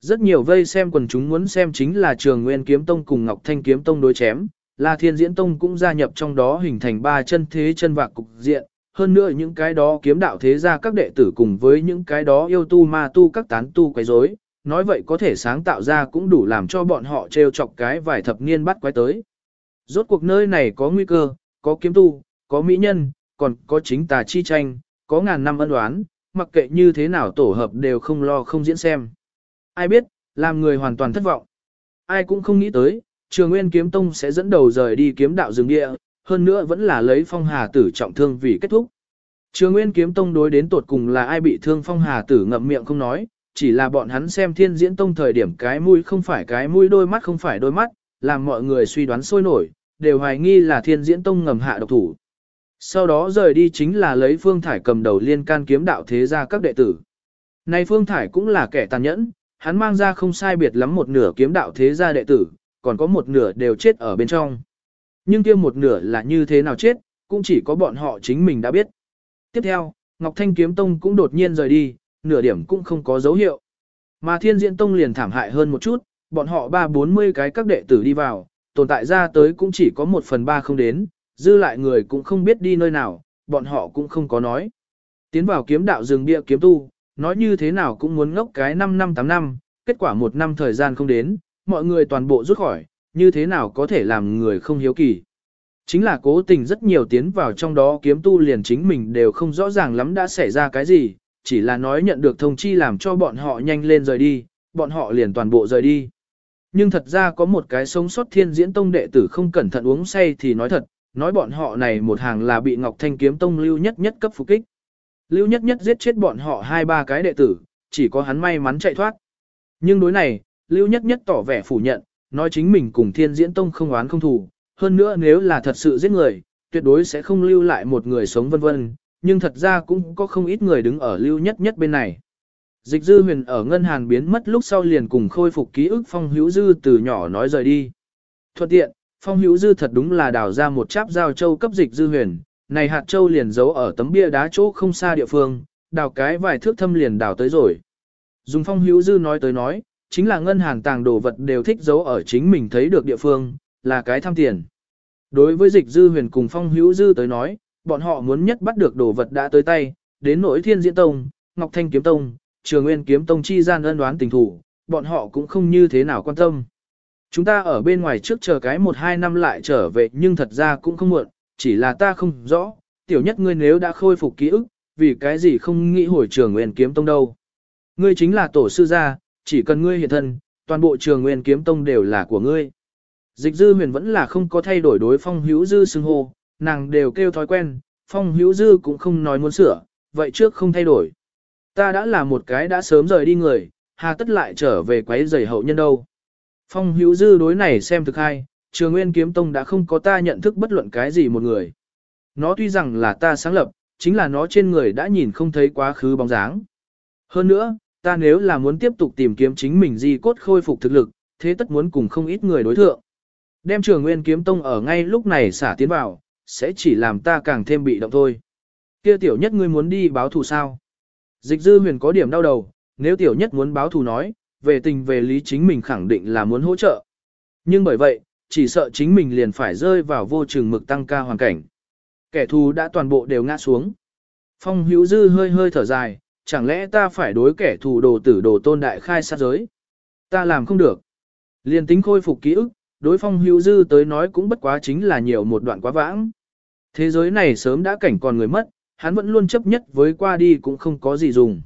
Speaker 1: Rất nhiều vây xem quần chúng muốn xem chính là trường Nguyên Kiếm Tông cùng Ngọc Thanh Kiếm Tông đối chém, là Thiên Diễn Tông cũng gia nhập trong đó hình thành ba chân thế chân vạc cục diện. Hơn nữa những cái đó kiếm đạo thế gia các đệ tử cùng với những cái đó yêu tu ma tu các tán tu quấy rối, nói vậy có thể sáng tạo ra cũng đủ làm cho bọn họ trêu chọc cái vài thập niên bắt quay tới. Rốt cuộc nơi này có nguy cơ, có kiếm tu, có mỹ nhân, còn có chính tà chi tranh, có ngàn năm ân đoán, mặc kệ như thế nào tổ hợp đều không lo không diễn xem. Ai biết, làm người hoàn toàn thất vọng. Ai cũng không nghĩ tới, trường nguyên kiếm tông sẽ dẫn đầu rời đi kiếm đạo rừng địa, hơn nữa vẫn là lấy phong hà tử trọng thương vì kết thúc. Trường nguyên kiếm tông đối đến tột cùng là ai bị thương phong hà tử ngậm miệng không nói, chỉ là bọn hắn xem thiên diễn tông thời điểm cái mũi không phải cái mũi đôi mắt không phải đôi mắt, làm mọi người suy đoán sôi nổi, đều hoài nghi là thiên diễn tông ngầm hạ độc thủ. Sau đó rời đi chính là lấy Phương Thải cầm đầu liên can kiếm đạo thế gia các đệ tử. Này Phương Thải cũng là kẻ tàn nhẫn, hắn mang ra không sai biệt lắm một nửa kiếm đạo thế gia đệ tử, còn có một nửa đều chết ở bên trong. Nhưng kia một nửa là như thế nào chết, cũng chỉ có bọn họ chính mình đã biết. Tiếp theo, Ngọc Thanh Kiếm Tông cũng đột nhiên rời đi, nửa điểm cũng không có dấu hiệu. Mà Thiên Diễn Tông liền thảm hại hơn một chút, bọn họ ba bốn mươi cái các đệ tử đi vào, tồn tại ra tới cũng chỉ có một phần ba không đến, dư lại người cũng không biết đi nơi nào, bọn họ cũng không có nói. Tiến vào kiếm đạo rừng bia kiếm tu, nói như thế nào cũng muốn ngốc cái 5 năm 8 năm, kết quả một năm thời gian không đến, mọi người toàn bộ rút khỏi, như thế nào có thể làm người không hiếu kỳ. Chính là cố tình rất nhiều tiến vào trong đó kiếm tu liền chính mình đều không rõ ràng lắm đã xảy ra cái gì, chỉ là nói nhận được thông chi làm cho bọn họ nhanh lên rời đi, bọn họ liền toàn bộ rời đi. Nhưng thật ra có một cái sống sót thiên diễn tông đệ tử không cẩn thận uống say thì nói thật, nói bọn họ này một hàng là bị Ngọc Thanh kiếm tông lưu nhất nhất cấp phục kích. Lưu nhất nhất giết chết bọn họ hai ba cái đệ tử, chỉ có hắn may mắn chạy thoát. Nhưng đối này, Lưu nhất nhất tỏ vẻ phủ nhận, nói chính mình cùng thiên diễn tông không oán không thù, hơn nữa nếu là thật sự giết người, tuyệt đối sẽ không lưu lại một người sống vân vân, nhưng thật ra cũng có không ít người đứng ở lưu nhất nhất bên này. Dịch dư huyền ở ngân hàng biến mất lúc sau liền cùng khôi phục ký ức phong hữu dư từ nhỏ nói rời đi. Thuận tiện, phong hữu dư thật đúng là đào ra một cháp giao châu cấp dịch dư huyền, này hạt châu liền giấu ở tấm bia đá chỗ không xa địa phương, đào cái vài thước thâm liền đào tới rồi. Dùng phong hữu dư nói tới nói, chính là ngân hàng tàng đồ vật đều thích giấu ở chính mình thấy được địa phương, là cái tham tiền. Đối với dịch dư huyền cùng phong hữu dư tới nói, bọn họ muốn nhất bắt được đồ vật đã tới tay, đến nỗi thiên diễn tông, ngọc thanh kiếm tông, trường nguyên kiếm tông chi gian ân đoán tình thủ, bọn họ cũng không như thế nào quan tâm. Chúng ta ở bên ngoài trước chờ cái một hai năm lại trở về nhưng thật ra cũng không muộn, chỉ là ta không rõ, tiểu nhất ngươi nếu đã khôi phục ký ức, vì cái gì không nghĩ hồi trường nguyên kiếm tông đâu. Ngươi chính là tổ sư gia, chỉ cần ngươi hiện thân, toàn bộ trường nguyên kiếm tông đều là của ngươi. Dịch dư huyền vẫn là không có thay đổi đối phong hữu dư xưng hô, nàng đều kêu thói quen, phong hữu dư cũng không nói muốn sửa, vậy trước không thay đổi. Ta đã là một cái đã sớm rời đi người, hà tất lại trở về quấy giày hậu nhân đâu. Phong hữu dư đối này xem thực hay, trường nguyên kiếm tông đã không có ta nhận thức bất luận cái gì một người. Nó tuy rằng là ta sáng lập, chính là nó trên người đã nhìn không thấy quá khứ bóng dáng. Hơn nữa, ta nếu là muốn tiếp tục tìm kiếm chính mình di cốt khôi phục thực lực, thế tất muốn cùng không ít người đối thượng. Đem trường nguyên kiếm tông ở ngay lúc này xả tiến vào, sẽ chỉ làm ta càng thêm bị động thôi. Kia tiểu nhất ngươi muốn đi báo thù sao? Dịch dư huyền có điểm đau đầu, nếu tiểu nhất muốn báo thù nói, về tình về lý chính mình khẳng định là muốn hỗ trợ. Nhưng bởi vậy, chỉ sợ chính mình liền phải rơi vào vô trường mực tăng ca hoàn cảnh. Kẻ thù đã toàn bộ đều ngã xuống. Phong hữu dư hơi hơi thở dài, chẳng lẽ ta phải đối kẻ thù đồ tử đồ tôn đại khai sát giới? Ta làm không được. Liền tính khôi phục ký ức, đối phong hữu dư tới nói cũng bất quá chính là nhiều một đoạn quá vãng. Thế giới này sớm đã cảnh còn người mất, hắn vẫn luôn chấp nhất với qua đi cũng không có gì dùng.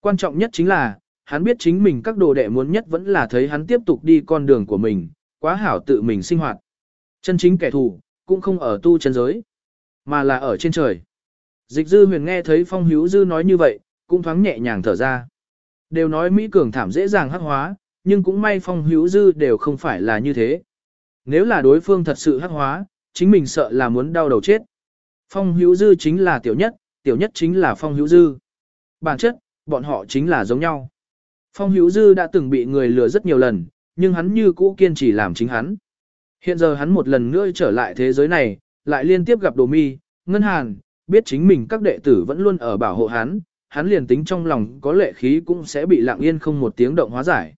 Speaker 1: Quan trọng nhất chính là, hắn biết chính mình các đồ đệ muốn nhất vẫn là thấy hắn tiếp tục đi con đường của mình, quá hảo tự mình sinh hoạt. Chân chính kẻ thù, cũng không ở tu chân giới, mà là ở trên trời. Dịch dư huyền nghe thấy phong hữu dư nói như vậy, cũng thoáng nhẹ nhàng thở ra. Đều nói Mỹ cường thảm dễ dàng hắc hóa, nhưng cũng may phong hữu dư đều không phải là như thế. Nếu là đối phương thật sự hắc hóa, chính mình sợ là muốn đau đầu chết. Phong hữu dư chính là tiểu nhất, tiểu nhất chính là phong hữu dư. Bản chất, bọn họ chính là giống nhau. Phong hữu dư đã từng bị người lừa rất nhiều lần, nhưng hắn như cũ kiên trì làm chính hắn. Hiện giờ hắn một lần nữa trở lại thế giới này, lại liên tiếp gặp đồ mi, ngân hàn, biết chính mình các đệ tử vẫn luôn ở bảo hộ hắn, hắn liền tính trong lòng có lệ khí cũng sẽ bị lặng yên không một tiếng động hóa giải.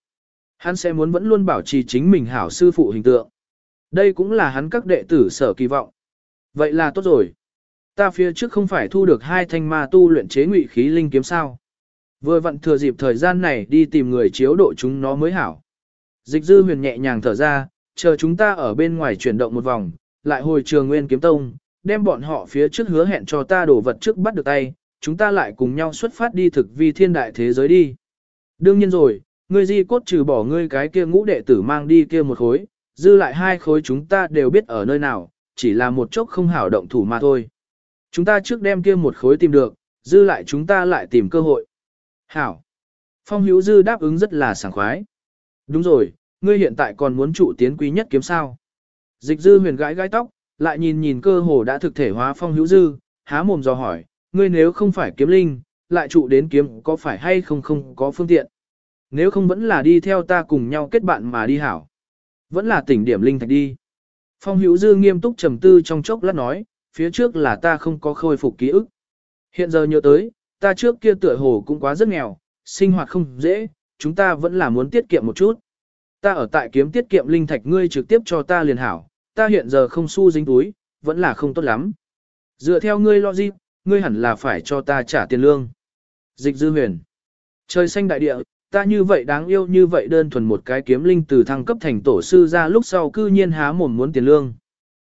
Speaker 1: Hắn sẽ muốn vẫn luôn bảo trì chính mình hảo sư phụ hình tượng. Đây cũng là hắn các đệ tử sở kỳ vọng. Vậy là tốt rồi. Ta phía trước không phải thu được hai thanh ma tu luyện chế ngụy khí linh kiếm sao. Vừa vặn thừa dịp thời gian này đi tìm người chiếu độ chúng nó mới hảo. Dịch dư huyền nhẹ nhàng thở ra, chờ chúng ta ở bên ngoài chuyển động một vòng, lại hồi trường nguyên kiếm tông, đem bọn họ phía trước hứa hẹn cho ta đổ vật trước bắt được tay, chúng ta lại cùng nhau xuất phát đi thực vi thiên đại thế giới đi. Đương nhiên rồi, ngươi di cốt trừ bỏ ngươi cái kia ngũ đệ tử mang đi kia một khối, dư lại hai khối chúng ta đều biết ở nơi nào, chỉ là một chốc không hảo động thủ mà thôi. Chúng ta trước đem kia một khối tìm được, dư lại chúng ta lại tìm cơ hội. Hảo. Phong hữu dư đáp ứng rất là sảng khoái. Đúng rồi, ngươi hiện tại còn muốn trụ tiến quý nhất kiếm sao. Dịch dư huyền gãi gãi tóc, lại nhìn nhìn cơ hồ đã thực thể hóa phong hữu dư, há mồm dò hỏi, ngươi nếu không phải kiếm linh, lại trụ đến kiếm có phải hay không không có phương tiện. Nếu không vẫn là đi theo ta cùng nhau kết bạn mà đi hảo. Vẫn là tỉnh điểm linh thạch đi. Phong hữu dư nghiêm túc trầm tư trong chốc lát nói, phía trước là ta không có khôi phục ký ức. Hiện giờ nhớ tới, ta trước kia tựa hồ cũng quá rất nghèo, sinh hoạt không dễ, chúng ta vẫn là muốn tiết kiệm một chút. Ta ở tại kiếm tiết kiệm linh thạch ngươi trực tiếp cho ta liền hảo, ta hiện giờ không xu dính túi, vẫn là không tốt lắm. Dựa theo ngươi logic, ngươi hẳn là phải cho ta trả tiền lương. Dịch dư huyền. Trời xanh đại địa, ta như vậy đáng yêu như vậy đơn thuần một cái kiếm linh từ thăng cấp thành tổ sư ra lúc sau cư nhiên há mồm muốn tiền lương.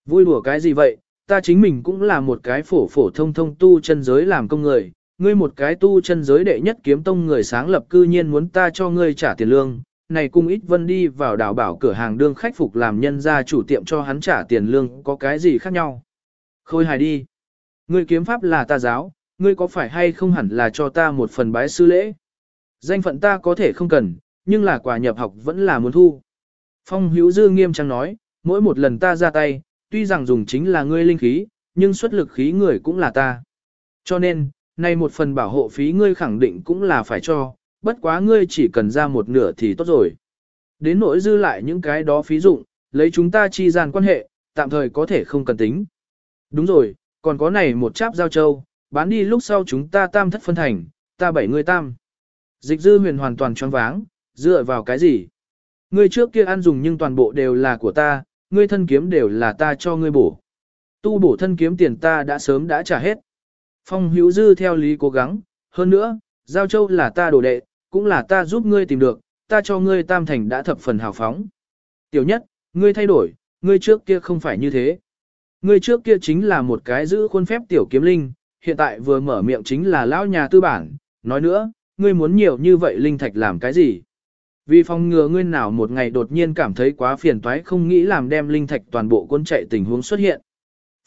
Speaker 1: Vui đùa cái gì vậy, ta chính mình cũng là một cái phổ phổ thông thông tu chân giới làm công người, ngươi một cái tu chân giới đệ nhất kiếm tông người sáng lập cư nhiên muốn ta cho ngươi trả tiền lương, này cung ít vân đi vào đảo bảo cửa hàng đương khách phục làm nhân ra chủ tiệm cho hắn trả tiền lương có cái gì khác nhau. Khôi hài đi. Ngươi kiếm pháp là ta giáo, ngươi có phải hay không hẳn là cho ta một phần bái sư lễ. Danh phận ta có thể không cần, nhưng là quà nhập học vẫn là muốn thu. Phong hữu dư nghiêm trang nói, mỗi một lần ta ra tay, tuy rằng dùng chính là ngươi linh khí, nhưng xuất lực khí người cũng là ta. Cho nên, nay một phần bảo hộ phí ngươi khẳng định cũng là phải cho, bất quá ngươi chỉ cần ra một nửa thì tốt rồi. Đến nỗi dư lại những cái đó phí dụng, lấy chúng ta chi gian quan hệ, tạm thời có thể không cần tính. Đúng rồi, còn có này một cháp giao châu, bán đi lúc sau chúng ta tam thất phân thành, ta bảy ngươi tam. Dịch dư huyền hoàn toàn choáng váng, dựa vào cái gì? Ngươi trước kia ăn dùng nhưng toàn bộ đều là của ta, ngươi thân kiếm đều là ta cho ngươi bổ. Tu bổ thân kiếm tiền ta đã sớm đã trả hết. Phong hữu dư theo lý cố gắng, hơn nữa, Giao Châu là ta đồ đệ, cũng là ta giúp ngươi tìm được, ta cho ngươi tam thành đã thập phần hào phóng. Tiểu nhất, ngươi thay đổi, ngươi trước kia không phải như thế. Ngươi trước kia chính là một cái giữ khuôn phép tiểu kiếm linh, hiện tại vừa mở miệng chính là lão nhà tư bản, nói nữa, ngươi muốn nhiều như vậy linh thạch làm cái gì? Vì phòng ngừa ngươi nào một ngày đột nhiên cảm thấy quá phiền toái không nghĩ làm đem linh thạch toàn bộ quân chạy tình huống xuất hiện.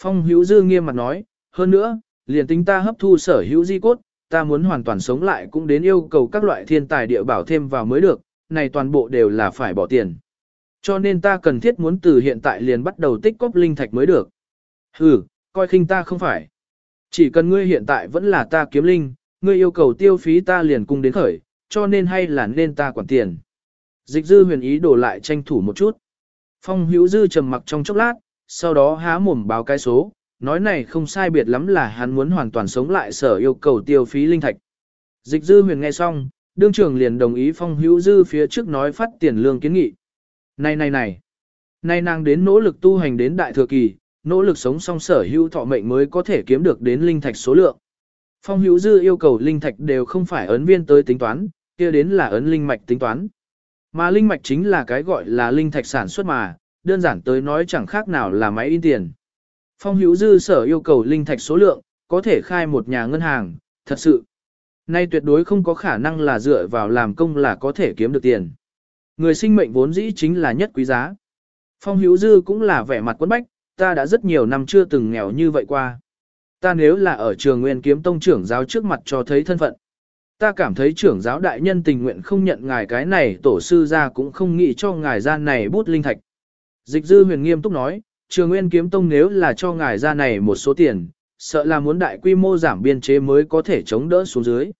Speaker 1: Phong hữu dư nghiêm mặt nói, hơn nữa, liền tính ta hấp thu sở hữu di cốt, ta muốn hoàn toàn sống lại cũng đến yêu cầu các loại thiên tài địa bảo thêm vào mới được, này toàn bộ đều là phải bỏ tiền. Cho nên ta cần thiết muốn từ hiện tại liền bắt đầu tích cóp linh thạch mới được. Hừ, coi khinh ta không phải. Chỉ cần ngươi hiện tại vẫn là ta kiếm linh, ngươi yêu cầu tiêu phí ta liền cung đến khởi, cho nên hay là nên ta quản tiền. Dịch dư huyền ý đổ lại tranh thủ một chút. Phong hữu dư trầm mặc trong chốc lát, sau đó há mồm báo cái số, nói này không sai biệt lắm là hắn muốn hoàn toàn sống lại sở yêu cầu tiêu phí linh thạch. Dịch dư huyền nghe xong, đương trưởng liền đồng ý phong hữu dư phía trước nói phát tiền lương kiến nghị. Này này này, nay nàng đến nỗ lực tu hành đến đại thừa kỳ, nỗ lực sống song sở hữu thọ mệnh mới có thể kiếm được đến linh thạch số lượng. Phong hữu dư yêu cầu linh thạch đều không phải ấn viên tới tính toán, kia đến là ấn linh mạch tính toán. Mà linh mạch chính là cái gọi là linh thạch sản xuất mà, đơn giản tới nói chẳng khác nào là máy in tiền. Phong hữu dư sở yêu cầu linh thạch số lượng, có thể khai một nhà ngân hàng, thật sự. Nay tuyệt đối không có khả năng là dựa vào làm công là có thể kiếm được tiền. Người sinh mệnh vốn dĩ chính là nhất quý giá. Phong hữu dư cũng là vẻ mặt quấn bách, ta đã rất nhiều năm chưa từng nghèo như vậy qua. Ta nếu là ở trường nguyên kiếm tông trưởng giáo trước mặt cho thấy thân phận. Ta cảm thấy trưởng giáo đại nhân tình nguyện không nhận ngài cái này tổ sư ra cũng không nghĩ cho ngài gian này bút linh thạch. Dịch dư huyền nghiêm túc nói, trường nguyên kiếm tông nếu là cho ngài ra này một số tiền, sợ là muốn đại quy mô giảm biên chế mới có thể chống đỡ xuống dưới.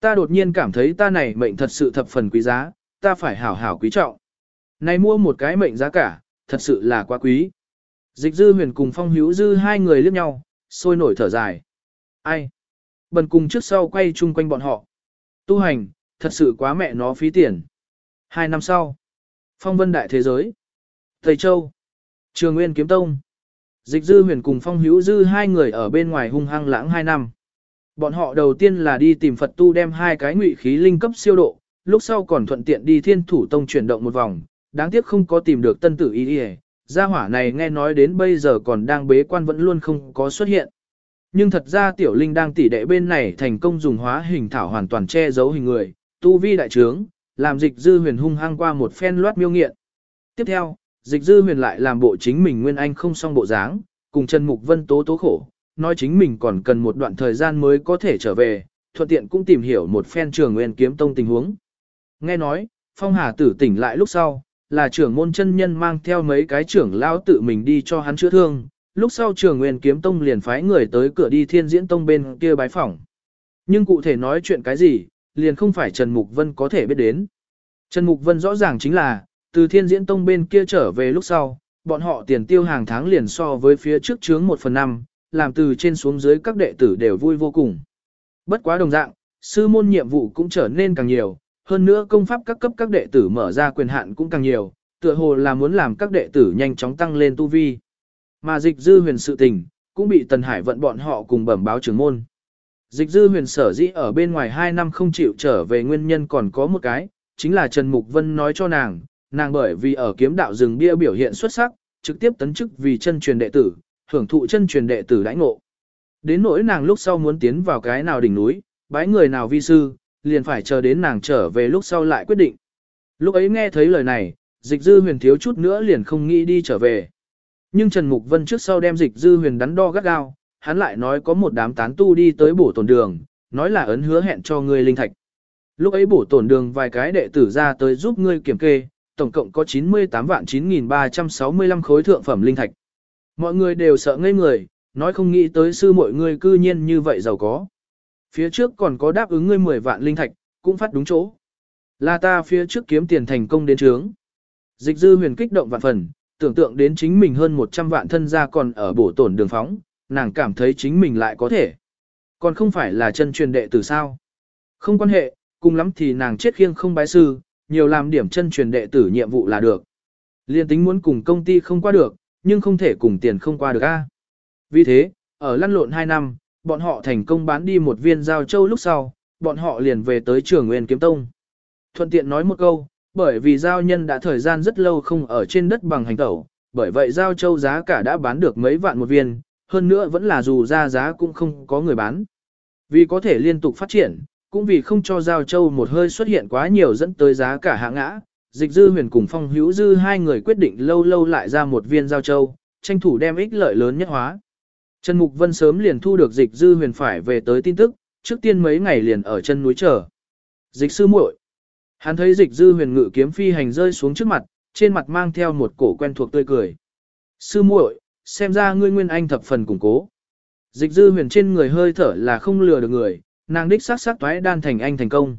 Speaker 1: Ta đột nhiên cảm thấy ta này mệnh thật sự thập phần quý giá, ta phải hảo hảo quý trọng. Này mua một cái mệnh giá cả, thật sự là quá quý. Dịch dư huyền cùng phong hữu dư hai người liếc nhau, sôi nổi thở dài. Ai? Bần cùng trước sau quay chung quanh bọn họ. Tu hành, thật sự quá mẹ nó phí tiền. Hai năm sau, phong vân đại thế giới. Thầy Châu, Trường Nguyên Kiếm Tông. Dịch dư huyền cùng phong hữu dư hai người ở bên ngoài hung hăng lãng hai năm. Bọn họ đầu tiên là đi tìm Phật tu đem hai cái ngụy khí linh cấp siêu độ, lúc sau còn thuận tiện đi thiên thủ tông chuyển động một vòng, đáng tiếc không có tìm được tân tử y y gia hỏa này nghe nói đến bây giờ còn đang bế quan vẫn luôn không có xuất hiện. Nhưng thật ra tiểu linh đang tỉ đệ bên này thành công dùng hóa hình thảo hoàn toàn che giấu hình người, tu vi đại trướng, làm dịch dư huyền hung hăng qua một phen loát miêu nghiện. Tiếp theo, dịch dư huyền lại làm bộ chính mình nguyên anh không xong bộ dáng, cùng Trần Mục Vân tố tố khổ, nói chính mình còn cần một đoạn thời gian mới có thể trở về, thuận tiện cũng tìm hiểu một phen trường nguyên kiếm tông tình huống. Nghe nói, Phong Hà tử tỉnh lại lúc sau, là trưởng môn chân nhân mang theo mấy cái trưởng lao tự mình đi cho hắn chữa thương, lúc sau trường nguyên kiếm tông liền phái người tới cửa đi thiên diễn tông bên kia bái phỏng. Nhưng cụ thể nói chuyện cái gì, liền không phải Trần Mục Vân có thể biết đến. Trần Mục Vân rõ ràng chính là, từ thiên diễn tông bên kia trở về lúc sau, bọn họ tiền tiêu hàng tháng liền so với phía trước chướng 1 phần 5, làm từ trên xuống dưới các đệ tử đều vui vô cùng. Bất quá đồng dạng, sư môn nhiệm vụ cũng trở nên càng nhiều, hơn nữa công pháp các cấp các đệ tử mở ra quyền hạn cũng càng nhiều, tựa hồ là muốn làm các đệ tử nhanh chóng tăng lên tu vi. Mà dịch dư huyền sự tình, cũng bị Tần Hải vận bọn họ cùng bẩm báo trưởng môn. Dịch dư huyền sở dĩ ở bên ngoài 2 năm không chịu trở về nguyên nhân còn có một cái, chính là Trần Mục Vân nói cho nàng, nàng bởi vì ở kiếm đạo rừng bia biểu hiện xuất sắc, trực tiếp tấn chức vì chân truyền đệ tử, hưởng thụ chân truyền đệ tử đãi ngộ. Đến nỗi nàng lúc sau muốn tiến vào cái nào đỉnh núi, bái người nào vi sư, liền phải chờ đến nàng trở về lúc sau lại quyết định. Lúc ấy nghe thấy lời này, dịch dư huyền thiếu chút nữa liền không nghĩ đi trở về. Nhưng Trần Mục Vân trước sau đem dịch dư huyền đắn đo gắt gao, hắn lại nói có một đám tán tu đi tới bổ tổn đường, nói là ấn hứa hẹn cho ngươi linh thạch. Lúc ấy bổ tổn đường vài cái đệ tử ra tới giúp ngươi kiểm kê, tổng cộng có 98 vạn 9.365 khối thượng phẩm linh thạch. Mọi người đều sợ ngây người, nói không nghĩ tới sư mọi người cư nhiên như vậy giàu có. Phía trước còn có đáp ứng ngươi 10 vạn linh thạch, cũng phát đúng chỗ. Là ta phía trước kiếm tiền thành công đến trướng. Dịch dư huyền kích động vạn phần, tưởng tượng đến chính mình hơn 100 vạn thân gia còn ở bổ tổn đường phóng, nàng cảm thấy chính mình lại có thể. Còn không phải là chân truyền đệ tử sao. Không quan hệ, cùng lắm thì nàng chết khiêng không bái sư, nhiều làm điểm chân truyền đệ tử nhiệm vụ là được. Liên tính muốn cùng công ty không qua được, nhưng không thể cùng tiền không qua được a. Vì thế, ở lăn lộn 2 năm, bọn họ thành công bán đi một viên giao châu lúc sau, bọn họ liền về tới trường Nguyên Kiếm Tông. Thuận tiện nói một câu, bởi vì giao nhân đã thời gian rất lâu không ở trên đất bằng hành tẩu, bởi vậy giao châu giá cả đã bán được mấy vạn một viên, hơn nữa vẫn là dù ra giá cũng không có người bán. Vì có thể liên tục phát triển, cũng vì không cho giao châu một hơi xuất hiện quá nhiều dẫn tới giá cả hạ ngã, dịch dư huyền cùng phong hữu dư hai người quyết định lâu lâu lại ra một viên giao châu, tranh thủ đem ích lợi lớn nhất hóa. Trần Mục Vân sớm liền thu được dịch dư huyền phải về tới tin tức, trước tiên mấy ngày liền ở chân núi chờ. Dịch sư muội, Hắn thấy dịch dư huyền ngự kiếm phi hành rơi xuống trước mặt, trên mặt mang theo một cổ quen thuộc tươi cười. Sư muội, xem ra ngươi nguyên anh thập phần củng cố. Dịch dư huyền trên người hơi thở là không lừa được người, nàng đích sát sát toái đan thành anh thành công.